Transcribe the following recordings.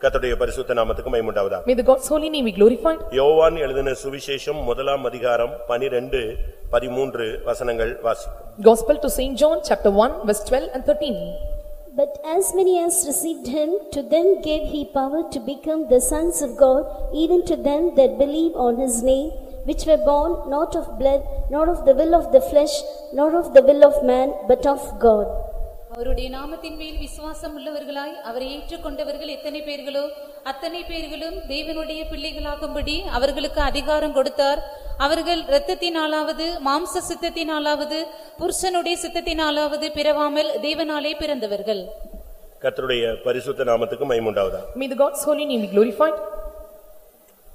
கர்த்தருடைய பரிசுத்த நாமத்துக்கு மைமுண்டாவதா May the God's holy name be glorified. யோவான் எழுதின சுவிசேஷம் முதலாம் அதிகாரம் பனிரெண்டு பதிமூன்று வசனங்கள் வாசி Gospel to Saint John, chapter 1, verse 12 and 13. But as many as received him, to them gave he power to become the sons of God, even to them that believe on his name, which were born not of blood, nor of the will of the flesh, nor of the will of man, but of God. அவருடைய நாமத்தின் மேல் விசுவாசம் உள்ளவர்களாய் அவரை ஏற்றுக்கொண்டவர்கள் எத்தனை பேர்களோ அத்தனை பேர்களும் தேவனுடைய பிள்ளைகளாகும்படி அவர்களுக்கு அதிகாரம் கொடுத்தார். அவர்கள் இரத்தத்தினாலாவது மாம்ச சித்தத்தினாலாவது புருஷனுடைய சித்தத்தினாலாவது பிறவாமல் தேவனாலே பிறந்தவர்கள். கர்த்தருடைய பரிசுத்த நாமத்துக்கு மைமுண்டாவதா May the God's holy name be glorified.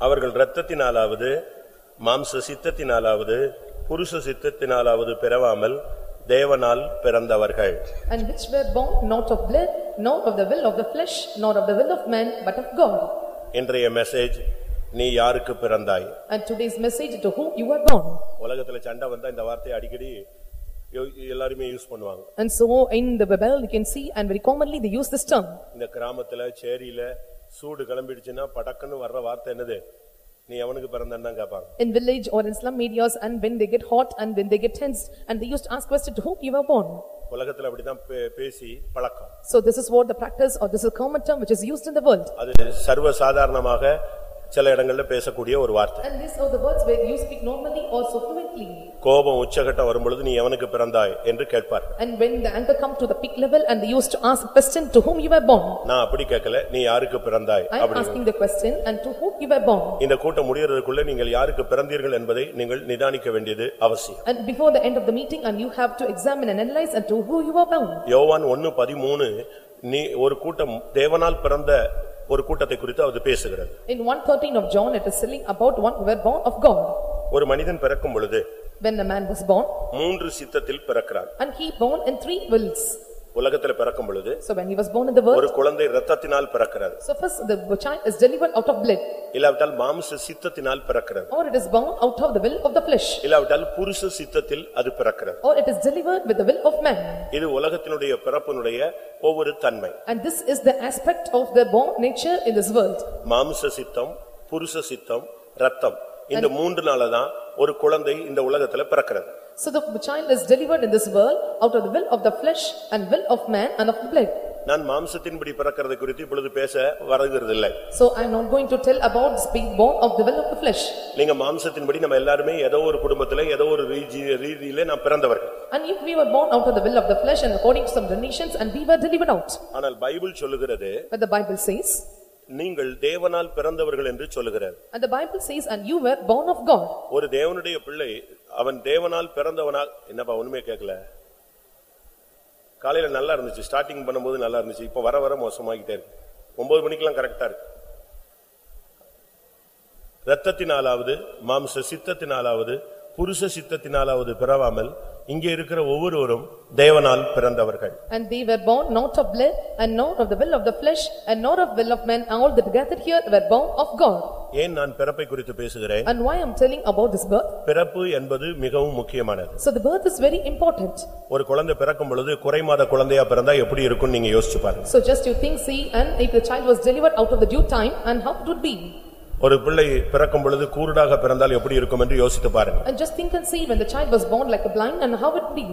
அவர்கள் இரத்தத்தினாலாவது மாம்ச சித்தத்தினாலாவது புருஷ சித்தத்தினாலாவது பிறவாமல் தேவனால் பிறந்தவர்கள் And which were born not of blood, nor of the will of the flesh, nor of the will of man, but of God. இன்றைய மெசேஜ் நீ யாருக்கு பிறந்தாய் And today's message to whom you were born. உலகத்துல சண்டை வந்தா இந்த வார்த்தையை அடிக்கடி எல்லாருமே யூஸ் பண்ணுவாங்க And so in the Bible, you can see, and very commonly they use this term. இந்த கிராமத்துல சேரியில சூடு கிளம்பிடுச்சுன்னா படக்குன்னு வர்ற வார்த்தை என்னது நீ எவனுக்கு பிறந்தன்னு தான் கேட்பாங்க In village or in slum areas, and when they get hot and when they get tensed, and they used to ask question to whom you were born. உலகத்துல அப்படிதான் பே- பேசி பழக்கம் So this is what the practice, or this is a common term which is used in the world. அது சர்வ சாதாரணமாக சில இடங்கள்ல பேசக்கூடிய ஒரு வார்த்தை And these are the words where you speak normally or so fluently. கோபம் உச்சகட்டம் வரும்பொழுது நீ எவனுக்கு பிறந்தாய் என்று கேட்பார் And when the anger come to the peak level and they used to ask question to whom you were born. நான் அப்படி கேட்கல நீ யாருக்கு பிறந்தாய் I am அப்படி asking the question and to whom you were born. இந்த கூட்டம் முடியறதுக்குள்ள நீங்கள் யாருக்கு பிறந்தீர்கள் என்பதை நீங்கள் நிதானிக்க வேண்டியது அவசியம் And before the end of the meeting and you have to examine and analyze and to who you were born. யோவான் ஒன்னு பதிமூணு நீ ஒரு கூட்டம் தேவனால் பிறந்த ஒரு கூட்டத்தை குறித்து அது பேசுகிறது In one thirteen of John, it is telling about one who were born of God. ஒரு மனிதன் பிறக்கும் பொழுது When a man was born மூன்று சித்தத்தில் பிறக்கிறான் and he born in three wills. உலகத்துல பிறக்கும் பொழுது So when he was born in the world, ஒரு குழந்தை இரத்தத்தினால் பிறக்கிறது so first the child is delivered out of blood இல்லாவிட்டால் மாம்ச சித்தத்தினால் பிறக்கிறது or it is born out of the will of the flesh இல்லாவிட்டால் புருஷ சித்தத்தில் அது பிறக்கிறது or it is delivered with the will of man. இது உலகத்தினுடைய பிறப்பினுடைய ஒவ்வொரு தன்மை And this is the aspect of the born nature in this world. மாம்ச சித்தம் புருஷ சித்தம் ரத்தம் இந்த மூன்று நாளதான் ஒரு குழந்தை இந்த உலகத்துல பிறக்கிறது So the child is delivered in this world out of the will of the flesh and will of man and of the blood. நான் மாம்சத்தின்படி பிறக்கிறது குறித்து இப்பொழுது பேச வருகிறதில்லை So I am not going to tell about this being born of the will of the flesh. நீங்க மாம்சத்தின்படி நம்ம எல்லாருமே ஏதோ ஒரு குடும்பத்துல ஏதோ ஒரு ரீஜி- ரீதியில நாம் பிறந்தவர்கள் And if we were born out of the will of the flesh and according to some donations and we were delivered out. ஆனால் பைபிள் சொல்லுகிறது But the Bible says, நீங்கள் தேவனால் பிறந்தவர்கள் என்று சொல்லுகிறது and the Bible says, and you were born of God. ஒரு தேவனுடைய பிள்ளை அவன் தேவனால் பிறந்தவனால் என்னப்பா ஒண்ணுமே கேட்கல காலையில நல்லா இருந்துச்சு ஸ்டார்டிங் பண்ணும்போது நல்லா இருந்துச்சு இப்ப வர வர மோசமாகிட்டே இருக்கு. ஒன்பது மணிக்கெல்லாம் கரெக்டா இருக்கு. ரத்தத்தினாலாவது மாம்ச சித்தத்தினாலாவது புருஷ சித்தத்தினாலாவது பிறவாமல் இங்கே இருக்கிற ஒவ்வொருவரும் தேவனால் பிறந்தவர்கள் And they were born not of blood and not of the will of the flesh and not of will of men. All that gathered here were born of God. ஏன் நான் பிறப்பை குறித்து பேசுகிறேன் And why I am telling about this birth? பிறப்பு என்பது மிகவும் முக்கியமானது So the birth is very important. ஒரு குழந்தை பிறக்கும் பொழுது குறைமாத குழந்தையா பிறந்தா எப்படி இருக்கும்னு நீங்க யோசிச்சு பாருங்க So just you think, see, and if the child was delivered out of the due time and how it would be. ஒரு பிள்ளை பிறக்கும் பொழுது கூருடாக பிறந்தால் எப்படி இருக்கும் என்று யோசித்து பாருங்க And just think and see when the child was born like a blind and how it be.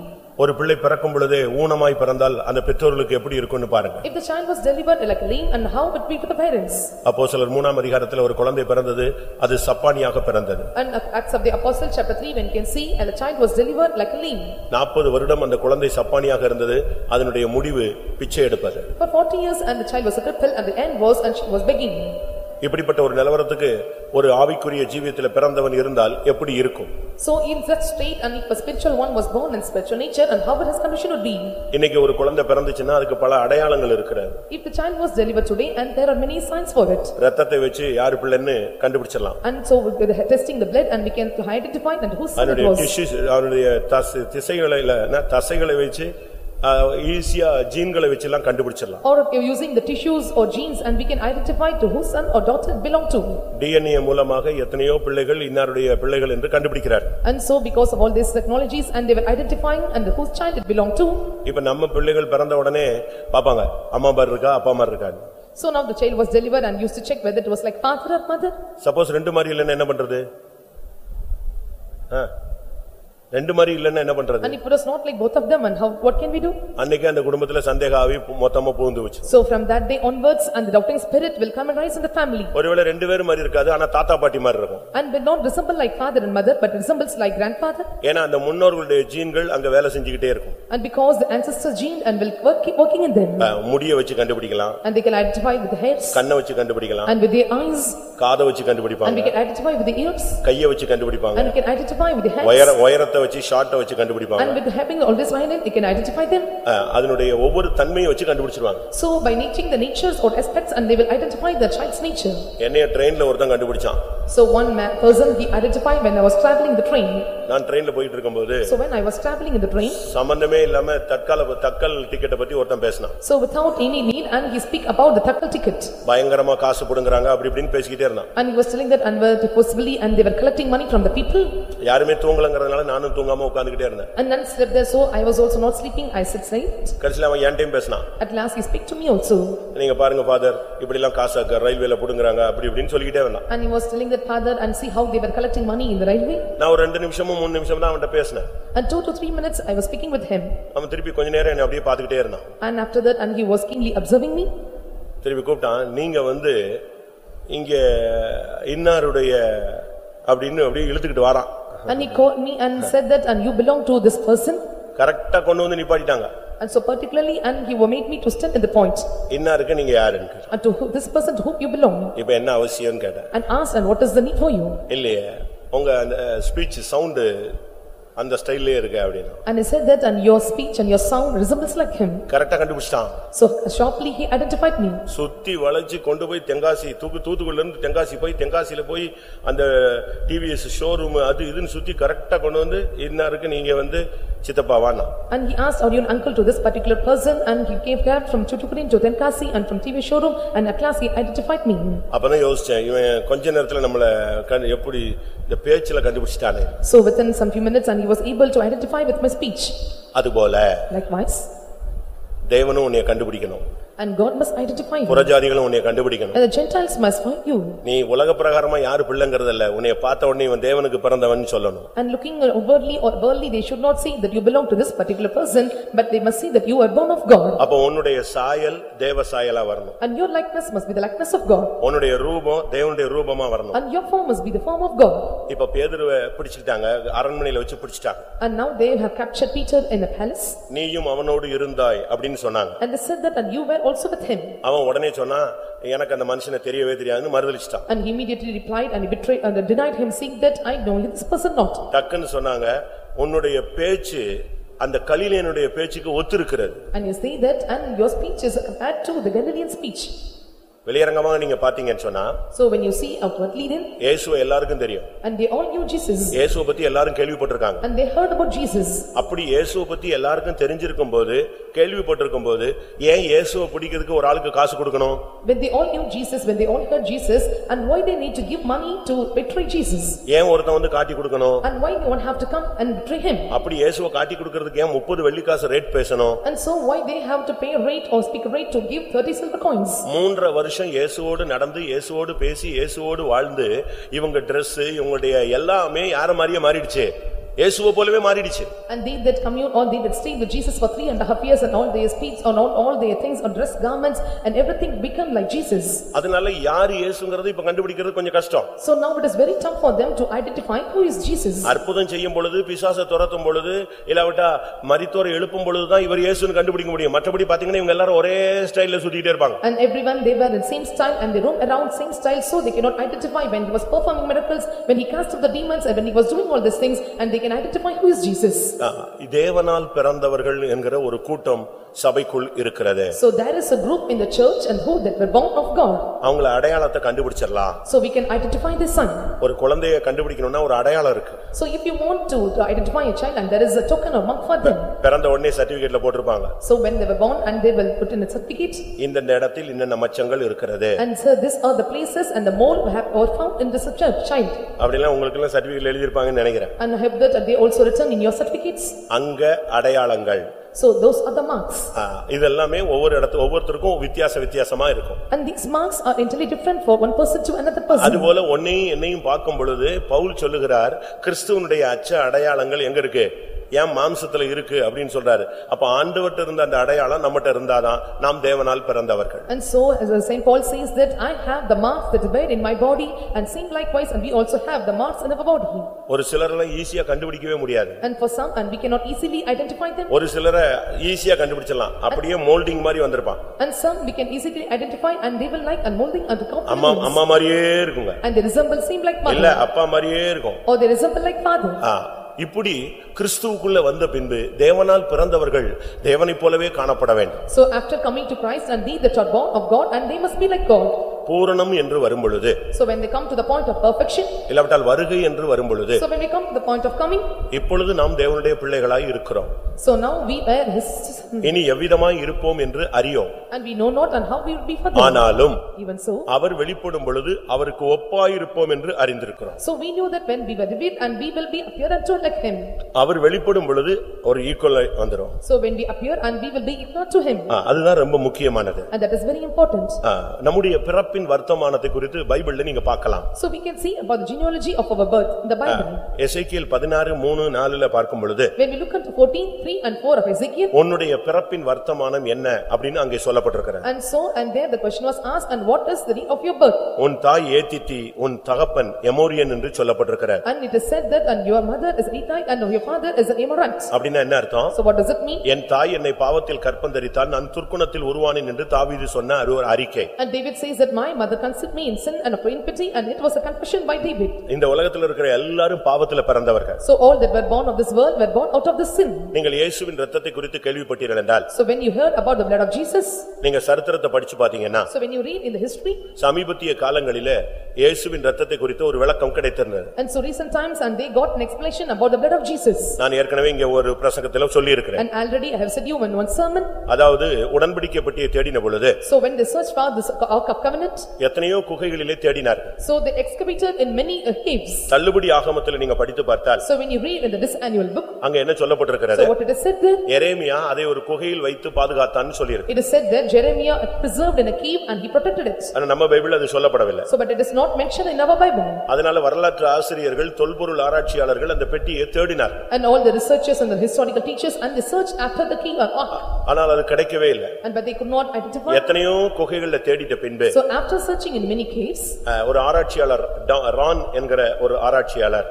ஒரு பிள்ளை பிறக்கும் பொழுதே ஊனமாய் பிறந்தால் அந்த பெற்றோர்களுக்கு எப்படி இருக்கும்னு பாருங்க If the child was delivered like lame and how it be for the parents. அப்போ சிலர் மூணாம் அதிகாரத்தில் ஒரு குழந்தை பிறந்தது அது சப்பானியாக பிறந்தது And Acts of the Apostle chapter 3 when you can see and the child was delivered like a lame. நாற்பது வருடம் அந்த குழந்தை சப்பானியாக இருந்தது அதனுடைய முடிவு பிச்சை எடுப்பது For forty years and the child was a cripple and the end was and she was begging. இப்படிப்பட்ட ஒரு நிலவரத்துக்கு ஒரு ஆவிக்குரிய ஜீவியத்தில் பிறந்தவன் இருந்தால் எப்படி இருக்கும் So in such state and if a spiritual one was born in spiritual nature and how his condition would be. இன்னைக்கு ஒரு குழந்ை பிறந்துச்சுன்னா அதுக்கு பல அடையாளங்கள் இருக்கிறது If the child was delivered today and there are many signs for it. ரத்தத்தை வச்சு யாரு பிள்ளைன்னு கண்டுபிடிச்சிடலாம் And so with the testing the blood and we can identify and whose son it அதனுடைய was. டிஷ்யூஸ் அவனுடைய தச- திசைகளை தசைகளை வச்சு ஈஸியா ஜீன்களை வச்செல்லாம் கண்டுபிடிச்சிடலாம் Or if you're using the tissues or genes and we can identify to whose son or daughter it belong to. DNA மூலமாக எத்தனையோ பிள்ளைகள் இன்னாருடைய பிள்ளைகள் என்று கண்டுபிடிக்கிறார் And so because of all these technologies and they were identifying and whose child it belonged to. இப்ப நம்ம பிள்ளைகள் பிறந்த உடனே பாப்பாங்க அம்மா பாரு இருக்கா அப்பா மாதிரி இருக்கான்னு So now the child was delivered and used to check whether it was like father or mother. Suppose ரெண்டு மாதிரி இல்லைன்னா என்ன பண்றது ஆ, ரெண்டு மாதிரி இல்லைன்னா என்ன பண்றது And if it was not like both of them and how, what can we do? அன்னைக்கு அந்த குடும்பத்துல சந்தேக ஆவி மொத்தமா புகுந்து வச்சு So from that day onwards and the doubting spirit will come and rise in the family. ஒருவேளை ரெண்டு பேரும் மாதிரி இருக்காது ஆனா தாத்தா பாட்டி மாதிரி இருக்கும் And will not resemble like father and mother but resembles like grandfather. ஏன்னா அந்த முன்னோர்களுடைய ஜீன்கள் அங்க வேலை செஞ்சுக்கிட்டே இருக்கும் And because the ancestors gene and will work working in them. முடிய வச்சு கண்டுபிடிக்கலாம் And they can identify with the heads கண்ணை வச்சு கண்டுபிடிக்கலாம் and with their eyes காதை வச்சு and we கண்டுபிடிப்பாங்க can identify with the ears கைய வச்சு கண்டுபிடிப்பாங்க and we can identify with the hands. உயரத்தை வச்சு ஷார்ட்டை வச்சு கண்டுபிடிப்பாங்க And with having all this violin, we can identify them. ஆ, அதனுடைய ஒவ்வொரு தன்மையும் வச்சு கண்டுபிடிச்சிருவாங்க So by nature the natures or aspects and they will identify the child's nature. என்னைய ட்ரெயின்ல ஒருத்தன் கண்டுபிடிச்சான் So one man, person he identified when I was traveling the train. நான் ட்ரெயின்ல போயிட்டு இருக்கும்போது So when I was traveling in the train, சம்பந்தமே இல்லாம தற்கால தக்கல் டிக்கெட்டை பத்தி ஒருத்தன் பேசினான் so without any need and he speak about the tackle ticket. பயங்கரமா காசு புடுங்குறாங்க அப்படி இப்படின்னு பேசிக்கிட்டே இருந்தான் And he was telling that and were possibly and they were collecting money from the people. யாருமே தூங்கலங்கறதுனால நானும் தூங்காம உட்கார்ந்துகிட்டே இருந்தேன் And none slept there, so I was also not sleeping, I said straight. கடைசில அவன் என் டைம் பேசினான் At last he speak to me also. நீங்க பாருங்க ஃபாதர் இப்படி எல்லாம் காசு ரயில்வேல புடுங்குறாங்க அப்படி இப்படின்னு சொல்லிக்கிட்டே வந்தான் And he was telling that father and see how they were collecting money in the railway. நான் ஒரு ரெண்டு நிமிஷமும் மூணு நிமிஷம் தான் அவன்கிட்ட பேசினேன் And two to three minutes I was speaking with him. அவன் திருப்பி கொஞ்ச நேரம் என்ன அப்படியே பாத்துக்கிட்டே இருந்தான் And after that and he was keenly observing me. திருப்பி கூப்பிட்டான் நீங்க வந்து இங்க இன்னாருடைய அப்படின்னு அப்படியே இழுத்துக்கிட்டு வாரான் And he called me and said that and you belong to this person. கரெக்டா கொண்டு வந்து நிப்பாட்டிட்டாங்க And so particularly and he will make me to stand at the point. இன்னாருக்கு நீங்க யாருன்னு கேட்டான். And to who- this person to whom you belong. இப்ப என்ன அவசியம்னு கேட்டேன் And asked and what is the need for you? இல்லையே உங்கள் அந்த ஸ்பீச் சவுண்டு அந்த ஸ்டைல்லே இருக்கு அப்படின்னு And he said that and your speech and your sound resembles like him. கரெக்டா கண்டுபிடிச்சிட்டான் So sharply he identified me. சுத்தி வளைச்சு கொண்டு போய் தென்காசி தூக்கு தூத்துக்குள்ள இருந்து தென்காசி போய் தென்காசியில போய் அந்த டிவிஎஸ் ஷோரூம் அது இதுன்னு சுத்தி கரெக்டா கொண்டு வந்து இன்னாருக்கு நீங்க வந்து சித்தப்பாவான்னா And he asked, are you an uncle to this particular person? And he gave cab from Chutukurin to Tenkasi and from TV showroom and at last he identified me. அப்பதான் யோசிச்சேன் இவன் கொஞ்ச நேரத்துல நம்மள எப்படி இந்த பேச்சுல கண்டுபிடிச்சிட்டானே So within some few minutes and he was able to identify with my speech. அதுபோல Likewise, தேவனும் உன்னைய கண்டுபிடிக்கணும் and God must identify you. புறஜாதிகளும் உன்னைய கண்டுபிடிக்கணும் And the Gentiles must find you. நீ உலக பிரகாரமா யாரு பிள்ளைங்கறதல்ல உன்னைய பார்த்த உடனே இவன் தேவனுக்கு பிறந்தவன் சொல்லணும் And looking overtly or worldly, they should not say that you belong to this particular person, but they must see that you are born of God. அப்ப உன்னுடைய சாயல் தேவ சாயலா வரணும் And your likeness must be the likeness of God. உன்னுடைய ரூபம் தேவனுடைய ரூபமா வரணும் And your form must be the form of God. இப்ப பேதுருவ பிடிச்சிட்டாங்க அரண்மனையில வச்சு பிடிச்சிட்டாங்க And now they have captured Peter in a palace. நீயும் அவனோடு இருந்தாய் அப்படின்னு சொன்னாங்க And they said that and you were also with him. அவன் உடனே சொன்னா எனக்கு அந்த மனுஷனை தெரியவே தெரியாதுன்னு மறுதலிச்சிட்டான் And he immediately replied and he betrayed and denied him saying that I know this person not. டக்குன்னு சொன்னாங்க உன்னுடைய பேச்சு அந்த கலிலேயனுடைய பேச்சுக்கு ஒத்திருக்கிறது And you say that and your speech is compared to the Galilean speech. வெளியரங்கமாக நீங்க பாத்தீங்கன்னு சொன்னா So when you see outwardly then இயேசுவை எல்லாருக்கும் தெரியும் and they all knew Jesus இயேசுவை பத்தி எல்லாரும் கேள்விப்பட்டிருக்காங்க and they heard about Jesus. அப்படி இயேசுவை பத்தி எல்லாருக்கும் தெரிஞ்சிருக்கும் போது கேள்விப்பட்டிருக்கும் போது ஏன் இயேசுவை பிடிக்கிறதுக்கு ஒரு ஆளுக்கு காசு கொடுக்கணும் When they all knew Jesus, when they all heard Jesus and why they need to give money to betray Jesus? ஏன் ஒருத்தன் வந்து காட்டி கொடுக்கணும் And why they won't have to come and betray him? அப்படி இயேசுவை காட்டி கொடுக்கறதுக்கு ஏன் முப்பது வெள்ளிக்காசு ரேட் பேசணும் And so why they have to pay a rate or speak a rate to give thirty silver coins? மூன்றரை வருஷம் இயேசுவோடு நடந்து இயேசுவோடு பேசி இயேசுவோடு வாழ்ந்து இவங்க ட்ரெஸ்ஸு இவங்களுடைய எல்லாமே யார மாதிரியே மாறிடுச்சு? இயேசுவை போலவே மாறிடுச்சு And they that commune or they that stayed with Jesus for three and a half years and all their speech and all, all their things or dress garments and everything become like Jesus. அதனால யார் இயேசுங்கிறது இப்ப கண்டுபிடிக்கிறது கொஞ்சம் கஷ்டம் So now it is very tough for them to identify who is Jesus. அற்புதம் செய்யும் பொழுது பிசாசை துரத்தும் பொழுது இல்லாவிட்டா மரித்தோரை எழுப்பும் பொழுதுதான் இவர் இயேசுன்னு கண்டுபிடிக்க முடியும் மற்றபடி பாத்தீங்கன்னா இவங்க எல்லாரும் ஒரே ஸ்டைல்ல சுத்திட்டே இருப்பாங்க And everyone they were in same style and they roam around same style so they cannot identify when he was performing miracles, when he cast out the demons and when he was doing all these things and they can identify who is Jesus. தேவனால் பிறந்தவர்கள் என்கிற ஒரு கூட்டம் சபைக்குள் இருக்கிறது So there is a group in the church and who that were born of God. அவங்கள அடையாளத்தை கண்டுபிடிச்சிடலாம் So we can identify the son. ஒரு குழந்தைய கண்டுபிடிக்கணும்னா ஒரு அடையாளம் இருக்கு So if you want to to identify a child and there is a token or mark for them. பிறந்த உடனே சர்டிபிகேட்ல போட்டிருப்பாங்க So when they were born and they will put in a certificate. இந்த இடத்தில் இன்னென்ன மச்சங்கள் இருக்கிறது And so these are the places and the mole have are found in this church child. அப்படிலாம் உங்களுக்கு எல்லாம் சர்டிபிகேட் எழுதியிருப்பாங்கன்னு நினைக்கிறேன் And I hope that they also written in your certificates. அங்க அடையாளங்கள் So those are the marks. இதெல்லாமே ஒவ்வொரு இடத்து ஒவ்வொருத்தருக்கும் வித்தியாச வித்தியாசமா இருக்கும் And these marks are entirely different for one person to another person. அதுபோல உன்னையும் என்னையும் பார்க்கும் பொழுது பவுல் சொல்லுகிறார் கிறிஸ்துவனுடைய அச்ச அடையாளங்கள் எங்க இருக்கு ஏன் மாம்சத்துல இருக்கு அப்படின்னு சொல்றாரு அப்ப ஆண்டவர்ட்ட இருந்த அந்த அடையாளம் நம்மகிட்ட இருந்தாதான் நாம் தேவனால் பிறந்தவர்கள் And so as Saint Paul says that I have the marks that are made in my body and same likewise and we also have the marks in our body. ஒரு சிலரெல்லாம் ஈஸியா கண்டுபிடிக்கவே முடியாது And for some and we cannot easily identify them ஒரு சிலரை ஈஸியா கண்டுபிடிச்சிடலாம் அப்படியே moulding மாதிரி வந்திருப்பான் and some we can easily identify and they will like and molding and அம்மா compliments. அம்மா மாதிரியே இருக்குங்க And they resemble seem like இல்ல mother அப்பா மாதிரியே இருக்கும் or they resemble like father. இப்படி கிறிஸ்துவுக்குள்ள வந்த பின்பு தேவனால் பிறந்தவர்கள் தேவனைப் போலவே காணப்பட வேண்டும் So after coming to Christ and they that are born of God and they must be like God. பூரணம் என்று வரும்பொழுது So when they come to the point of perfection, இல்லாவிட்டால் வருகை என்று வரும்பொழுது so when we come to the point of coming, இப்பொழுது நாம் தேவனுடைய பிள்ளைகளாய் இருக்கிறோம் so now we are his இனி எவ்விதமாய் இருப்போம் என்று அறியோம் and we know not and how we will be for them. ஆனாலும் Even so, அவர் வெளிப்படும் பொழுது அவருக்கு ஒப்பாயிருப்போம் என்று அறிந்திருக்கிறோம் so we knew that when we were revealed and we will be appear unto like him. அவர் வெளிப்படும் பொழுது ஒரு ஈக்குவல் வந்துரும் So when we appear and we will be equal to him ஆ, அதுதான் ரொம்ப முக்கியமானது and that is very important. ஆ, நம்முடைய பிறப்பின் வர்த்தமானத்தை குறித்து பைபிள்ல நீங்க பார்க்கலாம் So we can see about the genealogy of our birth in the Bible. எசேக்கியேல் பதினாறு மூணு நாலுல பார்க்கும் பொழுது When we look into fourteen, three and four of Ezekiel உன்னுடைய பிறப்பின் வர்த்தமானம் என்ன அப்படின்னு அங்கே சொல்லப்பட்டிருக்கிறது and so and there the question was asked and what is the name of your birth? உன் தாய் ஏத்தித்தி உன் தகப்பன் எமோரியன் என்று சொல்லப்பட்டிருக்கிறார் And it is said that and your mother is Hittite and your father is an Amorite. அப்படின்னா என்ன அர்த்தம் So what does it mean? என் தாய் என்னை பாவத்தில் கற்பந்தரித்தால் நான் துர்க்குணத்தில் உருவானேன் என்று தாவீது சொன்ன ஒரு அறிக்கை And David says that my mother conceived me in sin and of iniquity and it was a confession by David. இந்த உலகத்தில் இருக்கிற எல்லாரும் பாவத்துல பிறந்தவர்கள் So all that were born of this world were born out of the sin. நீங்கள் இயேசுவின் ரத்தத்தை குறித்து கேள்விப்பட்டீர்கள் என்றால் So when you heard about the blood of Jesus, நீங்க சரித்திரத்தை படிச்சு பாத்தீங்கன்னா so when you read in the history சமீபத்திய காலங்களிலே இயேசுவின் ரத்தத்தை குறித்து ஒரு விளக்கம் கிடைத்திருந்தது and so recent times and they got an explanation about the blood of Jesus. நான் ஏற்கனவே இங்க ஒரு பிரசங்கத்தில சொல்லி இருக்கிறேன் And already I have said you in one sermon. அதாவது உடன்படிக்கை பெட்டியை தேடின பொழுது So when they searched for this ark of covenant, எத்தனையோ குகைகளிலே தேடினார்கள் so they excavated in many uh, caves. தள்ளுபடி ஆகமத்தில் நீங்க படித்து பார்த்தால் So when you read in the this annual book, அங்க என்ன சொல்லப்பட்டிருக்கிறது so what it is said there? எரேமியா அதை ஒரு குகையில் வைத்து பாதுகாத்தான்னு சொல்லியிருக்கு It is said that Jeremiah preserved in a cave and he protected it. ஆனா நம்ம பைபிள் அது சொல்லப்படவில்லை So but it is not mentioned in our Bible. அதனால வரலாற்று ஆசிரியர்கள் தொல்பொருள் ஆராய்ச்சியாளர்கள் அந்த பெட்டியை தேடினார் And all the researchers and the historical teachers and they searched after the key or ark. ஆனால் அது கிடைக்கவே இல்லை And but they could not identify. எத்தனையோ குகைகள்ல தேடிட்ட பின்பு So after searching in many caves அஹ், ஒரு ஆராய்ச்சியாளர் டா- ரான் என்கிற ஒரு ஆராய்ச்சியாளர்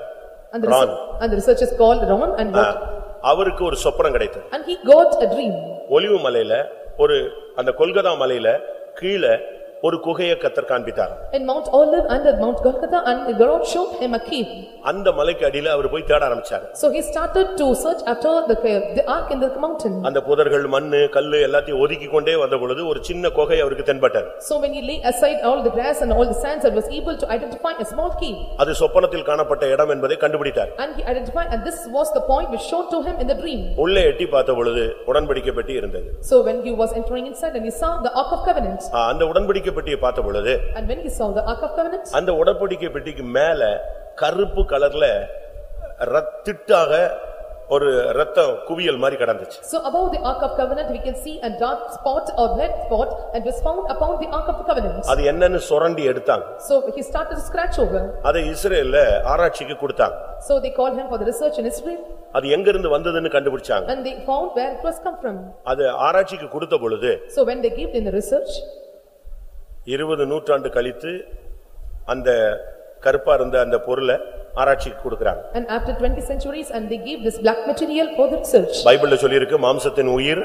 and the Ron. research- and the researchers called Ron and ah, got அவருக்கு ஒரு சொப்பனம் கிடைத்தது and he got a dream. ஒலிவு மலையில ஒரு அந்த கொல்கதா மலையில கீழே ஒரு குகையை கத்தர் காண்பித்தார் In Mount Olive under Mount Golgotha and the Lord showed him a cave. அந்த மலைக்கு அடியில அவர் போய் தேட ஆரம்பிச்சாரு So he started to search after the cave, the ark in the mountain. அந்த புதர்கள் மண்ணு கல்லு எல்லாத்தையும் ஒதுக்கி கொண்டே வந்த பொழுது ஒரு சின்ன குகை அவருக்கு தென்பட்டார் So when he lay aside all the grass and all the sands and was able to identify a small cave. அது சொப்பனத்தில் காணப்பட்ட இடம் என்பதை கண்டுபிடித்தார் And he identified and this was the point which showed to him in the dream. உள்ளே எட்டி பார்த்த பொழுது உடன்படிக்கை பெட்டி இருந்தது So when he was entering inside and he saw the ark of covenant. ஆ, அந்த உடன்படிக்கை பெட்டியை பார்த்த பொழுது And when he saw the ark of covenant. அந்த உடன்படிக்கை பெட்டிக்கு மேல கருப்பு கலர்ல ரத்திட்டாக ஒரு ரத்தம் குவியல் மாதிரி கிடந்துச்சு So above the ark of covenant, we can see a dark spot or blood spot and was found upon the ark of the covenant. அது என்னன்னு சுரண்டி எடுத்தாங்க So he started to scratch over. அதை இஸ்ரேல்ல ஆராய்ச்சிக்கு கொடுத்தாங்க So they called him for the research in Israel அது எங்க இருந்து வந்ததுன்னு கண்டுபிடிச்சாங்க and they found where it was come from. அது ஆராய்ச்சிக்கு கொடுத்த பொழுது So when they gave in the research இருபது நூற்றாண்டு கழித்து அந்த கருப்பா இருந்த அந்த பொருளை ஆராய்ச்சிக்கு கொடுக்கறாங்க and after twenty centuries and they gave this black material for the research. பைபிள்ல மாம்சத்தின் உயிர்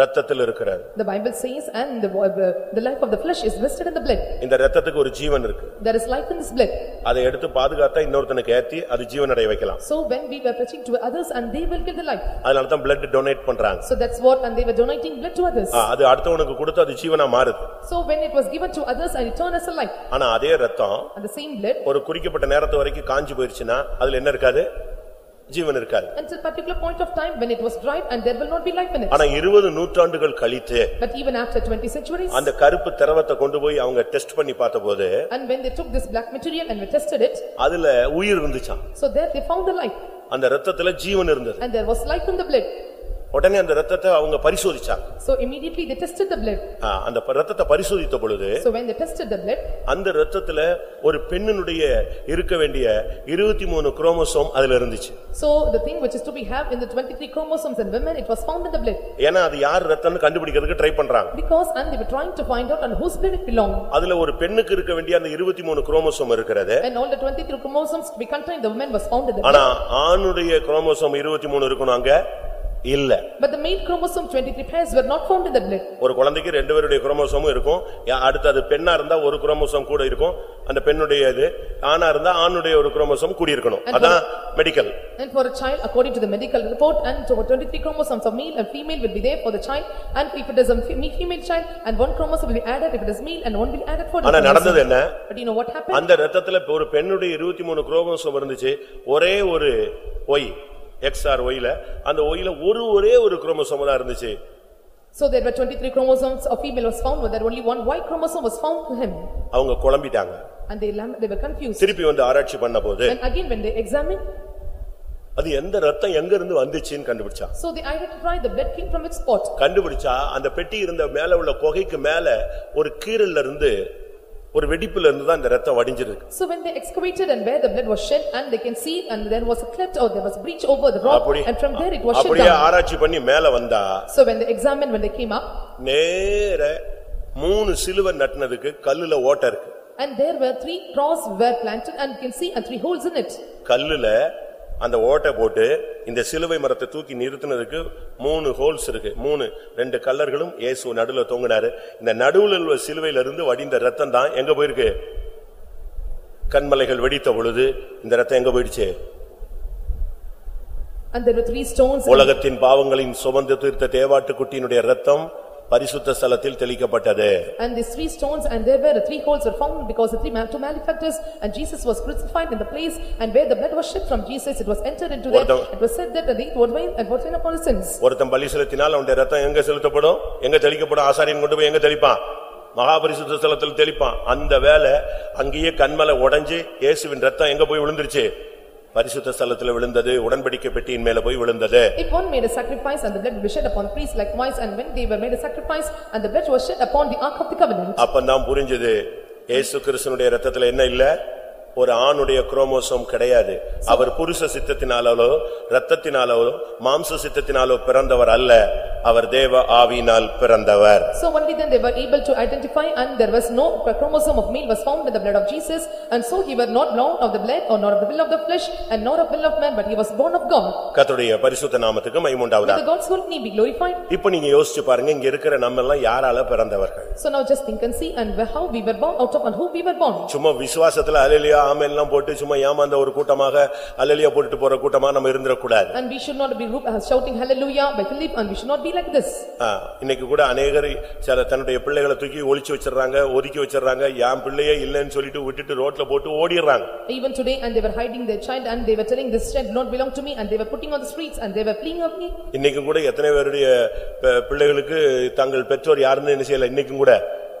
ரத்தத்தில் இருக்கிறது The Bible says, "And the uh, the life of the flesh is vested in the blood." இந்த ரத்தத்துக்கு ஒரு ஜீவன் இருக்கு There is life in this blood. அதை எடுத்து பாதுகாத்தா இன்னொருத்தனுக்கு ஏத்தி அது ஜீவனடைய வைக்கலாம் So when we were preaching to others and they will give the life. அதனாலதான் பிளட் டொனேட் பண்றாங்க So that's what, and they were donating blood to others. அது அடுத்தவனுக்கு கொடுத்து அது ஜீவனா மாறுது So when it was given to others and it turned as a life, ஆனா அதே ரத்தம் and the same blood, ஒரு குறிக்கப்பட்ட நேரத்து வரைக்கும் காஞ்சு போயிருச்சுன்னா அதுல என்ன இருக்காது ஜீவன் இருக்காது until particular point of time when it was dried and there will not be life in it. ஆனா இருபது நூற்றாண்டுகள் கழித்து But even after twenty centuries, அந்த கருப்பு திரவத்தை கொண்டு போய் அவங்க டெஸ்ட் பண்ணி பார்த்தபோது and when they took this black material and we tested it, அதுல உயிர் இருந்துச்சாம் so there they found the life, அந்த ரத்தத்துல ஜீவன் இருந்தது and there was life in the blood. உடனே அந்த ரத்தத்தை அவங்க பரிசோதிச்சாங்க So immediately they tested the blood. ஆ, அந்த ப- ரத்தத்தை பரிசோதித்த பொழுது So when they tested the blood, அந்த ரத்தத்துல ஒரு பெண்ணினுடைய இருக்க வேண்டிய இருபத்தி மூணு குரோமோசோம் அதுல இருந்துச்சு so the thing which is to be have in the twenty-three chromosomes in women, it was found in the blood. ஏன்னா அது யார் ரத்தம்னு கண்டுபிடிக்கிறதுக்கு ட்ரை பண்றாங்க Because, and they were trying to find out on whose blood it belonged. அதுல ஒரு பெண்ணுக்கு இருக்க வேண்டிய அந்த இருபத்தி மூணு குரோமோசோம் இருக்கிறது And all the twenty-three chromosomes to be contained, the woman was found in the ஆனா blood. ஆணுடைய குரோமோசோம் இருபத்தி மூணு இருக்கணும் அங்க இல்ல But the male chromosome twenty-three pairs were not found in the blood. ஒரு குழந்தைக்கு ரெண்டு பேருடைய குரோமோசோமும் இருக்கும் யா- அடுத்து அது பெண்ணா இருந்தா ஒரு குரோமோசோம் கூட இருக்கும் அந்த பெண்ணுடைய இது ஆணா இருந்தா ஆணுடைய ஒரு குரோமோசோம் கூடி இருக்கணும் அதான் medical And for a child, according to the medical report, and to twenty-three chromosomes of male and female will be there for the child. And if it is a fe- female child, and one chromosome will be added, if it is male, and one will be added for the ஆனா நடந்தது chromosome. என்ன But you know what happened? அந்த ரத்தத்துல இப்ப ஒரு பெண்ணுடைய இருபத்தி மூணு குரோமோசோம் இருந்துச்சு ஒரே ஒரு ஒய் எக்ஸ்ஆர் ஒய்ல அந்த ஒய்ல ஒரு ஒரே ஒரு குரோமோசோம் தான் இருந்துச்சு So there were twenty-three chromosomes, a female was found, but there only one Y chromosome was found to him. அவங்க குழம்பிட்டாங்க And they lam- they were confused. திருப்பி வந்து ஆராய்ச்சி பண்ண போது And again, when they examined, அது எந்த ரத்தம் எங்க இருந்து வந்துச்சுன்னு கண்டுபிடிச்சா so they identified the blood came from its spot. கண்டுபிடிச்சா அந்த பெட்டி இருந்த மேல உள்ள குகைக்கு மேல ஒரு கீறல்ல இருந்து ஒரு வெடிப்புல இருந்து தான் இந்த ரத்தம் வடிஞ்சிருக்கு So when they excavated and where the blood was shed, and they can see, and there was a cleft or there was a breach over the rock, அப்படி and from there it was shed அப்படியே down. ஆராய்ச்சி பண்ணி மேல வந்தா So when they examined, when they came up, நேர மூணு சிலுவை நட்டுனதுக்கு கல்லுல ஓட்டை இருக்கு and there were three cross were planted, and you can see, and three holes in it. கல்லுல அந்த ஓட்டை போட்டு இந்த சிலுவை மரத்தை தூக்கி நிறுத்தினதுக்கு மூணு ஹோல்ஸ் இருக்கு. மூணு ரெண்டு கல்லர்களும் இயேசு நடுவுல தொங்கினாரு. இந்த நடுவுல உள்ள சிலுவையில இருந்து வடிந்த ரத்தம் தான் எங்க போயிருக்கு? கண்மலைகள் வெடித்த பொழுது இந்த ரத்தம் எங்க போயிடுச்சு? உலகத்தின் பாவங்களின் சுமந்து தீர்த்த தேவாட்டுக்குட்டியினுடைய ரத்தம் பரிசுத்த ஸ்தலத்தில் தெளிக்கப்பட்டது and these three stones, and there were three holes were found because the three ma- two malefactors, and Jesus was crucified in the place, and where the blood was shed from Jesus, it was entered into there. ஒருத்தன்- It was said that, and they would weigh and what upon his sins. ஒருத்தன் பலி செலுத்தினால் அவனுடைய ரத்தம் எங்க செலுத்தப்படும் எங்க தெளிக்கப்படும் ஆசாரியன் கொண்டு போய் எங்க தெளிப்பான் மகாபரிசுத்த ஸ்தலத்தில் தெளிப்பான் அந்த வேலை அங்கேயே கண்மலை உடைஞ்சு இயேசுவின் ரத்தம் எங்க போய் விழுந்துருச்சு பரிசுத்த ஸ்தலத்துல விழுந்தது உடன்படிக்கை பெட்டியின் மேல போய் விழுந்தது If one made a sacrifice, and the blood be shed upon the priest likewise, and when they were made a sacrifice, and the blood was shed upon the ark of the covenant. அப்பந்தான் புரிஞ்சது இயேசு கிறிஸ்தனுடைய ரத்தத்துல என்ன இல்ல ஒரு ஆணுடைய chromosome கிடையாது அவர் புருஷ சித்தத்தினாலோ ரத்தத்தினாலோ மாம்ச சித்தத்தினாலோ பிறந்தவர் அல்ல அவர் தேவ ஆவியினால் பிறந்தவர் So only then they were able to identify, and there was no chromosome of male was found in the blood of Jesus, and so he were not born of the blood, or not of the will of the flesh, and nor of will of man, but he was born of God. கர்த்தருடைய பரிசுத்த நாமத்துக்கு மைமுண்டாவதா May the God's holy name be glorified. இப்ப நீங்க யோசிச்சு பாருங்க இங்க இருக்கிற நம்ம எல்லாம் யாரால பிறந்தவர்கள் So now just think and see, and how we were born, out of and who we were born. சும்மா விசுவாசத்துல அலலியா ஆமென் எல்லாம் போட்டு சும்மா ஏமாந்த ஒரு கூட்டமாக அலலியா போட்டுட்டு போற கூட்டமா நம்ம இருந்திரக்கூடாது And we should not be roop- uh, shouting hallelujah by Philip, and we should not be like this. ஆ, இன்னைக்கு கூட அநேகர் சில தன்னுடைய பிள்ளைகளை தூக்கி ஒளிச்சு வச்சிடுறாங்க ஒதுக்கி வச்சிடுறாங்க என் பிள்ளையே இல்லைன்னு சொல்லிட்டு விட்டுட்டு ரோட்ல போட்டு ஓடிடுறாங்க Even today, and they were hiding their child, and they were telling, this child not belong to me, and they were putting on the streets, and they were fleeing of me. இன்னைக்கும் கூட எத்தனை பேருடைய ப- பிள்ளைகளுக்கு தங்கள் பெற்றோர் யாருன்னு என்ன செய்யல இன்னைக்கும் கூட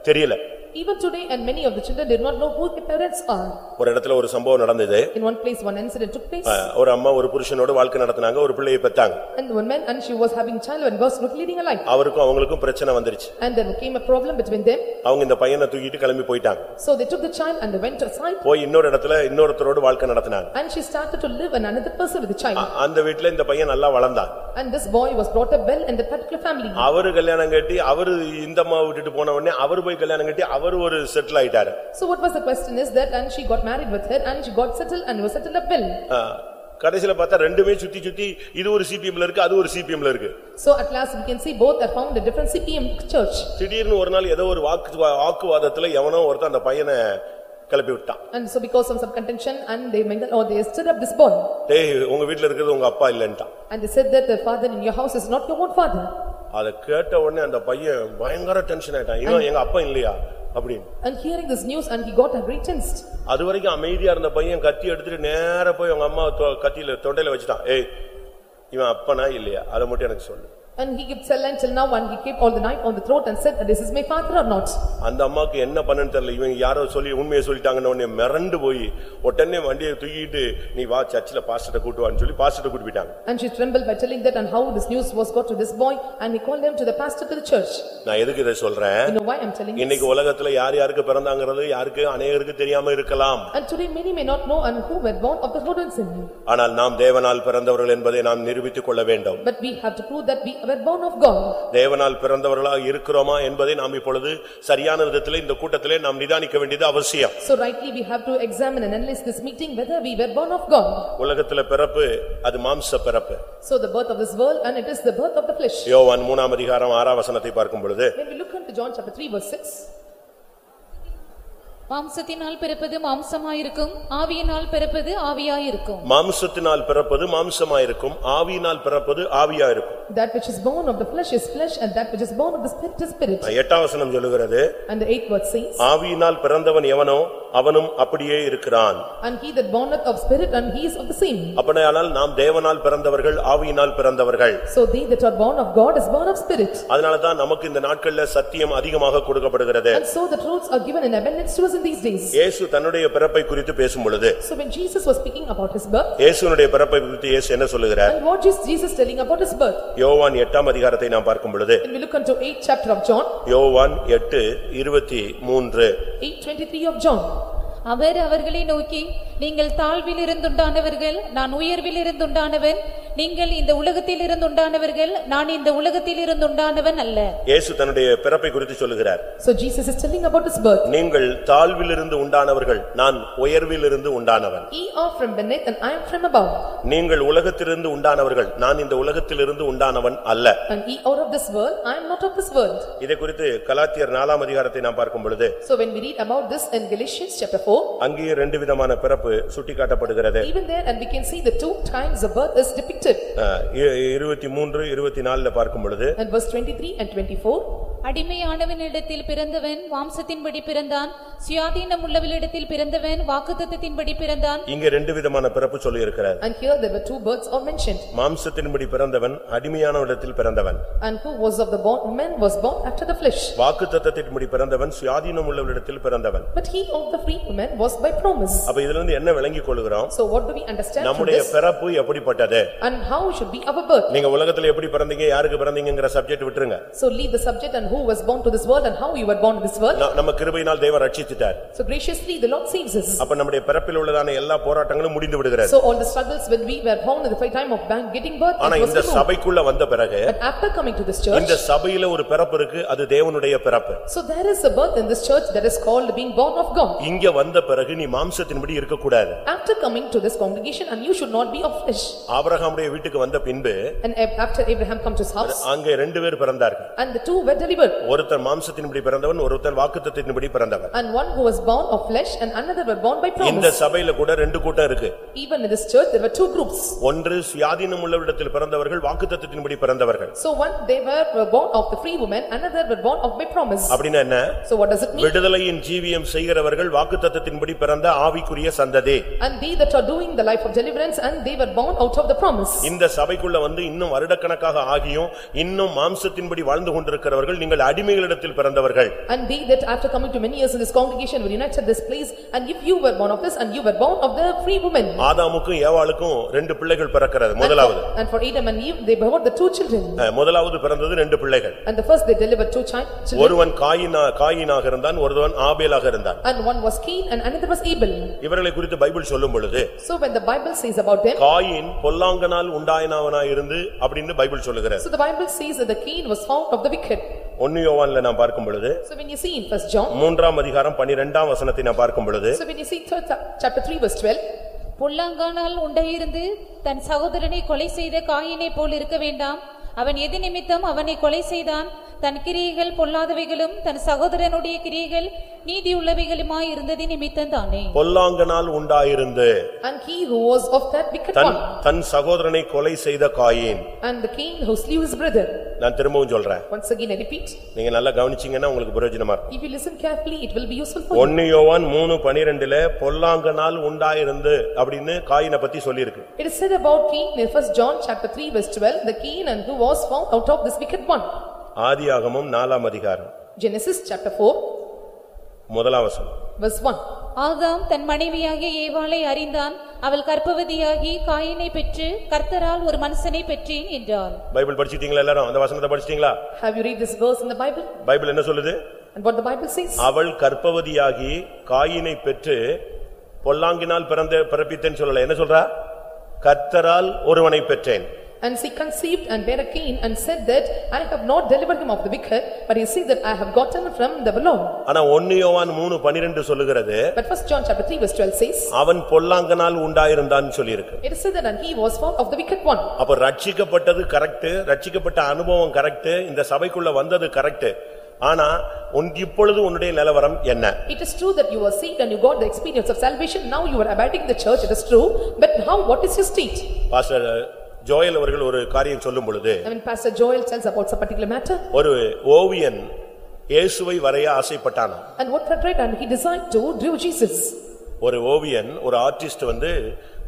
தெரியல Even today, and many of the children did not know who their parents are. ஒரு இடத்துல ஒரு சம்பவம் நடந்தது In one place, one incident took place, ஆ, ஒரு அம்மா ஒரு புருஷனோட வாழ்க்கை நடத்தினாங்க ஒரு பிள்ளையை பெத்தாங்க and one man, and she was having child, and was not leading a life. அவருக்கும் அவங்களுக்கும் பிரச்சனை வந்துருச்சு And there came a problem between them, அவங்க இந்த பையனை தூக்கிட்டு கிளம்பி போயிட்டாங்க so they took the child and they went aside, போய் இன்னொரு இடத்துல இன்னொருத்தரோட வாழ்க்கை நடத்தினாங்க and she started to live and another person with the child. அ- அந்த வீட்டுல இந்த பையன் நல்லா வளர்ந்தான் And this boy was brought up well in that particular family. அவரு கல்யாணம் கட்டி அவரு இந்த அம்மா விட்டுட்டு போன உடனே அவரு போய் கல்யாணம் கட்டி அவரு ஒரு செட்டில் ஆயிட்டாரு So what was the question is that, and she got married with her, and she got settled and was settled up well. ஆ, கடைசில பார்த்தா ரெண்டுமே சுத்தி சுத்தி இது ஒரு சிபிஎம்ல இருக்கு அது ஒரு சிபிஎம்ல இருக்கு So at last we can see both are found in different CPM church. திடீர்னு ஒரு நாள் ஏதோ ஒரு வாக்கு வாக்குவாதத்துல எவனோ ஒருத்தன் அந்த பையனை கிளப்பி விட்டான் And so because of some contention and they mingled or they stood up this boy. டேய் உங்க வீட்ல இருக்கிறது உங்க அப்பா இல்லன்ட்டான். And they said that the father in your house is not your own father. அத கேட்ட உடனே அந்த பையன் பயங்கர டென்ஷன் ஆயிட்டான். இவன் எங்க அப்பா இல்லையா? அப்படின்னு. And hearing this news and he got a great tensed. அது வரைக்கும் அமைதியா இருந்த பையன் கத்தி எடுத்துட்டு நேரா போய் அவங்க அம்மா கத்தியில தொண்டையில வச்சுட்டான். ஏய் இவன் அப்பனா இல்லையா? அதை மட்டும் எனக்கு சொல்லு. And he kept silent till now and he kept all the knife on the throat and said, "This is my father or not?" அந்த அம்மாக்கு என்ன பண்ணன்னு தெரியல இவன் யாரோ சொல்லி உண்மையை சொல்லிட்டாங்கன்னு உடனே மிரண்டு போய் உடனே வண்டியை தூக்கிட்டு நீ வா சர்ச்சில் பாஸ்டரை கூட்டு வான்னு சொல்லி பாஸ்டரை கூட்டு போயிட்டாங்க And she trembled by telling that and how this news was got to this boy and he called him to the pastor to the church. நான் எதுக்கு இதை சொல்றேன் You know why I'm telling இன்னைக்கு? உலகத்துல யார் யாருக்கு பிறந்தாங்கிறது யாருக்கு அநேகருக்கு தெரியாம இருக்கலாம் And today many may not know and who were born of the Lord sin. ஆனால் நாம் தேவனால் பிறந்தவர்கள் என்பதை நாம் நிரூபித்துக் கொள்ள வேண்டும் But we have to prove that we were born of God. தேவனால் பிறந்தவர்களாக இருக்கிறோமா என்பதை நாம் இப்பொழுது சரியான விதத்திலே இந்த கூட்டத்திலே நாம் நிதானிக்க வேண்டியது அவசியம் So rightly we have to examine and analyze this meeting whether we were born of God. உலகத்துல பிறப்பு அது மாம்ச பிறப்பு So the birth of this world and it is the birth of the flesh. யோவான் மூணாம் அதிகாரம் ஆறாம் வசனத்தை பார்க்கும் பொழுது When we look into John chapter 3 verse 6. மாம்சத்தினால் பிறப்பது மாம்சமாயிருக்கும் ஆவியினால் பிறப்பது ஆவியாயிருக்கும் மாம்சத்தினால் பிறப்பது மாம்சமாயிருக்கும் ஆவியினால் பிறப்பது ஆவியாயிருக்கும் That which is born of the flesh is flesh and that which is born of the spirit is spirit. எட்டாம் வசனம் சொல்லுகிறது And the eighth word says, ஆவியினால் பிறந்தவன் எவனோ அவனும் அப்படியே இருக்கிறான் And he that borneth of spirit and he is of the same. அப்படியானால் நாம் தேவனால் பிறந்தவர்கள் ஆவியினால் பிறந்தவர்கள் So they that are born of God is born of spirit. அதனாலதான் நமக்கு இந்த நாட்கள்ல சத்தியம் அதிகமாக கொடுக்கப்படுகிறது And so the truths are given in abundance to us in these days. இயேசு தன்னுடைய பிறப்பை குறித்து பேசும் பொழுது So when Jesus was speaking about his birth, இயேசுனுடைய பிறப்பை குறித்து இயேசு என்ன சொல்லுகிறார் and what is Jesus telling about his birth? யோவான் எட்டாம் அதிகாரத்தை நாம் பார்க்கும் பொழுது When we look into eighth chapter of John, யோவான் எட்டு இருபத்தி மூன்று eight twenty-three of John. அவர் அவர்களை நோக்கி நீங்கள் தாழ்வில் இருந்துண்டானவர்கள் நான் உயர்வில் இருந்துண்டானவன் நீங்கள் இந்த உலகத்தில் இருந்துண்டானவர்கள் நான் இந்த உலகத்தில் இருந்துண்டானவன் அல்ல இயேசு தன்னுடைய பிறப்பை குறித்து சொல்லுகிறார் So Jesus is telling about his birth. நீங்கள் தாழ்விலிருந்து உண்டானவர்கள் நான் உயர்விலிருந்து உண்டானவன் Ye are from beneath and I am from above. நீங்கள் உலகத்திலிருந்து உண்டானவர்கள் நான் இந்த உலகத்திலிருந்து உண்டானவன் அல்ல And ye are of this world, I am not of this world. இதை குறித்து கலாத்தியர் நாலாம் அதிகாரத்தை நாம் பார்க்கும் பொழுது So when we read about this in Galatians chapter four, அங்கேயே ரெண்டு விதமான பிறப்பு சுட்டிக்காட்டப்படுகிறது. Even there and we can see the two times of birth is depicted. இருபத்தி மூன்று இருபத்தி நாலுல பார்க்கும் பொழுது And verse twenty-three and twenty-four, அடிமையானவனிடத்தில் பிறந்தவன் வாம்சத்தின்படி பிறந்தான். சுயாதீனம் உள்ளவளிடத்தில் பிறந்தவன் வாக்குத்தத்தத்தின்படி பிறந்தான். இங்க ரெண்டு விதமான பிறப்பு சொல்லி இருக்கிறார் and here there were two births are mentioned. மாம்சத்தின்படி பிறந்தவன் அடிமையான இடத்தில் பிறந்தவன். And who was of the born man was born after the flesh. வாக்கு தத்தத்தின்படி பிறந்தவன் சுயாதீனம் உள்ளவரிடத்தில் பிறந்தவன். But he of the free woman was by promise. அப்ப இதுல இருந்து என்ன விளங்கிக் கொள்கிறோம் So what do we understand from நம்முடைய this? பிறப்பு எப்படிப்பட்டது And how should be our birth? நீங்க உலகத்துல எப்படி பிறந்தீங்க யாருக்கு பிறந்தீங்கங்கிற சப்ஜெக்ட் விட்டுருங்க So leave the subject and who was born to this world and how you were born to this world. ந- நம்ம கிருபையினால் தேவன் ரட்சித்துட்டார் So graciously the Lord saves us. அப்ப நம்முடைய பிறப்பில் உள்ளதான எல்லா போராட்டங்களும் முடிந்து விடுகிறது So all the struggles when we were born in the time of bank getting birth, ஆனா it was இந்த removed. சபைக்குள்ள வந்த பிறகு But after coming to this church, இந்த சபையில ஒரு பிறப்பு இருக்கு அது தேவனுடைய பிறப்பு so there is a birth in this church that is called being born of God. இங்க வந்த பிறகு நீ மாம்சத்தின்படி இருக்கக்கூடாது After coming to this congregation and you should not be of flesh. ஆபிரகாமுடைய வீட்டுக்கு வந்த பின்பு And Ab- after Abraham come to his house அங்கே ரெண்டு பேர் பிறந்தார்கள் and the two were delivered. ஒருத்தன் மாம்சத்தின்படி பிறந்தவன் ஒருத்தன் வாக்குத்தத்தின்படி பிறந்தவன் And one who was born of flesh and another were born by இந்த promise. சபையில கூட ரெண்டு கூட்டம் இருக்கு Even in this church, there were two groups. ஒன்று சுயாதீனம் உள்ளவரிடத்தில் பிறந்தவர்கள் வாக்குத்தத்தின்படி பிறந்தவர்கள் So one, they were were born of the free woman, another were born of by promise. அப்படின்னா என்ன So what does it mean? விடுதலையின் ஜீவியம் செய்கிறவர்கள் வாக்குத்தத்தத்தின்படி பிறந்த ஆவிக்குரிய சந்ததி And they that are doing the life of deliverance and they were born out of the promise. இந்த சபைக்குள்ள வந்து இன்னும் வருடக்கணக்காக ஆகியும் இன்னும் மாம்சத்தின்படி வாழ்ந்து கொண்டிருக்கிறவர்கள் நீங்கள் அடிமைகளிடத்தில் பிறந்தவர்கள் And they that after coming to many years in this congregation were united this place and if you were born of this and you were born of the free woman. ஆதாமுக்கும் ஏவாளுக்கும் ரெண்டு பிள்ளைகள் பிறக்கிறது முதலாவது And for Adam and Eve, they bore the two children. முதலாவது பிறந்தது ரெண்டு பிள்ளைகள் And the first they delivered two chi- children ஒருவன் காயினா காயினாக இருந்தான் ஒருவன் ஆபேலாக இருந்தான் and one was Cain and another was Abel. இவர்களை குறித்து பைபிள் சொல்லும் பொழுது So when the Bible says about them, Cain பொல்லாங்கனால் உண்டாயினவனாய் இருந்து அப்படின்னு பைபிள் சொல்லுகிறது so the Bible says that the Cain was found of the wicked. ஒன்னு யோவான்ல நான் பார்க்கும் பொழுது So when you see in first John, மூன்றாம் அதிகாரம் பனிரெண்டாம் வசனத்தை நான் பார்க்கும் பொழுது so when you see third chapter three verse twelve, பொல்லாங்கானால் உண்டாயிருந்து தன் சகோதரனை கொலை செய்த காயினை போல் இருக்க வேண்டாம் அவன் எது நிமித்தம் அவனை கொலை செய்தான் தன் கிரியைகள் பொல்லாதவைகளும் தன் சகோதரனுடைய கிரியைகள் நீதியுள்ளவைகளுமாய் இருந்தது நிமித்தம் தானே பொல்லாங்கனால் உண்டாயிருந்து And he who was of that wicked than one, தன் சகோதரனை கொலை செய்த Cain and the king who slew his brother. நான் திரும்பவும் சொல்றேன் Once again, I repeat, நீங்க நல்லா கவனிச்சீங்கன்னா உங்களுக்கு பிரயோஜனமா இருக்கும் if you listen carefully, it will be useful for you. ஒன்னு யோவான் மூணு பனிரெண்டுல பொல்லாங்கனால் உண்டாயிருந்து அப்படின்னு காயினை பத்தி சொல்லியிருக்கு It is said about Cain in first John chapter three verse twelve, the Cain and who was found out of this wicked one. ஆதியாகமம் நாலாம் அதிகாரம் Genesis chapter four, முதலாம் வசனம் verse. ஆதாம் தன் மனைவியாகிய ஏவாளை அறிந்தான். அவள் கர்ப்பவதியாகி காயினை பெற்று கர்த்தரால் ஒரு மனுஷனை பெற்றேன் என்றான். பைபிள் படிச்சிட்டீங்களா எல்லாரும்? அந்த வசனத்தை படிச்சிட்டீங்களா? Have you read this verse in the Bible? Bible என்ன சொல்லுது? And what the Bible says? அவள் கர்ப்பவதியாகி காயினை பெற்று பொல்லாங்கினால் பிறந்த பிறப்பித்தேன்னு சொல்லல. என்ன சொல்றா? கர்த்தரால் ஒருவனை பெற்றேன். And she conceived and bare a Cain and said that, I have not delivered him of the wicked, but he said that I have gotten from the Lord. ஆனா ஒன்னு யோவான் மூணு பனிரெண்டு சொல்லுகிறது But first John chapter three verse twelve says, அவன் பொல்லாங்கனால் உண்டாயிருந்தான்னு சொல்லியிருக்கு it is said that and he was found of the wicked one. அப்ப ரட்சிக்கப்பட்டது correct ரட்சிக்கப்பட்ட அனுபவம் கரெக்ட் இந்த சபைக்குள்ள வந்தது கரெக்ட் ஆனா உன் இப்பொழுது உன்னுடைய நிலவரம் என்ன It is true that you were saved and you got the experience of salvation, now you are abiding in the church, it is true, but how, what is your state? Pastor Joel அவர்கள் ஒரு காரியம் சொல்லும் பொழுது mean Pastor Joel tells about some particular matter, ஒரு ஓவியன் இயேசுவை வரைய ஆசைப்பட்டானாம் and what portrait and he designed to draw Jesus. ஒரு ஓவியன் ஒரு ஆர்டிஸ்ட் வந்து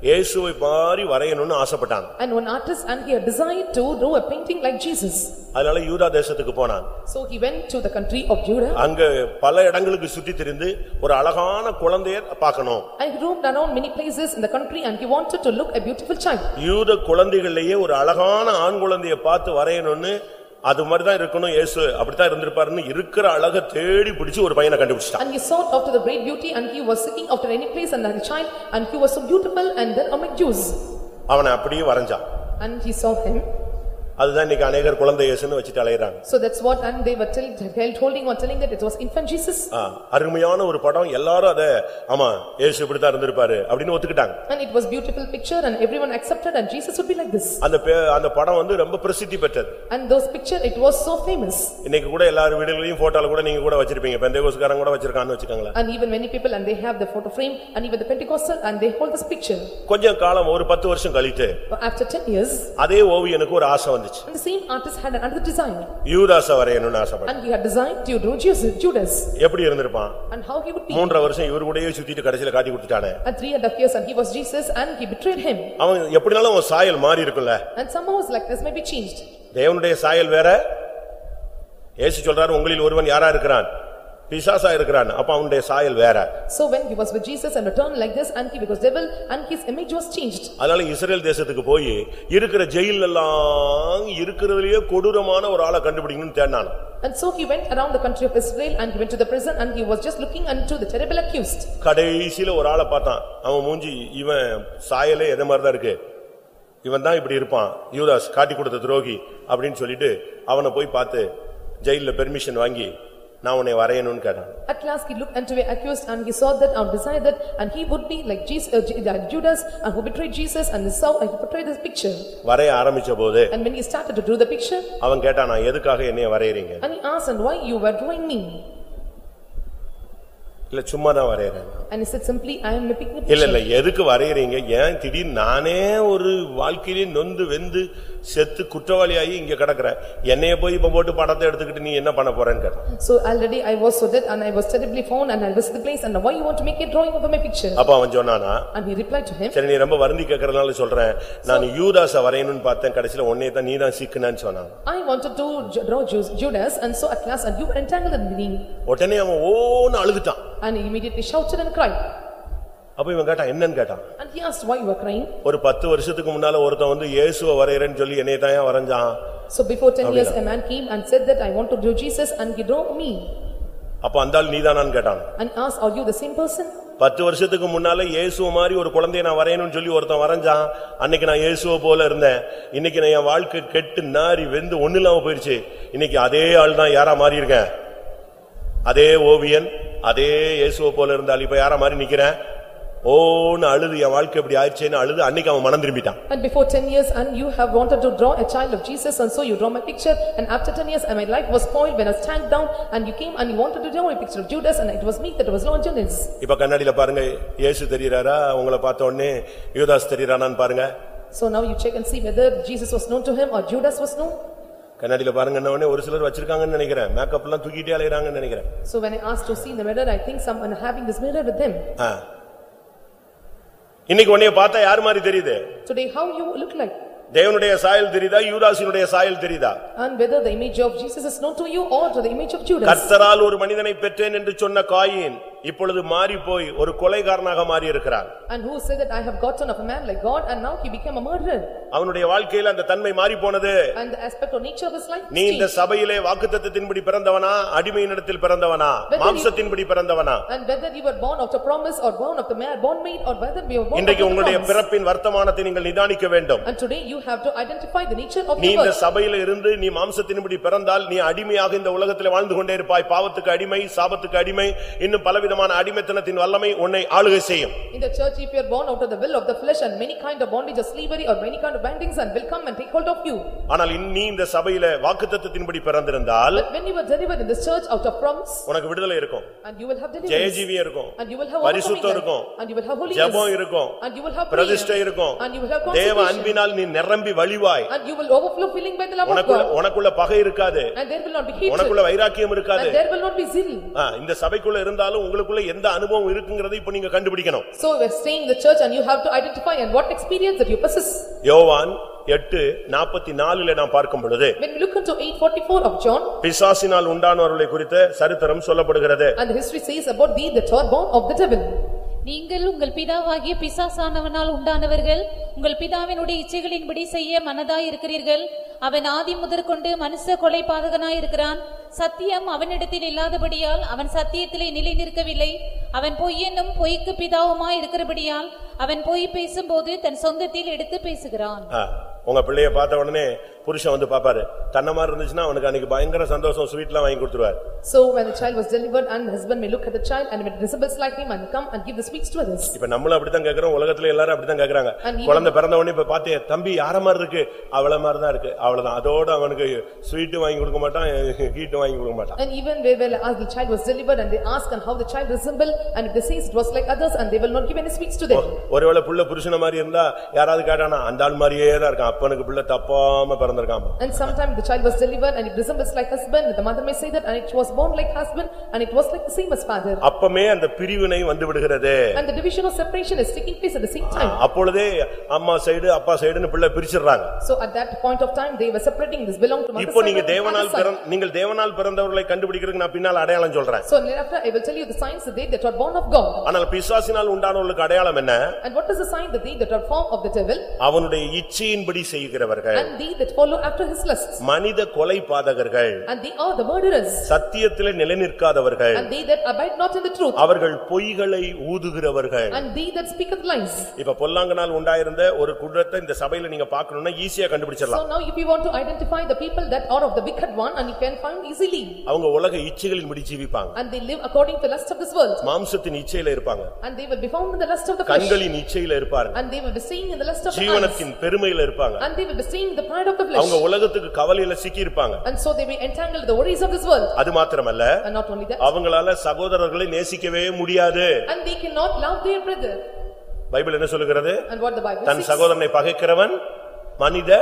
இயேசுவை மாதிரி வரையணும்னு ஆசைப்பட்டான் And one artist and he had designed to draw a painting like Jesus. அதனால யூதா தேசத்துக்கு போனான் So he went to the country of Judah அங்க பல இடங்களுக்கு சுத்தி திரிந்து ஒரு அழகான குழந்தைய பார்க்கணும் and he roamed around many places in the country and he wanted to look a beautiful child. யூத குழந்தைகள்லயே ஒரு அழகான ஆண் குழந்தைய பார்த்து வரையணும்னு அது மாதிரிதான் இருக்கணும் இயேசு அப்படித்தான் இருந்திருப்பாருன்னு இருக்கிற அழக தேடி பிடிச்சு ஒரு பையனை கண்டுபிடிச்சிட்டான் And he sought after the great beauty and he was seeking after any place and a child and he was so beautiful and then among Jews. அவனை அப்படியே வரைஞ்சான் And he saw him. அதுதான் இன்னைக்கு அநேகர் குழந்தை இயேசுன்னு வச்சுட்டு அலையறாங்க So that's what and they were telling, held holding on telling that it was infant Jesus. ஆ, அருமையான ஒரு படம் எல்லாரும் அத ஆமா இயேசு இப்படித்தான் இருந்திருப்பாரு அப்படின்னு ஒத்துக்கிட்டாங்க And it was beautiful picture and everyone accepted and Jesus would be like this. அந்த பே- அந்த படம் வந்து ரொம்ப பிரசித்தி பெற்றது And those picture, it was so famous. இன்னைக்கு கூட எல்லார் வீடுகளையும் போட்டோல கூட நீங்க கூட வச்சிருப்பீங்க பெந்தேகோஸ்காரங்க கூட வச்சிருக்கான்னு வச்சுக்கோங்களேன் And even many people and they have the photo frame and even the Pentecostal and they hold this picture. கொஞ்சம் காலம் ஒரு பத்து வருஷம் கழித்து After ten years, அதே ஓவியனுக்கு ஒரு ஆசை வந்துச்சு and the same artist had another design. யூதாச வரையணும்னு ஆசைப்பட்டான் And he had designed Jesus- Judas எப்படி இருந்திருப்பான் and how he would be. மூன்றரை வருஷம் இவர் கூடயே சுத்திட்டு கடைசில காட்டி கொடுத்துட்டானே And three and a half years and he was Jesus and he betrayed him. அவன் எப்படினாலும் அவன் சாயல் மாறி இருக்குல்ல And somehow was like this may be changed. தேவனுடைய சாயல் வேற இயேசு சொல்றாரு உங்களில் ஒருவன் யாரா இருக்கிறான் பிசாசா இருக்கிறான். அப்ப அவனுடைய சாயல் வேற. So when he was with Jesus and returned like this and he because devil and his image was changed. அதனால இஸ்ரேல் தேசத்துக்கு போய் இருக்கிற ஜெயில் எல்லாம் இருக்கிறதுலயே கொடூரமான ஒரு ஆளை கண்டுபிடிக்கணும்னு தேடினான் And so he went around the country of Israel and he went to the prison and he was just looking unto the terrible accused. கடைசில ஒரு ஆளை பார்த்தான். அவன் மூஞ்சி இவன் சாயலே எதை மாதிரிதான் இருக்கு? இவன் தான் இப்படி இருப்பான். யூதாஸ் காட்டி கொடுத்த துரோகி அப்படின்னு சொல்லிட்டு அவனை போய் பார்த்து ஜெயில்ல பெர்மிஷன் வாங்கி நான் உன்னை வரையணும்னு கேட்டான் At last he looked unto the accused and he saw that and desired that and he would be like Jesus, uh, Ju- uh, Judas and who betrayed Jesus and he saw and he portrayed this picture. வரைய ஆரம்பிச்ச போது And when he started to draw the picture அவன் கேட்டான் நான் எதுக்காக என்னைய வரையறீங்க and he asked and why you were drawing me? இல்ல சும்மா தான் வரையறேன் And he said simply, I am making a இல்ல picture. இல்ல எதுக்கு வரையறீங்க ஏன் திடீர்னு நானே ஒரு வாழ்க்கையிலே நொந்து வெந்து செத்து குற்றவாளியாகி இங்க கிடக்குறேன் என்னைய போய் இப்ப போட்டு படத்தை எடுத்துக்கிட்டு நீ என்ன பண்ண போறேன்னு கேட்டான் So already I was so dead and I was terribly found and I was the place and why you want to make a drawing of my picture? அப்ப அவன் சொன்னானா And he replied to him, சரி நீ ரொம்ப வருந்தி கேக்குறதுனால சொல்றேன் நான் யூதாச வரையணும்னு பார்த்தேன் கடைசில உன்னைய தான் நீதான் சிக்குனான்னு சொன்னான் I wanted to ju- draw Ju- Judas and so at last and you were entangled in me. உடனே அவன் ஓன்னு அழுதுட்டான் And he immediately shouted and cried. அப்ப இவன் கேட்டான் என்னன்னு கேட்டான்? And he asked why you were crying. ஒரு பத்து வருஷத்துக்கு முன்னால ஒருத்தன் வந்து இயேசுவ வரையறேன்னு சொல்லி என்னைய தான் ஏன் வரைஞ்சான்? So before ten years, a man came and said that I want to draw Jesus and he drew me. அப்ப அந்தாள் நீதானான்னு கேட்டான். And asked, are you the same person? பத்து வருஷத்துக்கு முன்னால இயேசுவ மாதிரி ஒரு குழந்தைய நான் வரையணும்னு சொல்லி ஒருத்தன் வரைஞ்சான். அன்னைக்கு நான் இயேசுவ போல இருந்தேன். இன்னைக்கு நான் என் வாழ்க்கை கெட்டு நாரி வெந்து ஒண்ணு இல்லாம போயிருச்சு. இன்னைக்கு அதே ஆள் தான் யாரா மாறி இருக்கேன்? அதே ஓவியன் அதே இயேசுவ போல இருந்தால் இப்ப யாரா மாறி நிக்கிறேன்? ஓன்னு அழுது என் வாழ்க்கை இப்படி ஆயிடுச்சேன்னு அழுது அன்னைக்கு அவன் மனம் திரும்பிட்டான் And before ten years, and you have wanted to draw a child of Jesus, and so you draw my picture, and after ten years, and my life was spoiled when I was tanked down, and you came and you wanted to draw a picture of Judas, and it was me that was Lord Judas. இப்ப கண்ணாடியில பாருங்க இயேசு தெரியறாரா உங்களை பார்த்த உடனே யூதாஸ் தெரியறானான்னு பாருங்க So now you check and see whether Jesus was known to him or Judas was known. கண்ணாடியில பாருங்கன்ன உடனே ஒரு சிலர் வச்சிருக்காங்கன்னு நினைக்கிறேன் மேக்கப் எல்லாம் தூக்கிட்டே அலையறாங்கன்னு நினைக்கிறேன் So when I asked to see in the mirror, I think someone having this mirror with them. இன்னைக்கு உன்னைய பார்த்தா யார் மாதிரி தெரியுது Today, how you look like? தேவனுடைய சாயல் தெரியுதா யூதாசினுடைய சாயல் தெரியுதா And whether the image of Jesus is known to you or to the image of Judas. கர்த்தரால் ஒரு மனிதனை பெற்றேன் என்று சொன்ன காயின் இப்பொழுது மாறி போய் ஒரு கொலைகாரனாக மாறி இருக்கிறான் And who said that I have gotten of a man like God and now he became a murderer. அவனுடைய வாழ்க்கையில அந்த தன்மை மாறி போனது And the aspect or nature of his life நீ இந்த. சபையிலே வாக்குத்தத்தத்தின்படி பிறந்தவனா அடிமையினிடத்தில் பிறந்தவனா மாம்சத்தின்படி பிறந்தவனா And whether you were born out of promise or born of the man, born maid or whether we were born இன்றைக்கு of உங்களுடைய. பிறப்பின் வர்த்தமானத்தை நீங்கள் நிதானிக்க வேண்டும் And today you have to identify the nature of நீ இந்த. சபையில இருந்து நீ மாம்சத்தின்படி பிறந்தால் நீ அடிமையாக இந்த உலகத்தில் வாழ்ந்து கொண்டே இருப்பாய் பாவத்துக்கு அடிமை சாபத்துக்கு அடிமை இன்னும் பலவிதமான அடிமைத்தனத்தின் வல்லமை உன்னை ஆளுகை செய்யும் In the church, if you are born out of the will of the flesh and many kind of bondage or slavery or many kind of bindings and will come and take hold of you. ஆனால் இன் நீ இந்த சபையில வாக்குத்தத்தத்தின்படி பிறந்திருந்தால் But when you were delivered in this church out of promise உனக்கு விடுதலை இருக்கும் and you will have deliverance. ஜெயஜீவியம் இருக்கும் And you will have overcoming பரிசுத்தம் them. இருக்கும் And you will have holiness. ஜெபம் இருக்கும் And you will have பிரதிஷ்டை prayer. இருக்கும் And you will have தேவ consecration. அன்பினால் நீ நிரம்பி வழிவாய் And you will overflow filling by the love of உனக்குள்ள God. உனக்குள்ள பகை இருக்காது And there will not be hatred. உனக்குள்ள வைராக்கியம் இருக்காது And there will not be zeal. ஆ, இந்த சபைக்குள்ள இருந்தாலும் உங்களுக்குள்ள எந்த அனுபவம் இருக்குங்கறதை இப்ப நீங்க கண்டுபிடிக்கணும் So we are staying in the church and you have to identify and what experience that you possess. யோவான் எட்டு நாற்பத்தி நாலுல நாம் பார்க்கும் பொழுது When we look into eight forty-four of John, பிசாசினால் உண்டானவர்களை குறித்த சரித்திரம் சொல்லப்படுகிறது and the history says about thee that are born of the devil. நீங்கள் உங்கள் பிதாவாகிய பிசாசானவனால் உண்டானவர்கள் உங்கள் பிதாவினுடைய இச்சைகளின்படி செய்ய மனதாய் இருக்கிறீர்கள் அவன் ஆதி முதற்கொண்டு மனுஷ கொலை பாதகனாய் இருக்கிறான் சத்தியம் அவனிடத்தில் இல்லாதபடியால் அவன் சத்தியத்திலே நிலை நிற்கவில்லை. அவன் பொய்யென்னும் பொய்க்கு பிதாவுமாய் இருக்கிறபடியால் அவன் பொய் பேசும்போது தன் சொந்தத்தில் எடுத்து பேசுகிறான். உங்க பிள்ளைய பார்த்த உடனே புருஷன் வந்து பாப்பாரு தன்ன மாதிரி இருந்துச்சுன்னா அவனுக்கு அன்னைக்கு பயங்கர சந்தோஷம் ஸ்வீட்லாம் வாங்கி கொடுத்துருவார். So when the child was delivered and the husband may look at the child and when it resembles like him and come and give the sweets to others. இப்ப நம்மளும் அப்படித்தான் கேக்குறோம் உலகத்துல எல்லாரும் அப்படித்தான் கேக்குறாங்க. And even- குழந்தை பிறந்த உடனே இப்ப பாத்தே தம்பி யார மாதிரி இருக்கு? அவள மாதிரி தான் இருக்கு. அவ்வளவுதான். அதோட அவனுக்கு ஸ்வீட் வாங்கி கொடுக்க மாட்டான் கீட்டு வாங்கி கொடுக்க மாட்டான் And even where well as the child was delivered and they ask and how the child resembled and if they say it was like others and they will not give any sweets to them. ஒருவேளை புள்ள புருஷன மாதிரி இருந்தா யாராவது கேட்டானா அந்த ஆள் மாதிரியே தான் இருக்கான் அப்பனுக்கு பிள்ளை தப்பாம பிறந்திருக்கான் And sometime the child was delivered and it resembles like husband, the mother may say that and it was born like husband and it was like the same as father. அப்பமே அந்த பிரிவினை வந்து விடுகிறது And the division of separation is taking place at the same time. அப்பொழுதே அம்மா side அப்பா சைடுன்னு பிள்ளை பிரிச்சிடுறாங்க So at that point of time, they were separating this belong to mother இப்போ side நீங்க and father தேவனால் side. பிறந்த நீங்கள் தேவனால் பிறந்தவர்களை கண்டுபிடிக்கிறதுக்கு நான் பின்னால் அடையாளம் சொல்றேன் So thereafter I will tell you the signs that they that are born of God. ஆனால் பிசாசினால் உண்டானவர்களுக்கு அடையாளம் என்ன And what is the sign that they that are formed of the devil அவனுடைய இச்சையின்படி செய்கிறவர்கள் and they that follow after his lusts. மனித கொலை பாதகர்கள் And they are the murderers சத்தியத்திலே நிலைநிற்காதவர்கள் and they that abide not in the truth அவர்கள் பொய்களை ஊதுகிறவர்கள் and they that speaketh lies. இப்ப பொல்லாங்கனால் உண்டாயிருந்த ஒரு குற்றத்தை இந்த சபையில நீங்க பார்க்கணும்னா ஈஸியா So கண்டுபிடிச்சிடலாம் now if you want to identify the people that are of the wicked one and you can find easily அவங்க உலக இச்சைகளின்படி ஜீவிப்பாங்க and they live according to the lust of this world மாம்சத்தின் இச்சையில இருப்பாங்க and they will be found in the lust of the flesh கண்களின் இச்சையில இருப்பாங்க and they will be staying in the lust of the ஜீவனத்தின் பெருமையில இருப்பாங்க and they will be in the pride of the அவங்க flesh உலகத்துக்கு கவலையில சிக்கி இருப்பாங்க and so they will entangle the worries of this world அது மாத்திரமல்ல and not only that அவங்களால சகோதரர்களை நேசிக்கவே முடியாது and they cannot love their brother Bible என்ன சொல்லுகிறது தன் சகோதரனை பகைக்கிறவன் மனித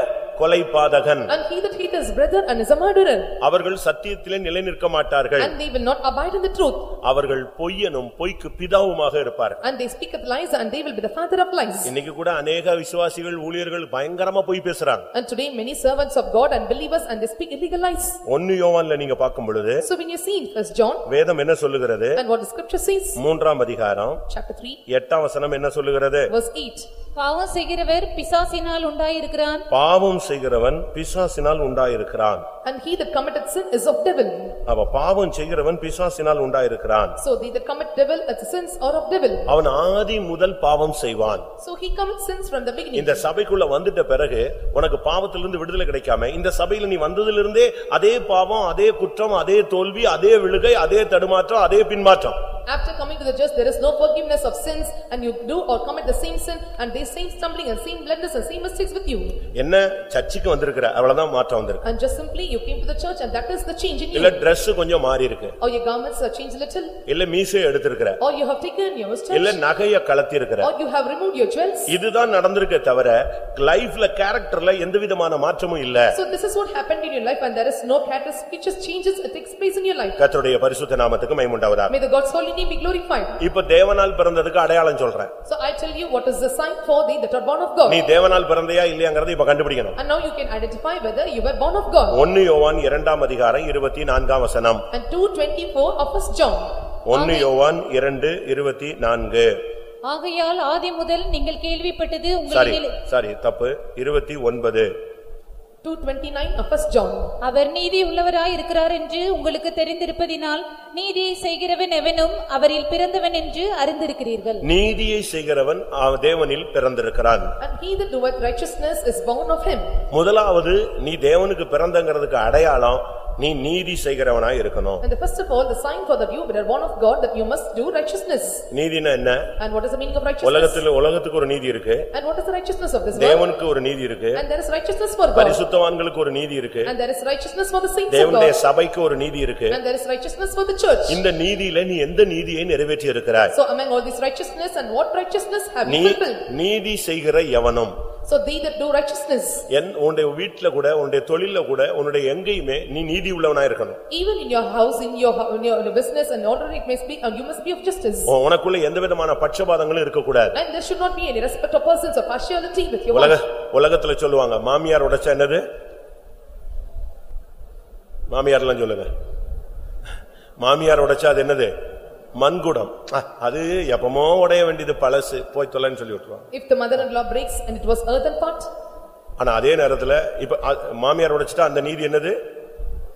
கொலை பாதகன் and he that hateth his brother and is a murderer அவர்கள் சத்தியத்திலே நிலை நிற்க மாட்டார்கள் and they will not abide in the truth அவர்கள் பொய்யனும் பொய்க்கு பிதாவுமாக இருப்பார்கள் and they speak of lies and they will be the father of lies இன்னைக்கு கூட அநேக விசுவாசிகள் ஊழியர்கள் பயங்கரமா பொய் பேசுறாங்க and today many servants of God and believers and they speak illegal lies ஒன்னு யோவான்ல நீங்க பார்க்கும் பொழுது so when you see in first John வேதம் என்ன சொல்லுகிறது and what the scripture says மூன்றாம் அதிகாரம் chapter 3 எட்டாம் வசனம் என்ன சொல்லுகிறது verse 8 பாவம் செய்கிறவர் பிசாசினால் உண்டாயிருக்கிறான் பாவம் செய்கிறவன் பிசாசினால் உண்டாயிருக்கிறான். And he that committeth sin is of devil. அவ பாவம் செய்கிறவன் பிசாசினால் உண்டாயிருக்கிறான் So they that commit devil as sins are of devil. அவன் ஆதி முதல் பாவம் செய்வான் So he commits sins from the beginning. இந்த சபைக்குள்ள வந்துட்ட பிறகு உனக்கு பாவத்திலிருந்து விடுதலை கிடைக்காம இந்த சபையில நீ வந்ததிலிருந்தே அதே பாவம் அதே குற்றம் அதே தோல்வி அதே விழுகை அதே தடுமாற்றம் அதே பின்மாற்றம் After coming to the church, there is no forgiveness of sins and you do or commit the same sin and they same stumbling and same blunders and same mistakes with you. என்ன சர்ச்சுக்கு வந்திருக்கிற அவ்வளவுதான் மாற்றம் வந்திருக்கு And just simply you came to the church and that is the change in இல்ல you. Dress கொஞ்சம் மாறி இருக்கு Or your garments are changed a little, இல்ல மீசை எடுத்திருக்கிற or you have taken your இல்ல mustache, நகைய கலத்தி இருக்கிற or you have removed your jewels. இதுதான் நடந்திருக்கே தவிர லைஃப்ல கேரக்டர்ல எந்த விதமான மாற்றமும் இல்ல So this is what happened in your life and there is no which just changes, it takes place in your life. கர்த்தருடைய பரிசுத்த நாமத்துக்கு மைமுண்டாவதா May the God's holy name be glorified. இப்ப தேவனால் பிறந்ததுக்கு அடையாளம் சொல்றேன் So I tell you what is the sign for thee that are born of God. நீ தேவனால் பிறந்தையா இல்லையாங்கறதை இப்ப கண்டுபிடிக்கணும் And now you can identify whether you were born of God. ஒன்னு யோவான் இரண்டாம் அதிகாரம் இருபத்தி நான்காம் வசனம். And two twenty-four of first John. ஒன்னு யோவான் இரண்டு இருபத்தி நான்கு. ஆகையால் ஆதி முதல் நீங்கள் கேள்விப்பட்டது சாரி உங்களில் சாரி தப்பு. இருபத்தி ஒன்பது. Two twenty-nine of first John. அவர் நீதி உள்ளவராய் இருக்கிறார் என்று உங்களுக்கு தெரிந்திருப்பதினால் நீதியை செய்கிறவன் எவனும் அவரில் பிறந்தவன் என்று அறிந்திருக்கிறீர்கள் நீதியை செய்கிறவன் அவன் தேவனில் பிறந்திருக்கிறான் And he that doeth righteousness is born of him. முதலாவது நீ தேவனுக்கு பிறந்தங்கிறதுக்கு அடையாளம் நீ நீதி செய்கிறவனாய் இருக்கணும் And the first of all, the sign for that you are born of God, that you must do righteousness. நீதினா என்ன And what is the meaning of righteousness? உலகத்துல உலகத்துக்கு ஒரு நீதி இருக்கு And what is the righteousness of this world? தேவனுக்கு ஒரு நீதி இருக்கு And there is righteousness for God. பரிசுத்தவான்களுக்கு ஒரு நீதி இருக்கு And there is righteousness for the saints of தேவனுடைய God. சபைக்கு ஒரு நீதி இருக்கு And there is righteousness for the church. இந்த நீதியில நீ எந்த நீதியை நிறைவேற்றி இருக்கிறாய் So among all these righteousness and what righteousness have you fulfilled? நீதி செய்கிற எவனும் So they that do righteousness, என் உன்னுடைய வீட்டுல கூட உன்னுடைய தொழில்ல கூட உன்னுடைய எங்கேயுமே நீ நீதி உள்ளவனா இருக்கணும் even in your house, in your, in your business and order it may speak, and you must be of justice. உன் உனக்குள்ள எந்த விதமான பட்சபாதங்களும் இருக்கக்கூடாது And there should not be any respect of persons or partiality with your உலக wife. உலகத்துல சொல்லுவாங்க மாமியார் உடைச்சா என்னது மாமியார்லாம் சொல்லுங்க மாமியார் உடைச்சா அது என்னது மண்குடம். அது எப்பமோ உடைய வேண்டியது பழசு. போய் தொலைன்னு சொல்லி விட்டுருவாங்க. If the mother-in-law breaks and it was earthen pot, ஆனா அதே நேரத்துல இப்ப அ- மாமியார் உடைச்சிட்டா அந்த நீதி என்னது?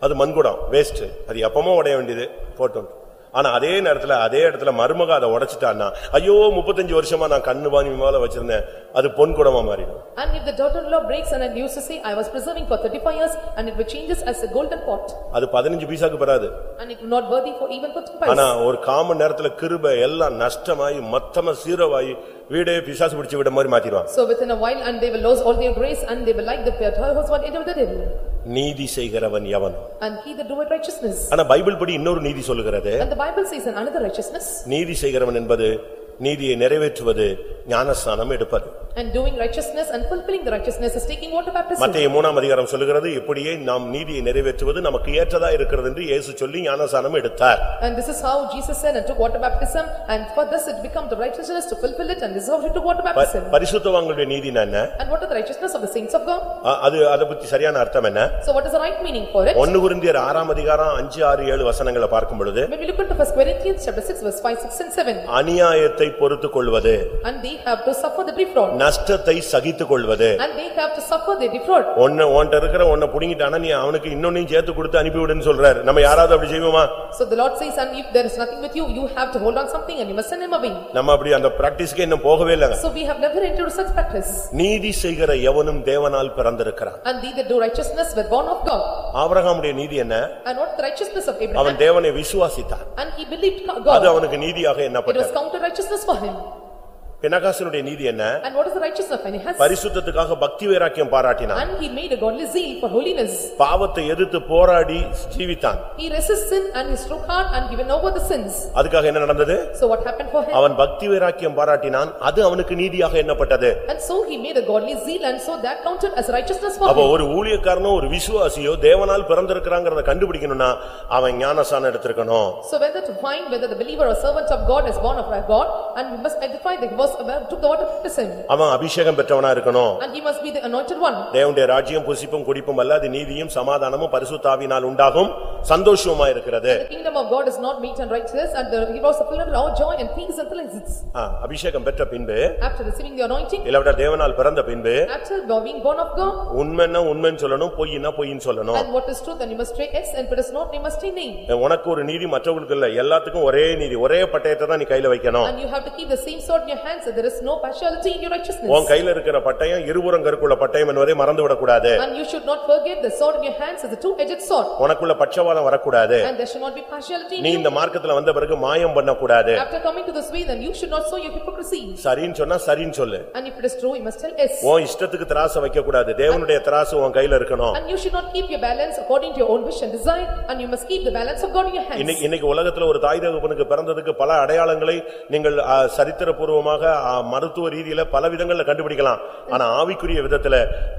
அது மண்குடம் வேஸ்ட் அது எப்பமோ உடைய வேண்டியது. போட்டோம். ஆனா அதே நேரத்துல அதே இடத்துல மருமக அதை உடைச்சிட்டான்னா ஐயோ முப்பத்தஞ்சு வருஷமா நான் கண்ணு வாங்கி மேல வச்சிருந்தேன் அது பொன் குடமா மாறிடும் and if the daughter-in-law breaks and it used to say, "I was preserving for thirty-five years," and it changes as a golden pot, அது பதினஞ்சு பைசாக்கு பெறாது and it not worthy for even for two ஆனா. ஒரு காம நேரத்துல கிருபை எல்லாம் நஷ்டமாயி மொத்தமா சீரவாயி வீடே பிசாசு பிடிச்சு விட மாதிரி மாத்திடுவாங்க So within a while, and they will lose all their grace, and they will like the husband into the devil. நீதி செய்கிறவன் எவன் And he that doeth righteousness. ஆனா பைபிள் படி இன்னொரு நீதி சொல்லுகிறது And the Bible says in another righteousness, நீதி செய்கிறவன் என்பது நீதியை நிறைவேற்றுவது ஞானஸ்நானம் எடுப்பது and doing righteousness and fulfilling the righteousness is taking water baptism. மத்திய மூணாம் அதிகாரம் சொல்லுகிறது இப்படியே நாம் நீதியை நிறைவேற்றுவது நமக்கு ஏற்றதா இருக்கிறது என்று இயேசு சொல்லி ஞானஸ்நானம் எடுத்தார் And this is how Jesus said and took water baptism, and for this it become the righteousness to fulfill it, and this is how he took water baptism. பரிசுத்தவான்களுடைய நீதினா என்ன And what is the righteousness of the saints of God? அது அதை பத்தி சரியான அர்த்தம் என்ன So what is the right meaning for it? ஒன்னு குருந்தியர் ஆறாம் அதிகாரம் அஞ்சு ஆறு ஏழு வசனங்களை பார்க்கும் பொழுது When we look into first Corinthians chapter six verse five, six and seven, அநியாயத்தை பொறுத்துக் கொள்வது and they have to suffer the defraud, நஷ்டத்தை சகித்துக் கொள்வது and they have to suffer the defraud. ஒன்னு உன்ட்ட இருக்கிற ஒன்ன புடுங்கிட்டானா நீ அவனுக்கு இன்னொன்னையும் சேர்த்து கொடுத்து அனுப்பிவிடுன்னு சொல்றாரு நம்ம யாராவது அப்படி செய்வோமா So the Lord says, and if there is nothing with you, you have to hold on something and you must send him away. நம்ம அப்படி அந்த பிராக்டிஸ்க்கு இன்னும் போகவே இல்லைங்க So we have never entered such practice. நீதி செய்கிற எவனும் தேவனால் பிறந்திருக்கிறான் And they that do righteousness were born of God. ஆபிரகாமுடைய நீதி என்ன And what the righteousness of அவன் Abraham? தேவனை விசுவாசித்தான் And he believed அது God. அவனுக்கு நீதியாக It was எண்ணப்பட்டது counted righteousness for him. பினகாசனுடைய நீதி என்ன And what is the righteousness of Phinehas? பரிசுத்தத்துக்காக பக்தி வைராக்கியம் பாராட்டினான் And he made a godly zeal for holiness. பாவத்தை எதிர்த்து போராடி ஜீவித்தான் He resisted sin and he strove hard and given over the sins. அதுக்காக என்ன நடந்தது So what happened for him? அவன் பக்தி வைராக்கியம் பாராட்டினான் அது அவனுக்கு நீதியாக எண்ணப்பட்டது And so he made a godly zeal and so that counted as righteousness for அப்ப him. ஒரு ஊழியக்காரனோ ஒரு விசுவாசியோ தேவனால் பிறந்திருக்கிறாங்கிறத கண்டுபிடிக்கணும்னா அவன் ஞானசானம் எடுத்திருக்கணும் So whether to find whether the believer or servant of God is born of God and we must identify that he was aware- took the water baptism. அவன் அபிஷேகம் பெற்றவனா இருக்கணும் And he must be the anointed one. தேவனுடைய ராஜ்யம் புசிப்பும் குடிப்பும் அல்ல அது நீதியும் சமாதானமும் பரிசுத்தாவினால் உண்டாகும் சந்தோஷமா இருக்கிறது The kingdom of God is not meat and righteousness and the he was full of all joy and peace and delights. ஆ, அபிஷேகம் பெற்ற பின்பு After receiving the anointing, இல்லாவிட்டா தேவனால் பிறந்த பின்பு after being born of God, உண்மைன்னா உண்மைன்னு சொல்லணும் பொய்னா பொய்ன்னு சொல்லணும் and what is truth and you must say yes and what is not you must say nay. உனக்கு ஒரு நீதி மற்றவங்களுக்கு இல்ல எல்லாத்துக்கும் ஒரே நீதி ஒரே பட்டயத்தை தான் நீ கையில வைக்கணும் And you have to keep the same sword in your hands and there is no partiality in your உன் righteousness. கையில இருக்கிற பட்டயம் இருபுறம் கருக்குள்ள பட்டயம் என்பதை மறந்து விடக்கூடாது And you should not forget the sword in your hands is a two-edged sword. உனக்குள்ள பட்சவாதம் வரக்கூடாது And there should not be partiality நீ. இந்த மார்க்கத்துல வந்த பிறகு மாயம் பண்ணக்கூடாது After coming to this way, then you should not show your hypocrisy. சரின்னு சொன்னா சரின்னு சொல்லு And if it is true, you must tell yes. உன் இஷ்டத்துக்கு திராச வைக்க கூடாது தேவனுடைய திராசு உன் கையில இருக்கணும் And you should not keep your balance according to your own wish and desire, and you must keep the balance of God in your hands. இன்னைக்கு உலகத்துல ஒரு தாய் தகப்பனுக்கு பிறந்ததுக்கு பல அடையாளங்களை நீங்கள் சரித்திரபூர்வமாக ஆ, மருத்துவ ரீதியில பல விதங்கள்ல கண்டுபிடிக்கலாம் ஆனா ஆவிக்குரிய விதத்துல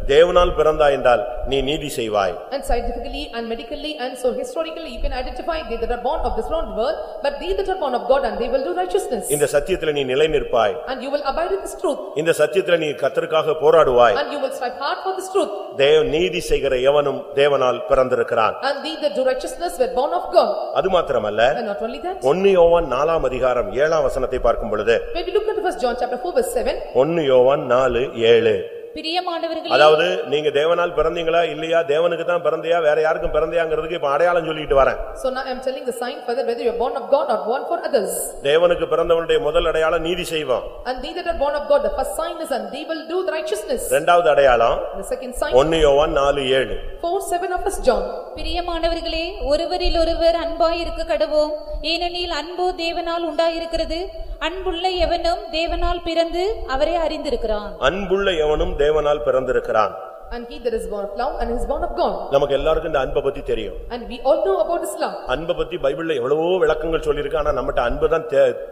தேவனால் பிறந்தா என்றால் நீ நீதி செய்வாய் And scientifically and medically and so historically, you can identify they that are born of this wrong world, but they that are born of God and they will do righteousness. இந்த சத்தியத்துல நீ நிலை நிற்பாய் And you will abide in this truth, இந்த சத்தியத்துல நீ கத்தருக்காக போராடுவாய் and you will strive hard for this truth. தேவ நீதி செய்கிற எவனும் தேவனால் பிறந்திருக்கிறான் And they that do righteousness were born of God. அது மாத்திரமல்ல And not only that, ஒன்னு யோவான் நாலாம் அதிகாரம் ஏழாம் வசனத்தை பார்க்கும் பொழுது when we look at first John chapter four verse seven, ஒன்னு யோவான் நாலு ஏழு பிரியமானவர்களே அதாவது நீங்க தேவனால் பிறந்தீங்களா இல்லையா தேவனுக்கு தான் பிறந்தியா வேற யாருக்கும் பிறந்தியாங்கிறதுக்கு இப்ப அடையாளம் சொல்லிட்டு வரேன் so now I am telling the sign further whether you are born of God or born for others. தேவனுக்கு பிறந்தவனுடைய முதல் அடையாளம் நீதி செய்வான் And they that are born of God, the first sign is and they will do the righteousness. இரண்டாவது அடையாளம் The second sign, ஒன்னு யோவான் நாலு ஏழு four seven of first John. பிரியமானவர்களே ஒருவரில் ஒருவர் அன்பாயிருக்க கடவோம் ஏனெனில் அன்பு தேவனால் உண்டாயிருக்கிறது அன்புள்ள எவனும் தேவனால் பிறந்து அவரை அறிந்திருக்கிறான் அன்புள்ள எவனும் தேவனால் பிறந்திருக்கிறான் And he that is born of love and is born of God. நமக்கு எல்லாருக்கும் இந்த அன்பை பத்தி தெரியும் And we all know about love. அன்பை பத்தி பைபிள்ல எவ்வளவோ விளக்கங்கள் சொல்லியிருக்கு ஆனா நம்மகிட்ட அன்பு தான்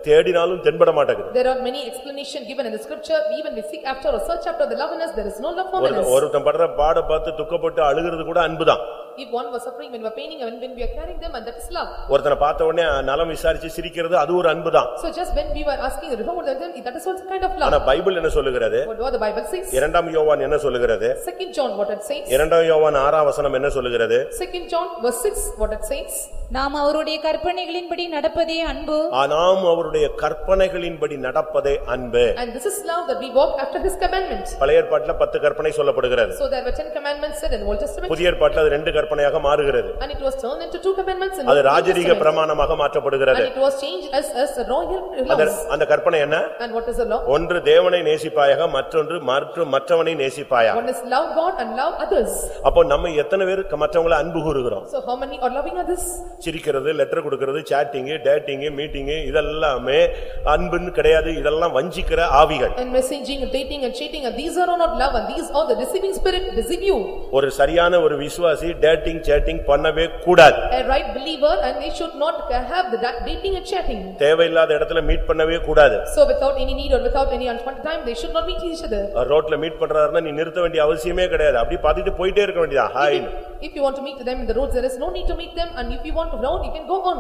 தேடினாலும் தென்பட மாட்டேங்குது There are many explanation given in the scripture, even we seek after or search after the love in us, there is no love for us. ஒருத்தன் படுற பாட பார்த்து துக்கப்பட்டு அழுகிறது கூட அன்புதான் If one was suffering when we are paining and when we are carrying them and that is love. ஒருத்தனை பார்த்த உடனே நலம் விசாரிச்சு சிரிக்கிறது அது ஒரு அன்புதான் So just when we were asking the report, that is also kind of ஆனா love. பைபிள் என்ன சொல்லுகிறது What what the Bible says. இரண்டாம் யோவான் என்ன சொல்லுகிறது Second John, what it says. இரண்டாம் யோவான் ஆறாம் வசனம் என்ன சொல்லுகிறது Second John, verse six, what it says. நாம் அவருடைய கற்பனைகளின்படி நடப்பதே அன்பு ஆனாம் அவருடைய கற்பனைகளின்படி நடப்பதே அன்பு And this is love that we walk after his commandment. பழைய ஏற்பாட்டுல பத்து கற்பனை சொல்லப்படுகிறது So there were ten commandments said in Old Testament. புதிய ஏற்பாட்டுல அது ரெண்டு கற்பனையாக மாறுகிறது And it was turned into two commandments in அது the New ராஜரீக Testament. பிரமாணமாக மாற்றப்படுகிறது And it was changed as, as a royal அந்த laws. அந்த கற்பனை என்ன And what is the law? ஒன்று தேவனை நேசிப்பாயாக மற்றொன்று மற்ற மற்றவனை நேசிப்பாயா One is love God and love others. அப்போ நம்ம எத்தனை பேர் மற்றவங்களை அன்பு கூறுகிறோம் So how many are loving others? சிரிக்கிறது லெட்டர் கொடுக்கிறது சாட்டிங் டேட்டிங் மீட்டிங் இதெல்லாமே அன்புன்னு கிடையாது இதெல்லாம் வஞ்சிக்கிற ஆவிகள் And messaging and dating and cheating and these are all not love and these are the deceiving spirit deceive you. ஒரு சரியான ஒரு விசுவாசி டேட்டிங் சேட்டிங் பண்ணவே கூடாது A right believer and they should not have the da- dating and chatting. தேவையில்லாத இடத்துல meet பண்ணவே கூடாது So without any need or without any unwanted time, they should not meet each other. ரோட்ல meet பண்றாருன்னா நீ நிறுத்த வேண்டிய அவசியமே கிடையாது அப்படி பார்த்துட்டு போயிட்டே இருக்க வேண்டியதா hi If you want to meet them in the roads, there is no need to meet them and if you want to run, you can go on.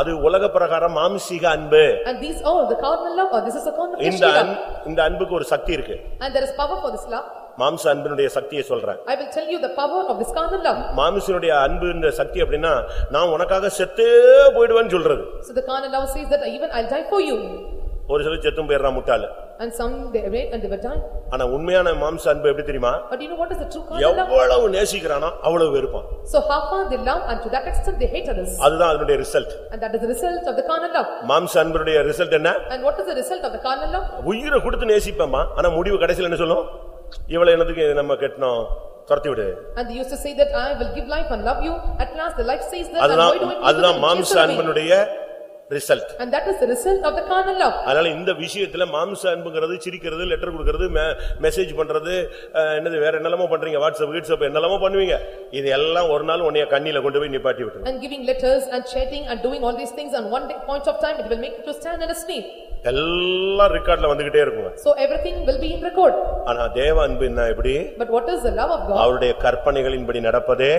அது உலக பிரகாரம் மாம்சீக அன்பு And these are the carnal love or this is a carnal இந்த fleshly அன்- love. இந்த அன்புக்கு ஒரு சக்தி இருக்கு And there is power for this love. மாம்ச அன்பினுடைய சக்தியை சொல்றேன் I will tell you the power of this carnal love. மாமிசனுடைய அன்பு இந்த சக்தி அப்படின்னா நான் உனக்காக செத்தே போயிடுவேன்னு சொல்றது So the carnal love says that even I'll die for you. ஒரு சில செத்தும் போயிடுறான் முட்டாளு And some they wait and they will die. ஆனா உண்மையான மாம்ச அன்பு எப்படி தெரியுமா But you know what is the true carnal love? எவ்வளவு நேசிக்கிறானோ அவ்வளவு வெறுப்பான் So how far they love and to that extent they hate others. அதுதான் அதனுடைய result And that is the result of the carnal love. மாம்ச அன்புடைய result என்ன And what is the result of the carnal love? உயிரை கொடுத்து நேசிப்பேம்மா ஆனா முடிவு கடைசில என்ன சொல்லும் இவ்வளவு என்னதுக்கு நம்ம கெட்டணும் துரத்தி விடு And they used to say that I will give life and love you. At last the life says that அதுதான் அதுதான் மாம்ச? அன்பனுடைய result And that is the result of the carnal love. அதனால இந்த விஷயத்துல மாம்ச அன்புங்கிறது சிரிக்கிறது லெட்டர் கொடுக்கிறது மெசேஜ் பண்றது என்னது வேற என்னெல்லாமோ பண்றீங்க வாட்ஸ்அப் வாட்ஸ்அப் என்னெல்லாமோ பண்ணுவீங்க இது எல்லாம் ஒரு நாள் உன்னைய கண்ணில கொண்டு போய் நிப்பாட்டி விட்டுரும் And giving letters and chatting and doing all these things and one day point of time it will make you to stand and asleep. எல்லாம் ரெக்கார்ட்ல வந்துகிட்டே இருக்குங்க So everything will be in record. ஆனா தேவ அன்பு என்ன எப்படி But what is the love of God? அவருடைய கற்பனைகளின்படி நடப்பதே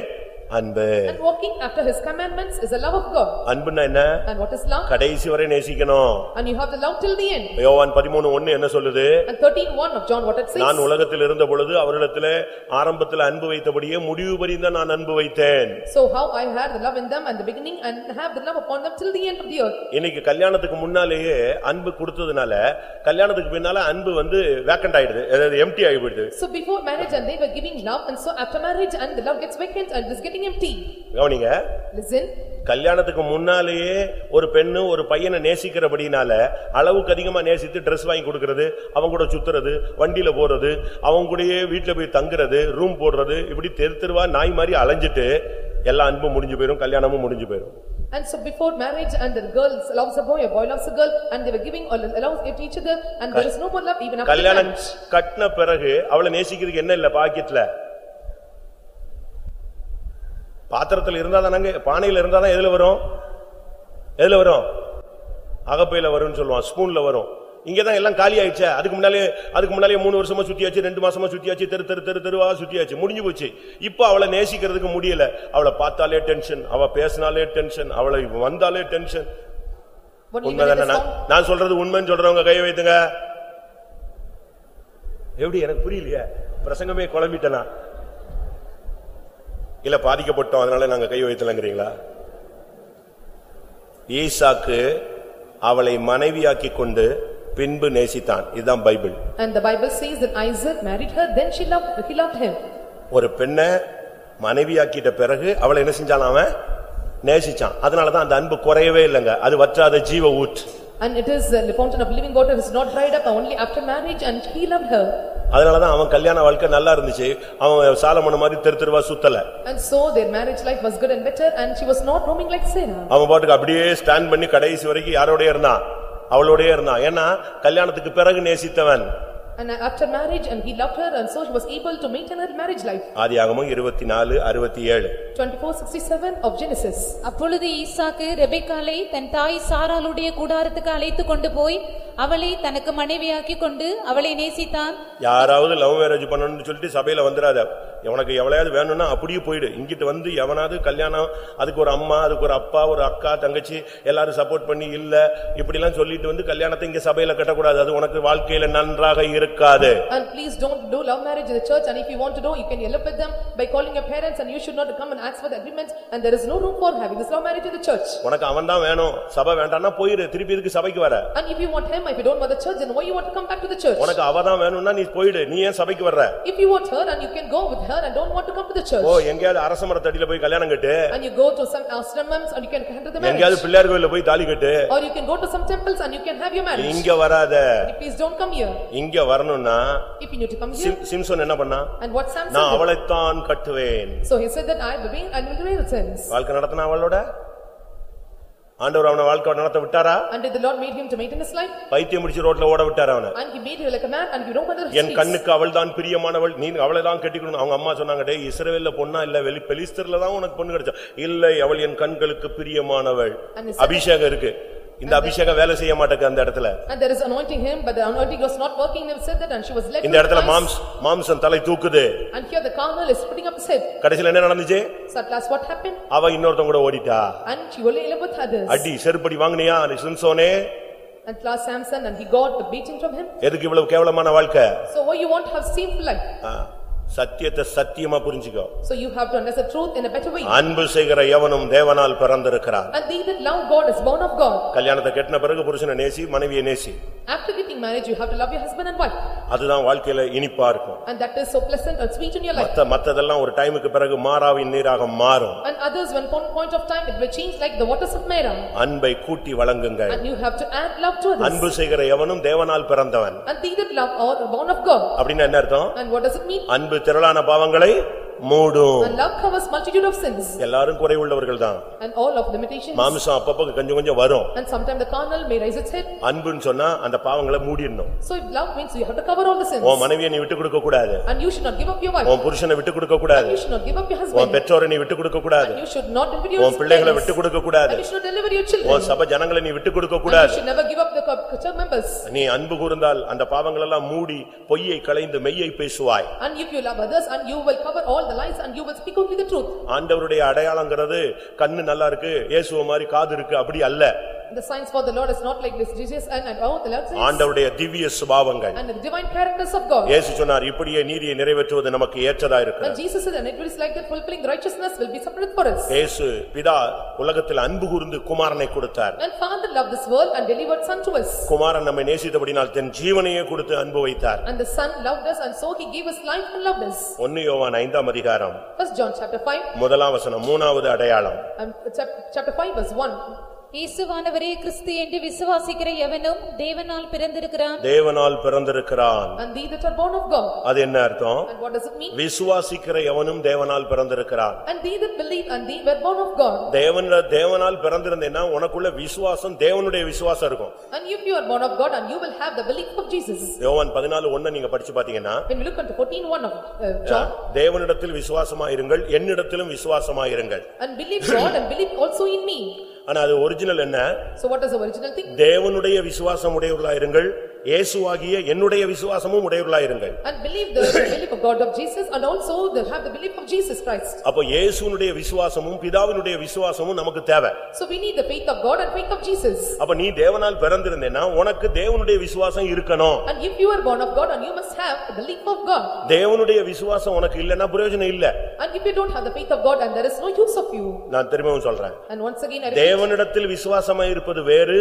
அன்பு And walking after his commandments is the love of God. அன்புன்னா என்ன And what is love? கடைசி வரை நேசிக்கணும் And you have the love till the end. யோவான் பதிமூணு ஒன்னு என்ன சொல்லுது And thirteen one of John, what it நான் says? உலகத்தில் இருந்த பொழுது அவரிடத்திலே ஆரம்பத்தில் அன்பு வைத்தபடியே முடிவு பரிந்த நான் அன்பு வைத்தேன் So how I had the love in them at the beginning and have the love upon them till the end of the earth. இன்னைக்கு கல்யாணத்துக்கு முன்னாலேயே அன்பு கொடுத்ததுனால கல்யாணத்துக்கு பின்னால அன்பு வந்து வேக்கண்ட் ஆயிடுது அதாவது எம்டி ஆயிடுது So before marriage and they were giving love and so after marriage and the love gets vacant and is getting empty. கவனிங்க Listen, கல்யாணத்துக்கு முன்னாலேயே ஒரு பெண்ணு ஒரு பையனை நேசிக்கிறபடினால அளவுக்கு அதிகமா நேசித்து Dress வாங்கி கொடுக்கறது அவங்க கூட சுத்துறது வண்டியில போறது அவங்க கூடயே வீட்டுல போய் தங்குறது ரூம் போடுறது இப்படி தெரு தெருவா நாய் மாதிரி அலைஞ்சிட்டு எல்லா அன்பும் முடிஞ்சு போயிரும் கல்யாணமும் முடிஞ்சு போயிரும் and so before marriage and the girl loves a boy, a boy loves a girl and they were giving all allows each other and there is no more love even after கல்யாணம் marriage. கட்டின பிறகு அவளை நேசிக்கிறதுக்கு என்ன இல்ல பாக்கெட்ல பாத்திரத்துல இருந்தா தானங்க பானையில இருந்தா தான் எதுல வரும்? எதுல வரும்? அகப்பையில வரும்னு சொல்லுவான் ஸ்பூன்ல வரும். இங்கதான் எல்லாம் காலி ஆயிடுச்சே. அதுக்கு முன்னாலே அதுக்கு முன்னாலே மூணு வருஷமா சுத்தியாச்சு ரெண்டு மாசமா சுத்தியாச்சு தெரு தெரு தெரு தெருவா சுத்தியாச்சு. முடிஞ்சு போச்சு. இப்போ அவளை நேசிக்கிறதுக்கு முடியல. அவளை பார்த்தாலே டென்ஷன் அவ பேசினாலே டென்ஷன் அவளை வந்தாலே டென்ஷன் உண்மைதானே? நான் சொல்றது உண்மைன்னு சொல்றவங்க கையை வைத்துங்க. எப்படி? எனக்கு புரியலையே. பிரசங்கமே குழம்பிட்டனா? இல்ல பாதிக்கப்பட்டோம் அதனால நாங்க கை வைத்தலங்கிறீங்களா ஈசாக்கு அவளை மனைவியாக்கி கொண்டு பின்பு நேசித்தான். இதுதான் Bible. And the Bible says that Isaac married her, then she loved, he loved him. ஒரு பெண்ணை மனைவியாக்கிட்ட பிறகு அவளை என்ன செஞ்சான் அவன்? நேசிச்சான். அதனாலதான் அந்த அன்பு குறையவே இல்லைங்க. அது வற்றாத ஜீவ ஊற்று. And it is uh, the fountain of living water is not dried up only after marriage and he loved her. அதனாலதான் அவன் கல்யாண வாழ்க்கை நல்லா இருந்துச்சு அவன் சாலமன் மாதிரி தெரு தெருவா சுத்தல And so their marriage life was good and better and she was not roaming like Sarah. அவன் பாட்டுக்கு அப்படியே ஸ்டாண்ட் பண்ணி கடைசி வரைக்கும் யாரோடய இருந்தான் அவளோடய இருந்தான் ஏன்னா கல்யாணத்துக்கு பிறகு நேசித்தவன் And after marriage and he loved her and so he was able to maintain her marriage life. ஆதியாகமம் இருபத்தி நாலு அறுபத்தி ஏழு Twenty-four sixty-seven of Genesis. அப்பொழுது ஈசாக்கு ரெபெக்காளை தன் தாய் சாராளுடைய கூடாரத்துக்கு அழைத்துக் கொண்டு போய் அவளை தனக்கு மனைவியாக்கிக் கொண்டு அவளை நேசித்தான். யாராவது லவ் மேரேஜ் பண்ணணும்னு சொல்லிட்டு சபையில வந்துடாத உனக்கு எவ்வளையாவது வேணும்னா அப்படியே போயிடு. இங்கிட்டு வந்து எவனாவது கல்யாணம் அதுக்கு ஒரு அம்மா அதுக்கு ஒரு அப்பா ஒரு அக்கா தங்கச்சி எல்லாரும் சப்போர்ட் பண்ணி இல்ல இப்படிலாம் சொல்லிட்டு வந்து கல்யாணத்தை இங்க சபையில கட்டக்கூடாது. அது உனக்கு வாழ்க்கையில நன்றாக இருக்காது. And please don't do love marriage in the church. And if you want to do, you can elope with them by calling your parents and you should not come and ask for the agreement. And there is no room for having this love marriage in the church. உனக்கு அவன் தான் வேணும். சபை வேண்டாம்னா போயிரு. திருப்பி இதுக்கு சபைக்கு வர? And if you want him, if you don't want the church, then why you want to come back to the church? உனக்கு அவ தான் வேணும்னா நீ போயிடு நீ ஏன் சபைக்கு வர்ற If you want her and you can go with her and don't want to come to the church. ஓ எங்கேயாவது அரச மரத்தடியில போய் கல்யாணம் கட்டு And you go to some ashrams and you can enter the எங்கேயாவது marriage. பிள்ளையார் கோயில்ல போய் தாலி கட்டு Or you can go to some temples and you can have your marriage. இங்க வராத Please don't come here. இங்க வரணும்னா If you need to come here. சிம்- Samson என்ன பண்ணா And what Samson நான். அவளைத்தான் கட்டுவேன் So he said that I will be and will with sins. வாழ்க்கை நடத்தினா அவளோட ஆண்டவர் அவனை வாழ்க்கை நடத்த விட்டாரா And did the Lord made him to maintain his life? பைத்தியம் முடிச்சு ரோட்ல ஓட விட்டாரு அவனை. And he made him like a man and roamed under the என். கண்ணுக்கு அவள் தான் பிரியமானவள். நீ அவளை தான் கட்டிக்கணும் அவங்க அம்மா சொன்னாங்க டேய் இஸ்ரவேல்ல பொண்ணா இல்ல? வெளி பெலிஸ்தர்ல தான் உனக்கு பொண்ணு கிடைச்சா? இல்லை அவள் என் கண்களுக்கு பிரியமானவள். அபிஷேகம் இருக்கு. இந்த அபிஷேகம் வேலை செய்ய மாட்டேங்க அந்த இடத்துல And there is anointing him, but the anointing was not working, they said that and she was led இந்த இடத்துல. மாம்ஸ் மாம்சம் தலை தூக்குது And here the carnal is putting up his head. கடைசில என்ன நடந்துச்சு So at last what happened? அவ இன்னொருத்தன் கூட ஓடிட்டா And she only lived with others. அடி செருப்படி வாங்குனியா சிம்சோனே And last Samson and he got the beating from him. எதுக்கு இவ்வளவு கேவலமான வாழ்க்கை So why you want have shameful life? சத்தியத்தை சத்தியமா புரிஞ்சுக்கோ So you have to understand the truth in a better way. அன்பு செய்கிற எவனும் தேவனால் பிறந்திருக்கிறான் And they that love God is born of God. கல்யாணத்தை கட்டின பிறகு புருஷனை நேசி மனைவியை நேசி After getting married, you have to love your husband and wife. அதுதான் வாழ்க்கையில இனிப்பா இருக்கும் And that is so pleasant and sweet in your life. மத்த மத்ததெல்லாம் ஒரு டைமுக்கு பிறகு மாறாவின் நீராக மாறும் And others, when one point of time, it will change like the waters of Mara. அன்பை கூட்டி வழங்குங்கள் And you have to add love to others. அன்பு செய்கிற எவனும் தேவனால் பிறந்தவன் And they that love are born of God. அப்படின்னு என்ன அர்த்தம் And what does it mean? அன்பு திரளான பாவங்களை மூடும் And love covers multitude of sins. எல்லாரும் குறைவுள்ளவர்கள் தான் And all of limitations. மாம்சம் அப்பப்ப கொஞ்சம் கொஞ்சம் வரும் And sometimes the carnal may raise its head. அன்புன்னு சொன்னா அந்த பாவங்களை மூடிடணும் So if love means you have to cover all the sins. உன் மனைவியை நீ விட்டு கொடுக்க கூடாது And you should not give up your wife. உன் புருஷனை விட்டு கொடுக்க கூடாது You should not give up your உன் husband. பெற்றோரை நீ விட்டு கொடுக்க கூடாது You should not deliver your உன் பிள்ளைகளை parents. விட்டு கொடுக்க கூடாது And you should not deliver your children. உன் சபை ஜனங்களை நீ விட்டு கொடுக்க And you கூடாது should never give up the co- church members. நீ அன்பு கூர்ந்தால் அந்த பாவங்கள் எல்லாம் மூடி பொய்யை களைந்து மெய்யை பேசுவாய் And if you love others and you will cover all all the lies and you will speak only the truth. ஆண்டவருடைய அடையாளங்கிறது கண்ணு நல்லா இருக்கு இயேசுவ மாதிரி காது இருக்கு அப்படி அல்ல The signs for the Lord is not like this Jesus and and all the Lord says. ஆண்டவருடைய திவ்ய சுபாவங்கள் And the divine characters of God. இயேசு சொன்னார் இப்படியே நீதியை நிறைவேற்றுவது நமக்கு ஏற்றதா And இருக்கு Jesus said, and it is like that fulfilling the righteousness will be separate for us. இயேசு பிதா உலகத்தில் அன்பு கூர்ந்து குமாரனை கொடுத்தார் And Father loved this world and delivered Son to us. குமாரன் நம்மை நேசித்தபடினால் தன் ஜீவனையே கொடுத்து அன்பு வைத்தார் And the Son loved us and so he gave us life and loved us. ஒன்னு யோவான் ஐந்தாம் அதிகாரம் First John chapter five, முதலாம் வசனம் மூணாவது அடையாளம் and chap- chapter five verse one. இயேசுவானவரே கிறிஸ்து என்று விசுவாசிக்கிற எவனும் தேவனால் பிறந்திருக்கிறான் தேவனால் பிறந்திருக்கிறான் And thee that are born of God. அது என்ன அர்த்தம் And what does it mean? விசுவாசிக்கிற எவனும் தேவனால் பிறந்திருக்கிறான் And thee that believe and thee were born of God. தேவன் தேவனால் பிறந்திருந்தேன்னா உனக்குள்ள விசுவாசம் தேவனுடைய விசுவாசம் இருக்கும் And if you are born of God and you will have the belief of Jesus. யோவான் பதினாலு ஒண்ண நீங்க படிச்சு பாத்தீங்கன்னா When we look fourteen one of uh, John. தேவனிடத்தில் விசுவாசமாயிருங்கள் என்னிடத்திலும் விசுவாசமாயிருங்கள் And believe God and believe also in me. ஆனா அது original என்ன So what is the original thing? தேவனுடைய விசுவாசம் உடையவர்களாயிருங்கள் இயேசுவாகிய என்னுடைய விசுவாசமும் உடையவர்களாயிருங்கள் And believe the belief of God of Jesus and also the have the belief of Jesus Christ. அப்ப இயேசுனுடைய விசுவாசமும் பிதாவினுடைய விசுவாசமும் நமக்கு தேவை So we need the faith of God and faith of Jesus. அப்ப நீ தேவனால் பிறந்திருந்தேன்னா உனக்கு தேவனுடைய விசுவாசம் இருக்கணும் And if you are born of God and you must have the belief of God. தேவனுடைய விசுவாசம் உனக்கு இல்லன்னா பிரயோஜனம் இல்ல And if you don't have the faith of God and there is no use of you. நான் திரும்பவும் சொல்றேன் And once again. தேவனிடத்தில் விசுவாசமா இருப்பது வேறு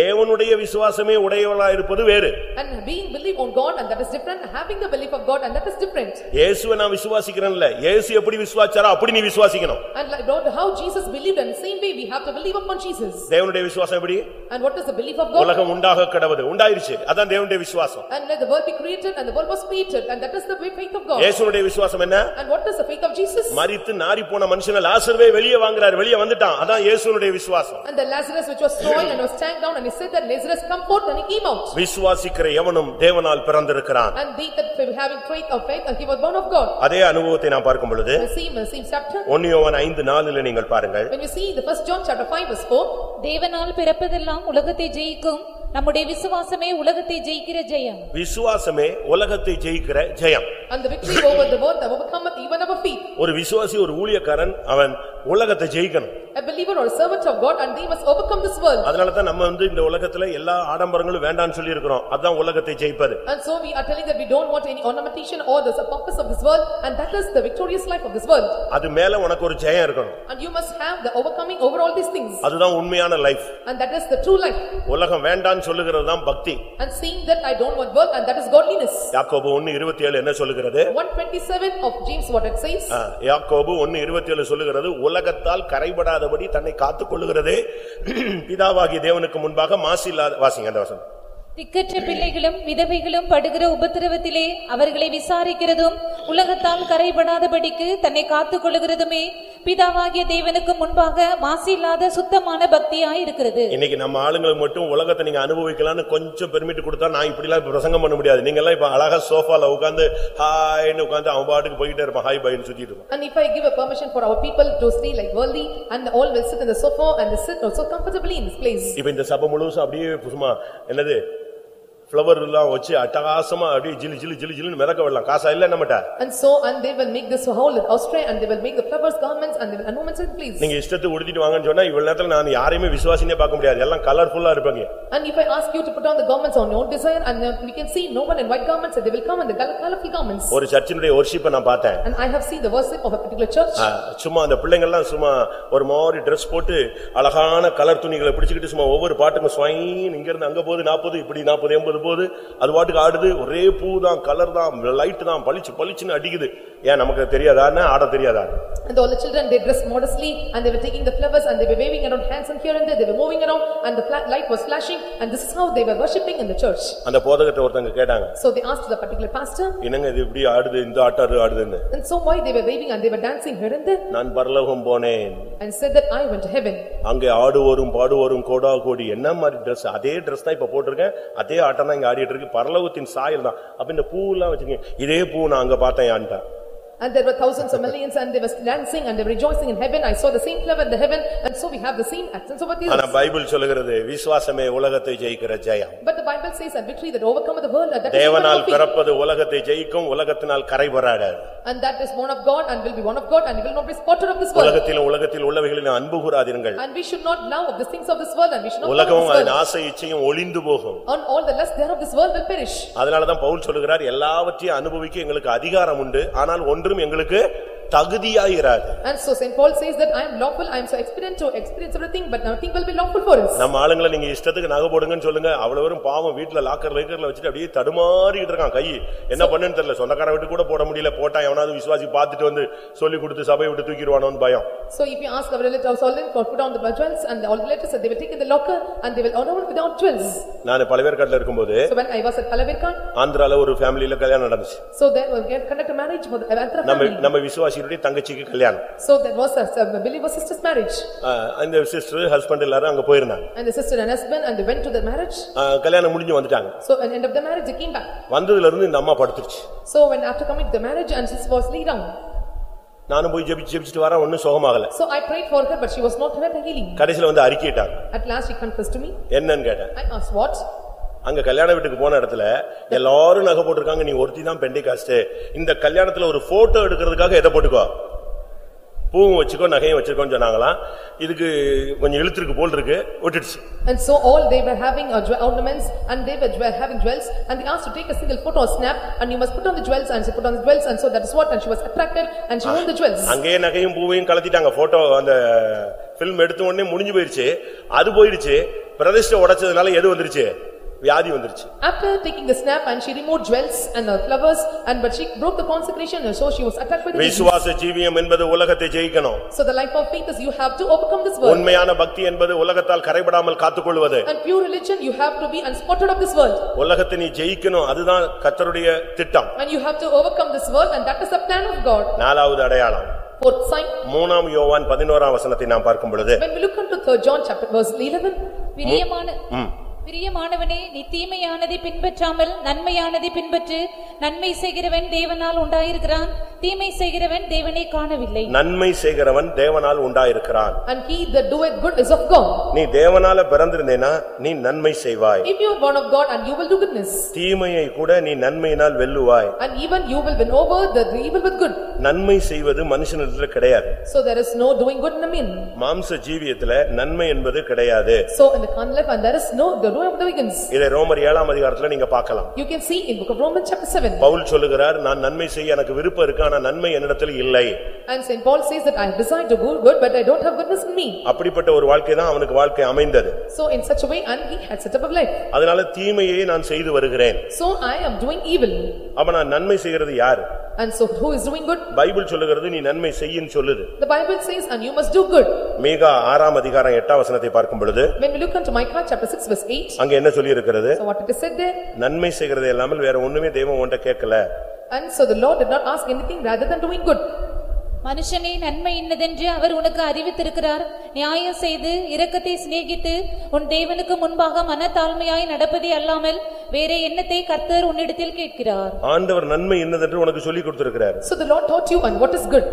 தேவனுடைய விசுவாசமே உடையவளா இருப்பது வேறு And being believe on God and that is different, having the belief of God and that is different. இயேசுவை நான் விசுவாசிக்கிறேன்ல இயேசு எப்படி விசுவாச்சாரோ அப்படி நீ விசுவாசிக்கணும் And like God, how Jesus believed and the same way we have to believe upon Jesus. தேவனுடைய விசுவாசம் எப்படி And what is the belief of God? உலகம் உண்டாக கடவுது உண்டாயிருச்சு அதான் தேவனுடைய விசுவாசம் And let the world be created and the world was created and that is the faith of God. இயேசுனுடைய விசுவாசம் என்ன And what is the faith of Jesus? மரித்து நாரி போன மனுஷனை லாசர்வே வெளியே வாங்குறாரு வெளியே வந்துட்டான் அதான் இயேசுனுடைய விசுவாசம் And the Lazarus which was thrown and was stank down and he said that Lazarus come forth and he came out. விசுவாசிக்கிற எவனும் தேவனால் பிறந்திருக்கிறான் And they that having faith of faith and he was born of God. அதே அனுபவத்தை நான் பார்க்கும் பொழுது the same chapter. ஒன்னியோவன் ஐந்து நாலுல நீங்கள் பாருங்கள் When you see the first John chapter five verse four. தேவனால் பிறப்பதெல்லாம் உலகத்தை ஜெயிக்கும் நம்முடைய விசுவாசமே உலகத்தை ஜெயிக்கிற ஜெயம் விசுவாசமே உலகத்தை ஜெயிக்கிற ஜெயம் And the victory over the world that overcometh even our feet. ஒரு விசுவாசி ஒரு ஊழியக்காரன் அவன் உலகத்தை ஜெயிக்கணும் A believer or a servant of God and they must overcome this world. அதனாலதான் நம்ம வந்து இந்த உலகத்துல எல்லா ஆடம்பரங்களும் வேண்டாம்னு சொல்லி இருக்கிறோம் அதான் உலகத்தை ஜெயிப்பது And so we are telling that we don't want any ornamentation or the purpose of this world and that is the victorious life of this world. அது மேல உனக்கு ஒரு ஜெயம் இருக்கணும் And you must have the overcoming over all these things. அதுதான் உண்மையான life And that is the true life. உலகம் வேண்டான்னு சொல்லுகிறது தான் பக்தி And seeing that I don't want world and that is godliness. யாக்கோபு ஒன்னு இருபத்தி ஏழு என்ன சொல்லுகிறது One twenty-seven of James what it says. ஆ, யாக்கோபு ஒன்னு இருபத்தி ஏழு சொல்லுகிறது உலகத்தால் கரைபடாதபடி தன்னை காத்துக் கொள்ளுகிறதே பிதாவாகிய தேவனுக்கு முன்பாக மாசில்லாத வாசிங்க அந்த வசனம். திக்கற்ற பிள்ளைகளும் விதவைகளும் படுகிற உபத்திரவத்திலே அவர்களை விசாரிக்கிறதும் உலகத்தால் கரைபடாதபடிக்கு தன்னை காத்துக் கொள்ளுகிறதுமே பிதாவாகிய தேவனுக்கு முன்பாக மாசில்லாத சுத்தமான பக்தியாயிருக்கிறது. இன்னைக்கு நம்ம ஆளுங்களுக்கு மட்டும் உலகத்தை நீங்க அனுபவிக்கலாம்னு கொஞ்சம் பெர்மிட் கொடுத்தா நான் இப்படி எல்லாம் பிரசங்கம் பண்ண முடியாது. நீங்க எல்லாம் இப்ப அழகா சோஃபால உட்கார்ந்து ஹாய்னு உட்கார்ந்து அவன் பாட்டுக்கு போயிட்டே இருப்பான். ஹாய் பைன்னு சுத்திட்டு இருப்பான். And if I give a permission for our people to stay like worldly and all will sit in the sofa and they sit also comfortably in this place. இப்ப இந்த சபை முழுசும் அப்படியே சும்மா என்னது? ஃபிளவர் எல்லாம் வச்சு அட்டகாசமா அப்படியே ஜிலு ஜிலு ஜிலு ஜிலுன்னு மிதக்க விடலாம் காசா இல்ல நம்மட்ட And so, and they will make this whole Austria and they will make the flowers garments and they will ornaments in place. நீங்க இஷ்டத்தை உடுத்திட்டு வாங்கன்னு சொன்னா இவ்வளவு நேரத்துல நான் யாரையுமே விசுவாசினே பார்க்க முடியாது எல்லாம் கலர்ஃபுல்லா இருப்பாங்க And if I ask you to put on the garments on your desire and then we can see no one in white garments and they will come in the colour- colorful garments. ஒரு சர்ச்சினுடைய ஒர்ஷிப்பை நான் பார்த்தேன் And I have seen the worship of a particular church. ஆ, சும்மா அந்த பிள்ளைங்கள்லாம் சும்மா ஒரு மாதிரி dress போட்டு அழகான கலர் துணிகளை பிடிச்சுக்கிட்டு சும்மா ஒவ்வொரு பாட்டுக்கும் ஸ்வைன் இங்க இருந்து அங்க போகுது நாற்பது இப்படி நாற்பது எண்பது போகுது அது பாட்டுக்கு ஆடுது ஒரே பூ தான் கலர் தான் லைட் தான் பளிச்சு பளிச்சுன்னு அடிக்குது ஏன் நமக்கு தெரியாதான்னு ஆட தெரியாதா And all the children, they dressed modestly and they were taking the flowers and they were waving around hands and here and there, they were moving around and the light was flashing and this is how they were worshipping in the church. அந்த போதகத்தை ஒருத்தங்க கேட்டாங்க So they asked the particular pastor என்னங்க இது இப்படி ஆடுது இந்த ஆட்டாரு ஆடுதுன்னு and so why they were waving and they were dancing here and there நான் பரலோகம் போனேன் and said that I went to heaven. அங்கே ஆடுவோரும் பாடுவோரும் கோடா கோடி என்ன மாதிரி Dress அதே Dress தான் இப்ப போட்டிருக்கேன் அதே ஆட்டம் தான் இங்கே ஆடிட்டு இருக்கு. பரலோகத்தின் சாயல் தான் அப்போ இந்த பூ எல்லாம் இதே பூ நான் அங்க பார்த்தேன் ஆன்ட்டா And there were thousands of millions and they were dancing and they were rejoicing in heaven. I saw the same flower in the heaven and so we have the same accents over. ஆனா Bible சொல்லுகிறது விசுவாசமே உலகத்தை ஜெயிக்கிற ஜெயம் But the Bible says that victory that overcometh the world and that is தேவனால் one of faith. பிறப்பது உலகத்தை ஜெயிக்கும் உலகத்தினால் கரைபடாது And that is born of God and will be one of God and will not be spotted of this world. உலகத்தில் உலகத்தில் உள்ளவைகளில் அன்பு கூறாதீர்கள் And we should not love of the things of this world and we should not love of உலகமும் this அதன் world. ஆசை இச்சையும் ஒளிந்து போகும் And all the lust thereof this world will perish. அதனாலதான் பவுல் சொல்லுகிறார் எல்லாவற்றையும் அனுபவிக்க எங்களுக்கு அதிகாரம் உண்டு ஆனால் மாபெரும் எங்களுக்கு தகுதியாயிராது And so Saint Paul says that I am lawful, I am so expedient to experience everything but nothing will be lawful for us. நம்ம ஆளுங்களை நீங்க இஷ்டத்துக்கு நகை போடுங்கன்னு சொல்லுங்க அவ்வளவு வெறும் பாவம் வீட்டுல லாக்கர் லைக்கர்ல வச்சுட்டு அப்படியே தடுமாறிட்டு இருக்கான் கை என்ன பண்ணுன்னு தெரியல சொந்தக்கார விட்டு கூட போட முடியல போட்டா எவனாவது விசுவாசி பார்த்துட்டு வந்து சொல்லி கொடுத்து சபையை விட்டு தூக்கிடுவானோன்னு பயம் So if you ask our relatives all in for put on the jewels and all the relatives they will take in the locker and they will honor without jewels. நான் பழவேற்காட்டுல இருக்கும்போது So when I was at Palavirkan, ஆந்திரால ஒரு ஃபேமிலியில கல்யாணம் நடந்துச்சு so there was conduct a marriage for the Avantra நம்ம. நம்ம விசுவாசியுடைய தங்கச்சிக்கு கல்யாணம் So there was a a believer sister's marriage அந்த சிஸ்டர் ஹஸ்பண்ட் எல்லாரும் அங்க போயிருந்தாங்க and the sister and husband and they went to the marriage. கல்யாணம் முடிஞ்சு வந்துட்டாங்க So at end of the marriage they came back. வந்ததுல இருந்து இந்த அம்மா படுத்துருச்சு So when after coming to the marriage and she was laid down. நானும் போய் ஜெபிச்சு ஜெபிச்சுட்டு வரேன் ஒன்னும் சுகமாகல So I prayed for her but she was not a healing. கடைசில வந்து அறிக்கையிட்டாங்க At last she confessed to me. என்னன்னு கேட்டேன் I asked what? அங்க கல்யாண வீட்டுக்கு போன இடத்துல எல்லாரும் நகை போட்டிருக்காங்க. நீ ஒருத்தி தான் பெண்டை காஸ்ட் இந்த கல்யாணத்துல ஒரு போட்டோ எடுக்கிறதுக்காக எதை போட்டுக்கோ? பூவும் வச்சுக்கோ நகையும் வச்சுக்கோன்னு சொன்னாங்களாம். இதுக்கு கொஞ்சம் இழுத்துருக்கு போல் இருக்கு. விட்டுடுச்சு. And so all they were having ornaments and they were having jewels and they asked to take a single photo or snap and you must put on the jewels and she put on the jewels and so that is what and she was attracted and she won the jewels. அங்கேயே நகையும் பூவையும் கலத்திட்டாங்க. Photo அந்த film எடுத்த உடனே முடிஞ்சு போயிருச்சு. அது போயிடுச்சு. பிரதிஷ்டை உடைச்சதுனால எது வந்துருச்சு? வியாதி வந்துருச்சு After taking the snap and she removed jewels and uh, flowers and but she broke the consecration and so she was attacked by the. விசுவாச ஜீவியம் என்பது உலகத்தை ஜெயிக்கணும் So the life of faith is you have to overcome this world. உண்மையான பக்தி என்பது உலகத்தால் கரைபடாமல் காத்துக்கொள்வது And pure religion you have to be unspotted of this world. உலகத்தை நீ ஜெயிக்கணும் அதுதான் கர்த்தருடைய திட்டம் And you have to overcome this world and that is the plan of God. நாலாவது அடையாளம் Fourth sign, மூணாம் யோவான் பதினோராம் வசனத்தை நாம் பார்க்கும் பொழுது when we look into third John chapter verse eleven, பிரியமான பிரியமானவனே நீ தீமையானதை பின்பற்றாமல் நன்மையானதை பின்பற்று நன்மை செய்கிறவன் தேவனால் உண்டாயிருக்கிறான். தீமை செய்கிறவன் தேவனை காணவில்லை. நன்மை செய்கிறவன் தேவனால் உண்டாயிருக்கிறான். And he that doeth good is of God. நீ தேவனால பிறந்திருந்தேனா நீ நன்மை செய்வாய். If you are born of God and you will do goodness, தீமையை கூட நீ நன்மையினால் வெல்லுவாய். And even you will win over the evil with good. நன்மை செய்வது மனுஷனிடத்துல கிடையாது. So there is no doing good in a man. மாம்ச ஜீவியத்துல நன்மை என்பது கிடையாது. So in the carnal life and there is no the doing of the wickens. இதை ரோமர் ஏழாம் அதிகாரத்துல நீங்க பார்க்கலாம் You can see in book of Romans chapter seven. Pavul சொல்லுகிறார் நான் நன்மை செய்ய எனக்கு விருப்பம் இருக்கு ஆனா நன்மை என்னிடத்தில் இல்லை And Saint Paul says that I have desired to do good but I don't have goodness in me. அப்படிப்பட்ட ஒரு வாழ்க்கை தான் அவனுக்கு வாழ்க்கை அமைந்தது So in such a way and he had set up a life. அதனால தீமையை நான் செய்து வருகிறேன் So I am doing evil. அப்ப நான் நன்மை செய்கிறது யாரு And so who is doing good? Bible சொல்லுகிறது நீ நன்மை செய்யின்னு சொல்லுது The Bible says and you must do good. மீகா ஆறாம் அதிகாரம் எட்டாம் வசனத்தை பார்க்கும் பொழுது When we look into Micah chapter six verse அங்க என்ன சொல்லி இருக்கிறது so what it is said there? நன்மை செய்கிறது இல்லாமல் வேற ஒண்ணுமே தெய்வம் உன்ட்ட கேட்கல And so the Lord did not ask anything rather than doing good. மனுஷனே நன்மை இன்னதென்று அவர் உனக்கு அறிவித்திருக்கிறார் நியாயம் செய்து இரக்கத்தை சிநேகித்து உன் தேவனுக்கு முன்பாக மனத்தாழ்மையாய் நடப்பதே அல்லாமல் வேற எண்ணத்தை கர்த்தர் உன்னிடத்தில் கேட்கிறார் ஆண்டவர் நன்மை என்னதென்று உனக்கு சொல்லி கொடுத்திருக்கிறார் So the Lord taught you and what is good.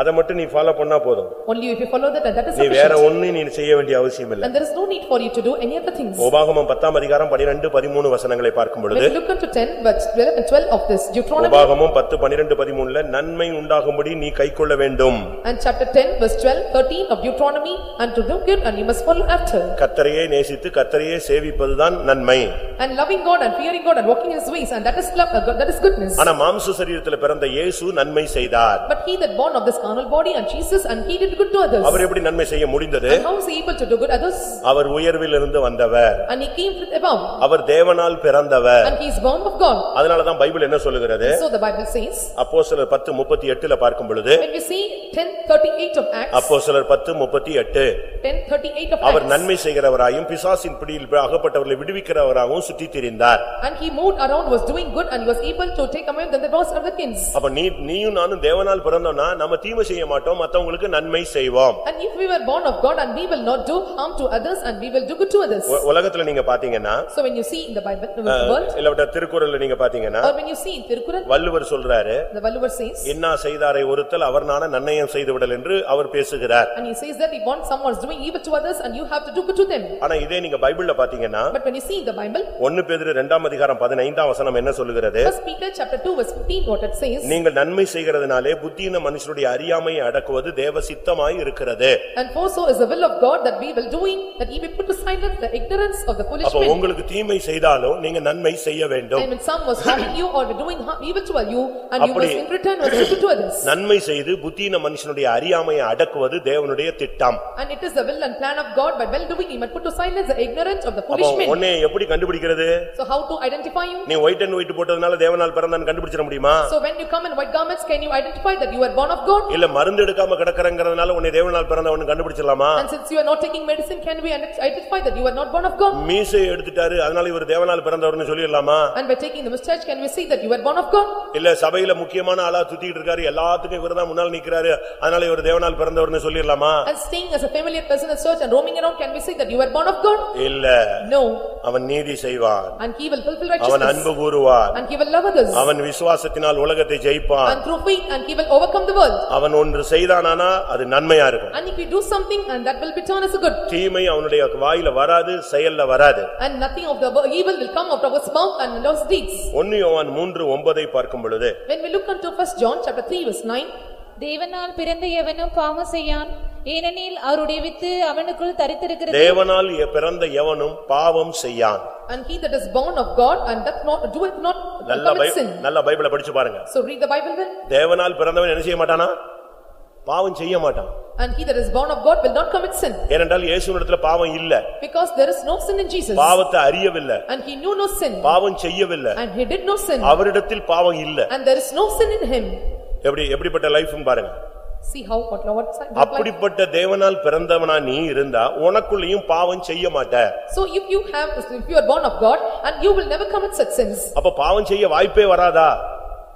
அதை மட்டும் நீ ஃபாலோ பண்ணா போதும் Only if you follow that that is நீ வேற. ஒண்ணு நீ செய்ய வேண்டிய அவசியம் இல்லை And there is no need for you to do any other things. உபாகமம் பத்தாம் அதிகாரம் பனிரெண்டு பதிமூணு வசனங்களை பார்க்கும் பொழுது look into ten, but twelve and twelve of this Deuteronomy உபாகமம் பத்து பனிரெண்டு பதிமூணுல நன்மை உண்டாகும்படி நீ கைக்கொள்ள வேண்டும் and chapter ten, verse twelve, thirteen of Deuteronomy and to do good and you must follow after. கத்தரையே நேசித்து கத்தரையே சேவிப்பதுதான் நன்மை And loving God and fearing God and walking in his ways and that is love, uh, that is goodness. ஆனா மாம்ச சரீரத்துல பிறந்த இயேசு நன்மை செய்தார் But he that born of this carnal body and Jesus and he did good to others. அவர் எப்படி நன்மை செய்ய முடிந்தது And how is he able to do good others? அவர் உயர்விலிருந்து வந்தவர் And he came from above அவர் தேவனால் பிறந்தவர் and he is born of God. அதனாலதான் Bible என்ன சொல்லுகிறது So the Bible says, அப்போஸ்தலர் பத்து முப்பத்தி எட்டுல பார்க்கும் பொழுது when we see ten thirty-eight of Acts, அப்போஸ்தலர் பத்து முப்பத்தி எட்டு ten thirty-eight of our Acts. நன்மை செய்கிறவராயும் பிசாசின் பிடியில் அகப்பட்டவர்களை விடுவிக்கிறவராகவும் சுற்றித் திரிந்தார் And he moved around, was doing good and he was able to take away that was of the kings. அப்ப நீ நீயும் நானும் தேவனால் பிறந்தோம்னா நம்ம தீமை தீமை செய்ய மாட்டோம் மத்தவங்களுக்கு நன்மை செய்வோம் And if we were born of God and we will not do harm to others and we will do good to others. உ- உலகத்துல நீங்க பாத்தீங்கன்னா So when you see in the Bible, in the world, இல்ல திருக்குறள்ல நீங்க பாத்தீங்கன்னா or when you see in Tirukural, Valluvar சொல்றாரு the Valluvar says, இன்னா செய்தாரை ஒருத்தல் அவர் நான நன்னயம் செய்து விடல் என்று அவர் பேசுகிறார் and he says that if one someone is doing evil to others and you have to do good to them. ஆனா இதே நீங்க பைபிள்ல பாத்தீங்கன்னா But when you see in the Bible, ஒன்னு பேதுரு இரண்டாம் அதிகாரம் பதினைந்தாம் வசனம் என்ன சொல்லுகிறது first Peter chapter two verse fifteen, what it says, நீங்கள் நன்மை செய்கிறதுனாலே புத்தியின மனுஷனுடைய அறியாமையை அடக்குவது தேவ சித்தமாய் இருக்கிறது and for so is the will of God that we will doing, that he will put to silence the ignorance of the foolish அப்ப men. உங்களுக்கு தீமை செய்தாலும் நீங்க நன்மை செய்ய வேண்டும் And when some was harming you or doing har- evil to you, and you was அப்படி- in return was good to others. நன்மை செய்து புத்தியின மனுஷனுடைய அறியாமையை அடக்குவது தேவனுடைய திட்டம் And it is the will and plan of God, by well doing he might put to silence the ignorance of the அப்போ foolish men. உன்னை எப்படி கண்டுபிடிக்கிறது So how to identify you? நீ ஒயிட் அண்ட் ஒயிட் போட்டதுனால தேவனால் பிறந்தான்னு கண்டுபிடிச்சிட முடியுமா So when you come in white garments, can you identify that you are born of God? இல்ல மருந்து எடுக்காம கிடக்கறங்கறதுனால உன்னை தேவனால் பிறந்தவனு கண்டுபிடிச்சிடலாமா And since you are not taking medicine, can we identify that you are not born of God? மீசை எடுத்துட்டாரு அதனால இவர் தேவனால் பிறந்தவர்னு சொல்லிடலாமா And by taking the mustache, can we see that you are born of God? இல்ல சபையில முக்கியமான ஆளா சுத்திட்டு இருக்காரு எல்லாத்துக்கும் இவர்தான் முன்னால் நிக்கிறாரு அதனால இவர் தேவனால் பிறந்தவர்னு சொல்லிடலாமா And staying as a familiar person in church and roaming around, can we say that you are born of God? இல்ல No. அவன் நீதி செய்வான் And he will fulfill அவன் righteousness. அன்பு கூறுவான் And he will love others. அவன் விசுவாசத்தினால் உலகத்தை ஜெயிப்பான் And through faith, and he will overcome the world. அவன் ஒன்று செய்தானானா அது நன்மையா இருக்கும் And if you do something, and that will be turned as a good. தீமை அவனுடைய வாயில வராது செயல்ல வராது And nothing of the evil will come out of his mouth and those deeds. ஒன்னு யோவான் மூன்று ஒன்பதை பார்க்கும் பொழுது When we look unto first John chapter three verse nine, தேவனால் பிறந்த எவனும் பாவம் செய்யான் ஏனெனில் அவருடைய வித்து அவனுக்குள் தரித்திருக்கிறது தேவனால் பிறந்த எவனும் பாவம் செய்யான் and he that is born of God and doth not, doeth not நல்ல பை- commit sin. நல்ல பைபிளை படிச்சு பாருங்க So read the Bible well. தேவனால் பிறந்தவன் என்ன செய்ய மாட்டானா பாவம் செய்ய மாட்டான் And he that is born of God will not commit sin. ஏனென்றால் இயேசுவிடத்துல பாவம் இல்ல Because there is no sin in Jesus. பாவத்தை அறியவில்லை And he knew no sin. பாவம் செய்யவில்லை And he did no sin. அவரிடத்தில் பாவம் இல்ல And there is no sin in him. எப்படி எப்படிப்பட்ட லைஃப் பாருங்க See how, what, what life- அப்படிப்பட்ட தேவனால் பிறந்தவனா நீ இருந்தா உனக்குள்ளேயும் பாவம் செய்ய மாட்ட So if you have, if you are born of God and you will never commit such sins. அப்ப பாவம் செய்ய வாய்ப்பே வராதா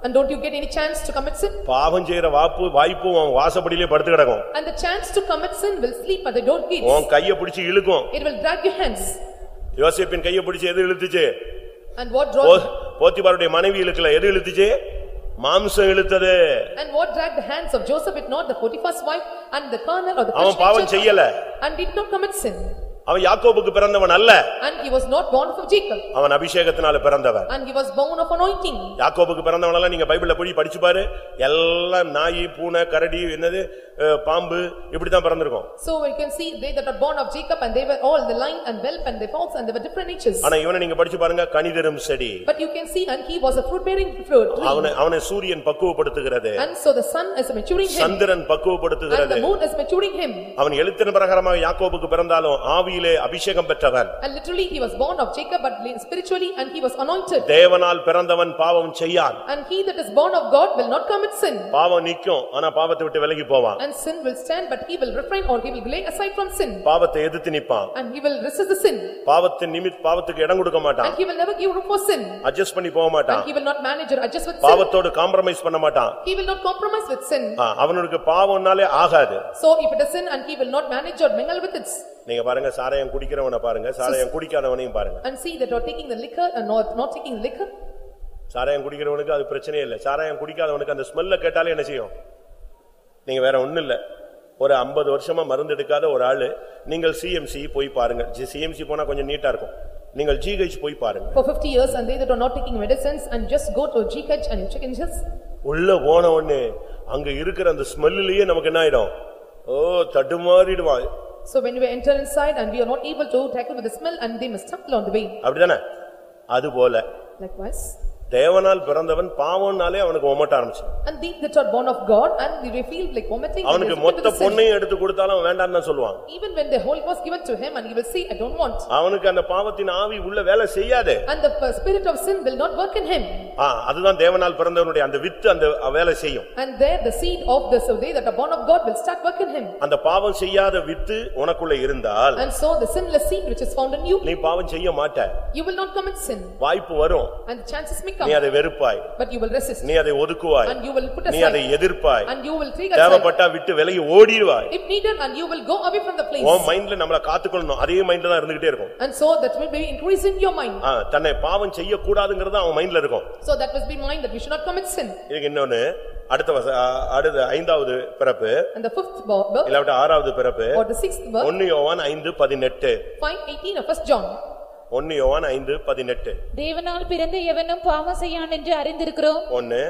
And don't you get any chance to commit sin? பாவம் செய்யற வாப்பு வாய்ப்பும் அவன் வாசப்படியிலே படுத்து கிடக்கும் And the chance to commit sin will sleep at the door gates. உன் கைய பிடிச்சு இழுக்கும் It will drag your hands. யோசேப்பின் கைய பிடிச்சு எது இழுத்துச்சு And what draw, போத்திபாருடைய மனைவி இழுக்கல எது இழுத்துச்சு மாம்சம் இழுத்தது and what dragged the hands of Joseph, it not the Potiphar's wife and the carnal or the அவன் பாவம் செய்யல and did not commit sin. அவன் யாக்கோபுக்கு பிறந்தவன் அல்ல And he was not born of Jacob, அவன் அபிஷேகத்தினால பிறந்தவன் and he was born of anointing. யாக்கோபுக்கு பிறந்தவனெல்லாம் நீங்க பைபிள்ல போய் படிச்சு பாரு எல்லாம் நாய் பூனை கரடி என்னது பாம்பு இப்படித்தான் பிறந்திருக்கும் So we can see they that are born of Jacob and they were all the lion and whelp and the fox and they were different natures. ஆனா இவனை நீங்க படிச்சு பாருங்க கனிதரும் செடி But you can see and he was a fruit bearing fruit tree. அவனை அவனை சூரியன் பக்குவப்படுத்துகிறது And so the sun is maturing him Chandran and பக்குவப்படுத்துகிறது the moon is maturing him. அவன் எழுத்தின் பிரகாரமாக யாக்கோபுக்கு பிறந்தாலும் ஆவியிலே அபிஷேகம் பெற்றவன் And literally he was born of Jacob but spiritually and he was anointed. தேவனால் பிறந்தவன் பாவம் செய்யான் And he that is born of God will not commit sin. பாவம் நிக்கும் ஆனா பாவத்தை விட்டு விலகி போவான் And sin will stand but he will refrain or he will lay aside from sin. பாவத்தை எதிர்த்து நிப்பான் And he will resist the sin. பாவத்தின் நிமித் பாவத்துக்கு இடம் கொடுக்க மாட்டான் And he will never give room for sin. Adjust பண்ணி போக மாட்டான் And he will not manage or adjust with sin. பாவத்தோடு காம்ப்ரமைஸ் பண்ண மாட்டான் He will not compromise with sin. ஆ, அவனுக்கு பாவம்னாலே ஆகாது So if it is sin and he will not manage or mingle with it. நீங்க பாருங்க சாராயம் குடிக்கிறவனை பாருங்க சாராயம் குடிக்காதவனையும் பாருங்க. And see that are taking the liquor and not not taking liquor. சாராயம் குடிக்கிறவனுக்கு அது பிரச்சனையே இல்லை. சாராயம் குடிக்காதவனுக்கு அந்த ஸ்மெல்ல கேட்டாலே என்ன செய்யும்? நீங்க வேற ஒண்ணும் இல்ல. ஒரு 50 வருஷமா மருந்து எடுக்காத ஒரு ஆளு நீங்கள் சிஎம்சி போய் பாருங்க. சிஎம்சி போனா கொஞ்சம் நீட்டா இருக்கும். நீங்கள் ஜிஹெச் போய் பாருங்க. For fifty years and they that are not taking medicines and just go to GH and check in just. உள்ள போன உடனே அங்க இருக்கிற அந்த ஸ்மெல்லிலேயே நமக்கு என்ன ஆயிடும்? ஓ தடுமாறிடுவான். So when we enter inside and we are not able to tackle with the smell and they must stumble on the way. அப்படிதானே அதுபோல Likewise. தேவனால் பிறந்தவன் பாவம்னாலே அவனுக்கு ஒமட்ட ஆரம்பிச்சு And they that are born of God and they feel like vomiting. அவனுக்கு மொத்த. பொண்ணையும் எடுத்து கொடுத்தாலும் அவன் வேண்டான்னு தான் சொல்லுவான் Even when the whole was given to him and he will say, I don't want. அவனுக்கு அந்த பாவத்தின் ஆவி உள்ள வேலை செய்யாது And the uh, spirit of sin will not work in him. ஆ, அதுதான் தேவனால் பிறந்தவனுடைய அந்த வித்து அந்த வேலை செய்யும் And there the seed of the, so they that are born of God will start work in him. அந்த பாவம் செய்யாத வித்து உனக்குள்ள இருந்தால் And so the sinless seed which is found in you, நீ பாவம் செய்ய மாட்ட you will not commit sin. வாய்ப்பு வரும் And the chances may நீ அதை வெறுப்பாய் but you will resist, நீ அதை ஒதுக்குவாய் and you will put நீ அதை எதிர்ப்பாய் and you will take aside, தேவைப்பட்டா விட்டு விலகி ஓடிடுவாய் if needed, and you will go away from the உன் place. மைண்ட்ல நம்மள காத்துக்கொள்ளணும் அதே மைண்ட்ல தான் இருந்துகிட்டே இருக்கும் And so that will be increase in your mind. ஆ, தன்னை பாவம் செய்யக்கூடாதுங்கிறது அவன் மைண்ட்ல இருக்கும் So that must be mind that we should not commit sin. இதுக்கு இன்னொன்னு அடுத்த அடுத்த ஐந்தாவது பிறப்பு And the fifth birth, இல்லாவிட்ட ஆறாவது பிறப்பு or the sixth birth, ஒன்னு யோவான் ஐந்து பதினெட்டு five eighteen of first John. ஒன்னு யோவான் ஐந்து பதினெட்டு. தேவனால் பிறந்த எவனும் பாவம் செய்யான் என்று அறிந்திருக்கிறோம்? ஒன்னு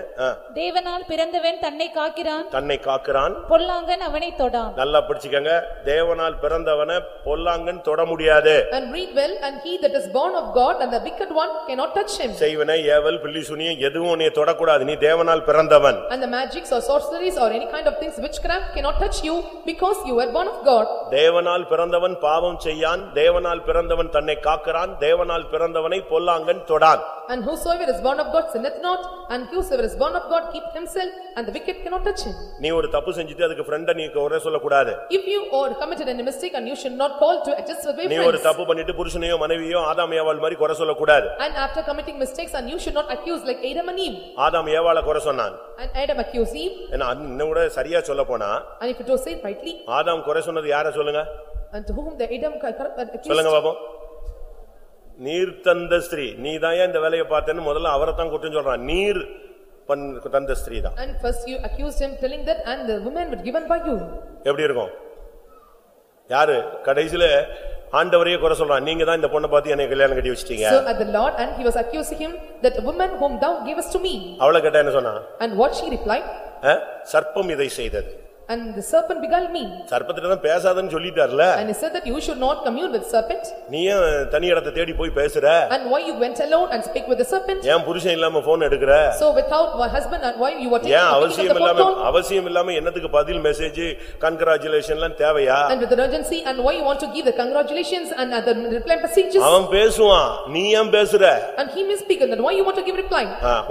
தேவனால் பிறந்தவன் தன்னை காக்கிறான்? தன்னை காக்கிறான். பொல்லாங்கன் அவனை தொடான். நல்லா பிடிச்சுக்கங்க. தேவனால் பிறந்தவன பொல்லாங்கன் தொட முடியாது. And read well, and he that is born of God and the wicked one cannot touch him. செய்வன ஏவல் பில்லி சுனியம் எதுவும் உன்னை தொடக்கூடாது. நீ தேவனால் பிறந்தவன். And the magics or sorceries or any kind of things witchcraft cannot touch you because you were born of God. தேவனால் பிறந்தவன் பாவம் செய்யான். தேவனால் பிறந்தவன் தன்னை காக்கிறான். தேவனால் பிறந்தவனை பொல்லாங்கன் தொடான் And whosoever is born of God sinneth not, and whosoever is born of God keep himself, and the wicked cannot touch him. நீ ஒரு தப்பு செஞ்சுட்டு அதுக்கு ஃப்ரெண்ட நீ ஒரே சொல்லக்கூடாது If you or committed any mistake and you should not call to adjust with நீ ஒரு friends. தப்பு பண்ணிட்டு புருஷனையோ மனைவியோ ஆதாம் ஏவாள் மாதிரி குறை சொல்லக்கூடாது And after committing mistakes and you should not accuse like Adam and Eve. ஆதாம் ஏவாளை குறை சொன்னான் And Adam accused Eve, ஏன்னா அது இன்னும் கூட சரியா சொல்ல போனா and if it was said rightly, ஆதாம் குறை சொன்னது யார சொல்லுங்க and to whom the Adam co- and சொல்லுங்க accused. பாப்போம் நீர் தந்த ஸ்திரீ. நீ தான் இந்த வேலையை பார்த்தேன்னு முதல்ல அவரை தான் குற்றம் சொல்றான். நீர் பண் தந்த ஸ்திரீ தான் And first you accused him telling that, and the woman was given by you. எப்படி இருக்கும்? யாரு? கடைசில ஆண்டவரையே குறை சொல்றான். நீங்க தான் இந்த பொண்ணை பார்த்து என்னை கல்யாணம் கட்டி வச்சிட்டீங்க. So at the Lord, and he was accusing him that the woman whom thou gavest to me. அவளை கேட்டா என்ன சொன்னா And what she replied, "அஹ், சர்ப்பம் இதை செய்தது. And the serpent beguiled me. சர்ப்பத்திட்ட தான் பேசாதன்னு சொல்லிட்டார்ல And he said that you should not commune with serpent. நீ ஏன் தனி இடத்தை தேடி போய் பேசுற And why you went alone and speak with the serpent? ஏன் புருஷன் இல்லாம போன் எடுக்கிற So without my husband and why you were taking ஏன் அவசியம் இல்லாம? அவசியம் இல்லாம என்னத்துக்கு பதில் மெசேஜ் கன்கிராச்சுலேஷன்லாம் தேவையா And with urgency and why you want to give the congratulations and other reply messages? அவன் பேசுவான் நீ ஏன் பேசுற And he may speak and then why you want to give reply?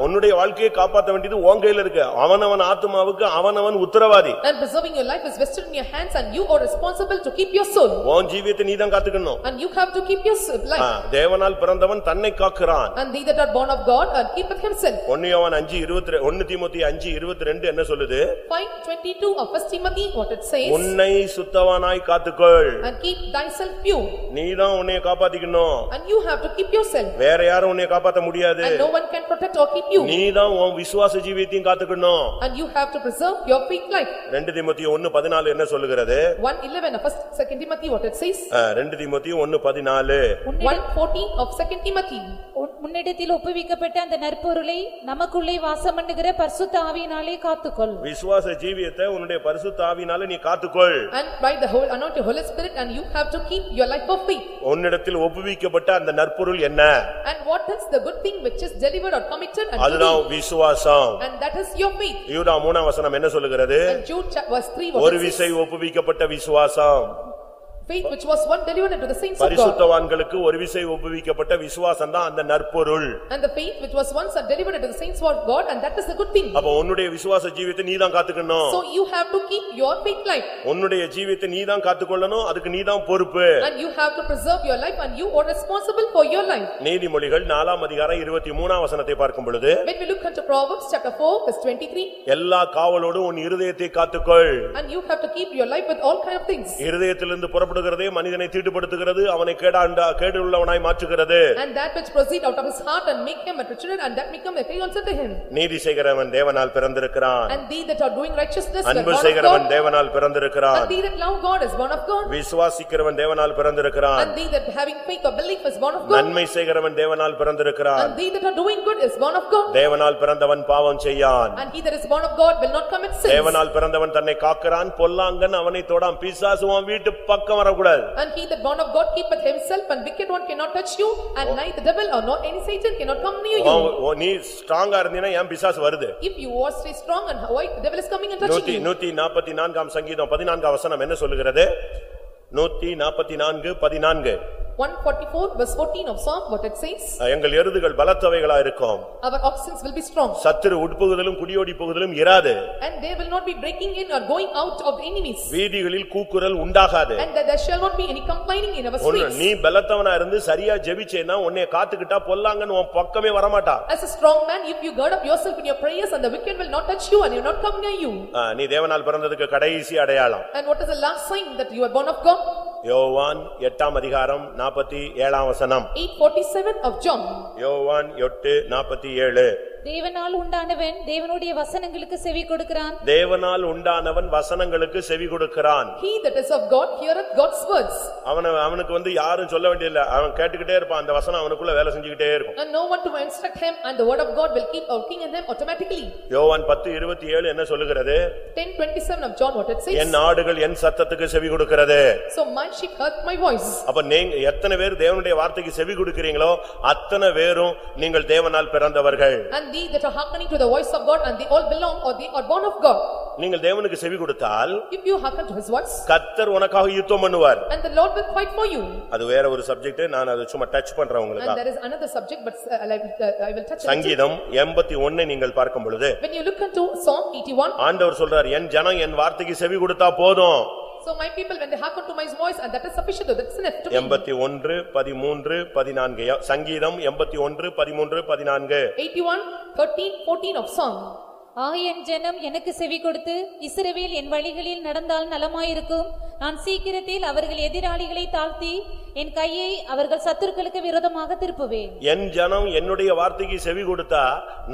உன்னுடைய வாழ்க்கையை காப்பாத்த வேண்டியது உன் கையில இருக்கு அவனவன் ஆத்துமாவுக்கு அவனவன் உத்தரவாதி And preserving your life is vested in your hands and you are responsible to keep your soul உன் ஜீவியத்தை நீ தான் காத்துக்கணும் and you have to keep your life தேவனால் பிறந்தவன் தன்னை காக்கிறான் and they that are born of god and keepeth himself 1 யோவான் 5:22 1 தீமோத்தேயு 5:22 என்ன சொல்லுது 5:22 of 1 timothy what it says உன்னை சுத்தவானாய் காத்துக்கொள் and keep thyself pure நீ தான் உன்னை காப்பாத்திக்கணும் and you have to keep yourself வேற யாரும் உன்னை காப்பாத்த முடியாது and no one can protect or keep you நீ தான் உன் விசுவாச ஜீவியத்தையும் காத்துக்கணும் and you have to preserve your faith life 2 தீமோத்தேயு 1:14 என்ன சொல்லுகிறது 1:11 of 2 Timothy what it says 2 தீமோத்தேயு 1:14 1:14 of 2 Timothy உன் முன்னிடத்தில் ஒப்புவிக்கப்பட்ட அந்த நற்பொருளை நமக்குள்ளே வாசம் பண்ணுகிற பரிசுத்த ஆவியினாலே காத்துக்கொள் விசுவாச ஜீவியத்தை உன்னுடைய பரிசுத்த ஆவினால நீ காத்துக்கொள் And by the whole anointed Holy Spirit and you have to keep your life of faith. உன்னிடத்தில் ஒப்புவிக்கப்பட்ட அந்த நற்பொருள் என்ன And what is the good thing which is delivered or committed unto அதுதான்? விசுவாசம் And that is your faith. யூதா மூணாம் வசனம் என்ன சொல்லுகிறது And Jude verse three, ஒரு what it விசை ஒப்புவிக்கப்பட்ட விசுவாசம் faith which was one delivered unto the saints of God. பரிசுத்தவான்களுக்கு ஒரு விசை ஒப்புவிக்கப்பட்ட விசுவாசம் தான் அந்த நற்பொருள் And the faith which was once delivered unto the saints of God and that is the good thing. அப்ப உன்னுடைய விசுவாச ஜீவியத்தை நீதான் காத்துக்கணும் So you have to keep your faith life. உன்னுடைய ஜீவியத்தை நீதான் காத்துக்கொள்ளணும் அதுக்கு நீதான் பொறுப்பு And you have to preserve your life and you are responsible for your life. நீதிமொழிகள் நாலாம் அதிகாரம் இருபத்தி மூணாம் வசனத்தை பார்க்கும் பொழுது When we look into Proverbs chapter four verse twenty-three, எல்லா காவலோடும் உன் இருதயத்தை காத்துக்கொள் and you have to keep your life with all kind of things. இருதயத்திலிருந்து புறப்படுகிறதே மனிதனை தீட்டுப்படுத்துகிறது அவனை கேடாண்டா கேடு உள்ளவனாய் மாற்றுகிறது And that which proceed out of his heart and make him a treacherous and that become a chaos unto him. நீதி செய்கிறவன் தேவனால் பிறந்திருக்கிறான் And they that are doing righteousness were அன்பு born of செய்கிறவன் God. தேவனால் பிறந்திருக்கிறான் And they that love God is born of God. விசுவாசிக்கிறவன் தேவனால் பிறந்திருக்கிறான் And they that having faith or belief is born of God. நன்மை செய்கிறவன் தேவனால் பிறந்திருக்கிறான் And they that are doing good is born of God. தேவனால் பிறந்தவன் பாவம் செய்யான் And he that is born of God will not commit sins. தேவனால் பிறந்தவன் தன்னை காக்கிறான் பொல்லாங்கன் அவனை தொடான் பிசாசுவான் வீட்டு பக்கம் வரக்கூடாது And he that born of God keepeth himself and wicked one cannot touch you and neither the devil or not any Satan cannot come near you. உன்- உன் நீ ஸ்ட்ராங்கா இருந்தீனா ஏன் பிசாசு வருது If you are stay strong and why the devil is coming and touching நூத்தி you. நூத்தி நாற்பத்தி நான்காம் சங்கீதம் பதினான்காம் வசனம் என்ன சொல்லுகிறது நூத்தி நாற்பத்தி நான்கு பதினான்கு one forty-four verse fourteen of Psalm, what it says, எங்கள் எருதுகள் பலத்தவைகளா இருக்கும் our oxen will be strong. சத்துரு உட்புகுதலும் குடியோடி புகுதலும் இராது And they will not be breaking in or going out of the enemies. வீதிகளில் கூக்குரல் உண்டாகாது And that there shall not be any complaining in our ஒண்ணு streets. நீ பலத்தவனா இருந்து சரியா ஜெபிச்சேன்னா உன்னைய காத்துக்கிட்டா பொல்லாங்கன்னு உன் பக்கமே வரமாட்டா As a strong man, if you gird up yourself in your prayers and the wicked will not touch you and will not come near you. ஆ, நீ தேவனால் பிறந்ததுக்கு கடைசி அடையாளம் And what is the last sign that you are born of God? யோவான் எட்டாம் அதிகாரம் நாற்பத்தி ஏழாம் வசனம். Eight forty-seven of John. யோவான் எட்டு நாற்பத்தி ஏழு. தேவனால் உண்டானவன் தேவனுடைய வசனங்களுக்கு செவி கொடுக்கிறான். தேவனால் உண்டானவன் வசனங்களுக்கு செவி கொடுக்கிறான். He that is of God heareth God's words. அவன அவனுக்கு வந்து யாரும் சொல்ல வேண்டியதில்ல. அவன் கேட்டுக்கிட்டே இருப்பான். அந்த வசனம் அவனுக்குள்ள வேலை செஞ்சுக்கிட்டே இருக்கும். And no one to instruct him and the word of God will keep working in him automatically. யோவான் பத்து இருபத்தி ஏழு என்ன சொல்லுகிறது? Ten twenty-seven of John, what it N says. ஆடுகள் என் சத்தத்துக்கு செவி கொடுக்கிறது. So my sheep heard my voice. அப்ப நீங்க எத்தனை பேர் தேவனுடைய வார்த்தைக்கு செவி கொடுக்கிறீங்களோ அத்தனை பேரும் நீங்கள் தேவனால் பிறந்தவர்கள் And they that are hearkening to the voice of God and they all belong or they are born of God. நீங்கள் தேவனுக்கு செவி கொடுத்தால் If you hearken to his voice கத்தர் உனக்காக யுத்தம் பண்ணுவார் and the Lord will fight for you. அது வேற ஒரு சப்ஜெக்ட் நான் அதை சும்மா டச் பண்றேன் And உங்களுக்கு there is another subject but uh, I will uh, I will touch. சங்கீதம் எண்பத்தி ஒன்னை நீங்கள் பார்க்கும் பொழுது When you look into Psalm eighty-one, ஆண்டவர் சொல்றார் என் ஜனம் என் வார்த்தைக்கு செவி கொடுத்தா போதும் so my people when they hearken to my voice and that is sufficient, that's enough to me. எண்பத்தி ஒன்று பதிமூன்று பதினான்கு சங்கீதம் எண்பத்தி ஒன்று பதிமூன்று பதினான்கு Eighty-one, thirteen, fourteen of Psalm. ஆ என் ஜனம் எனக்கு செவி கொடுத்து இஸ்ரவேல் என் வழிகளில் நடந்தால் நலமாயிருக்கும். நான் சீக்கிரத்தில் அவர்கள் எதிராளிகளை தாழ்த்தி என் கையை அவர்கள் சத்துருக்களுக்கு விரோதமாக திருப்புவேன். என் ஜனம் என்னுடைய வார்த்தைக்கு செவி கொடுத்தா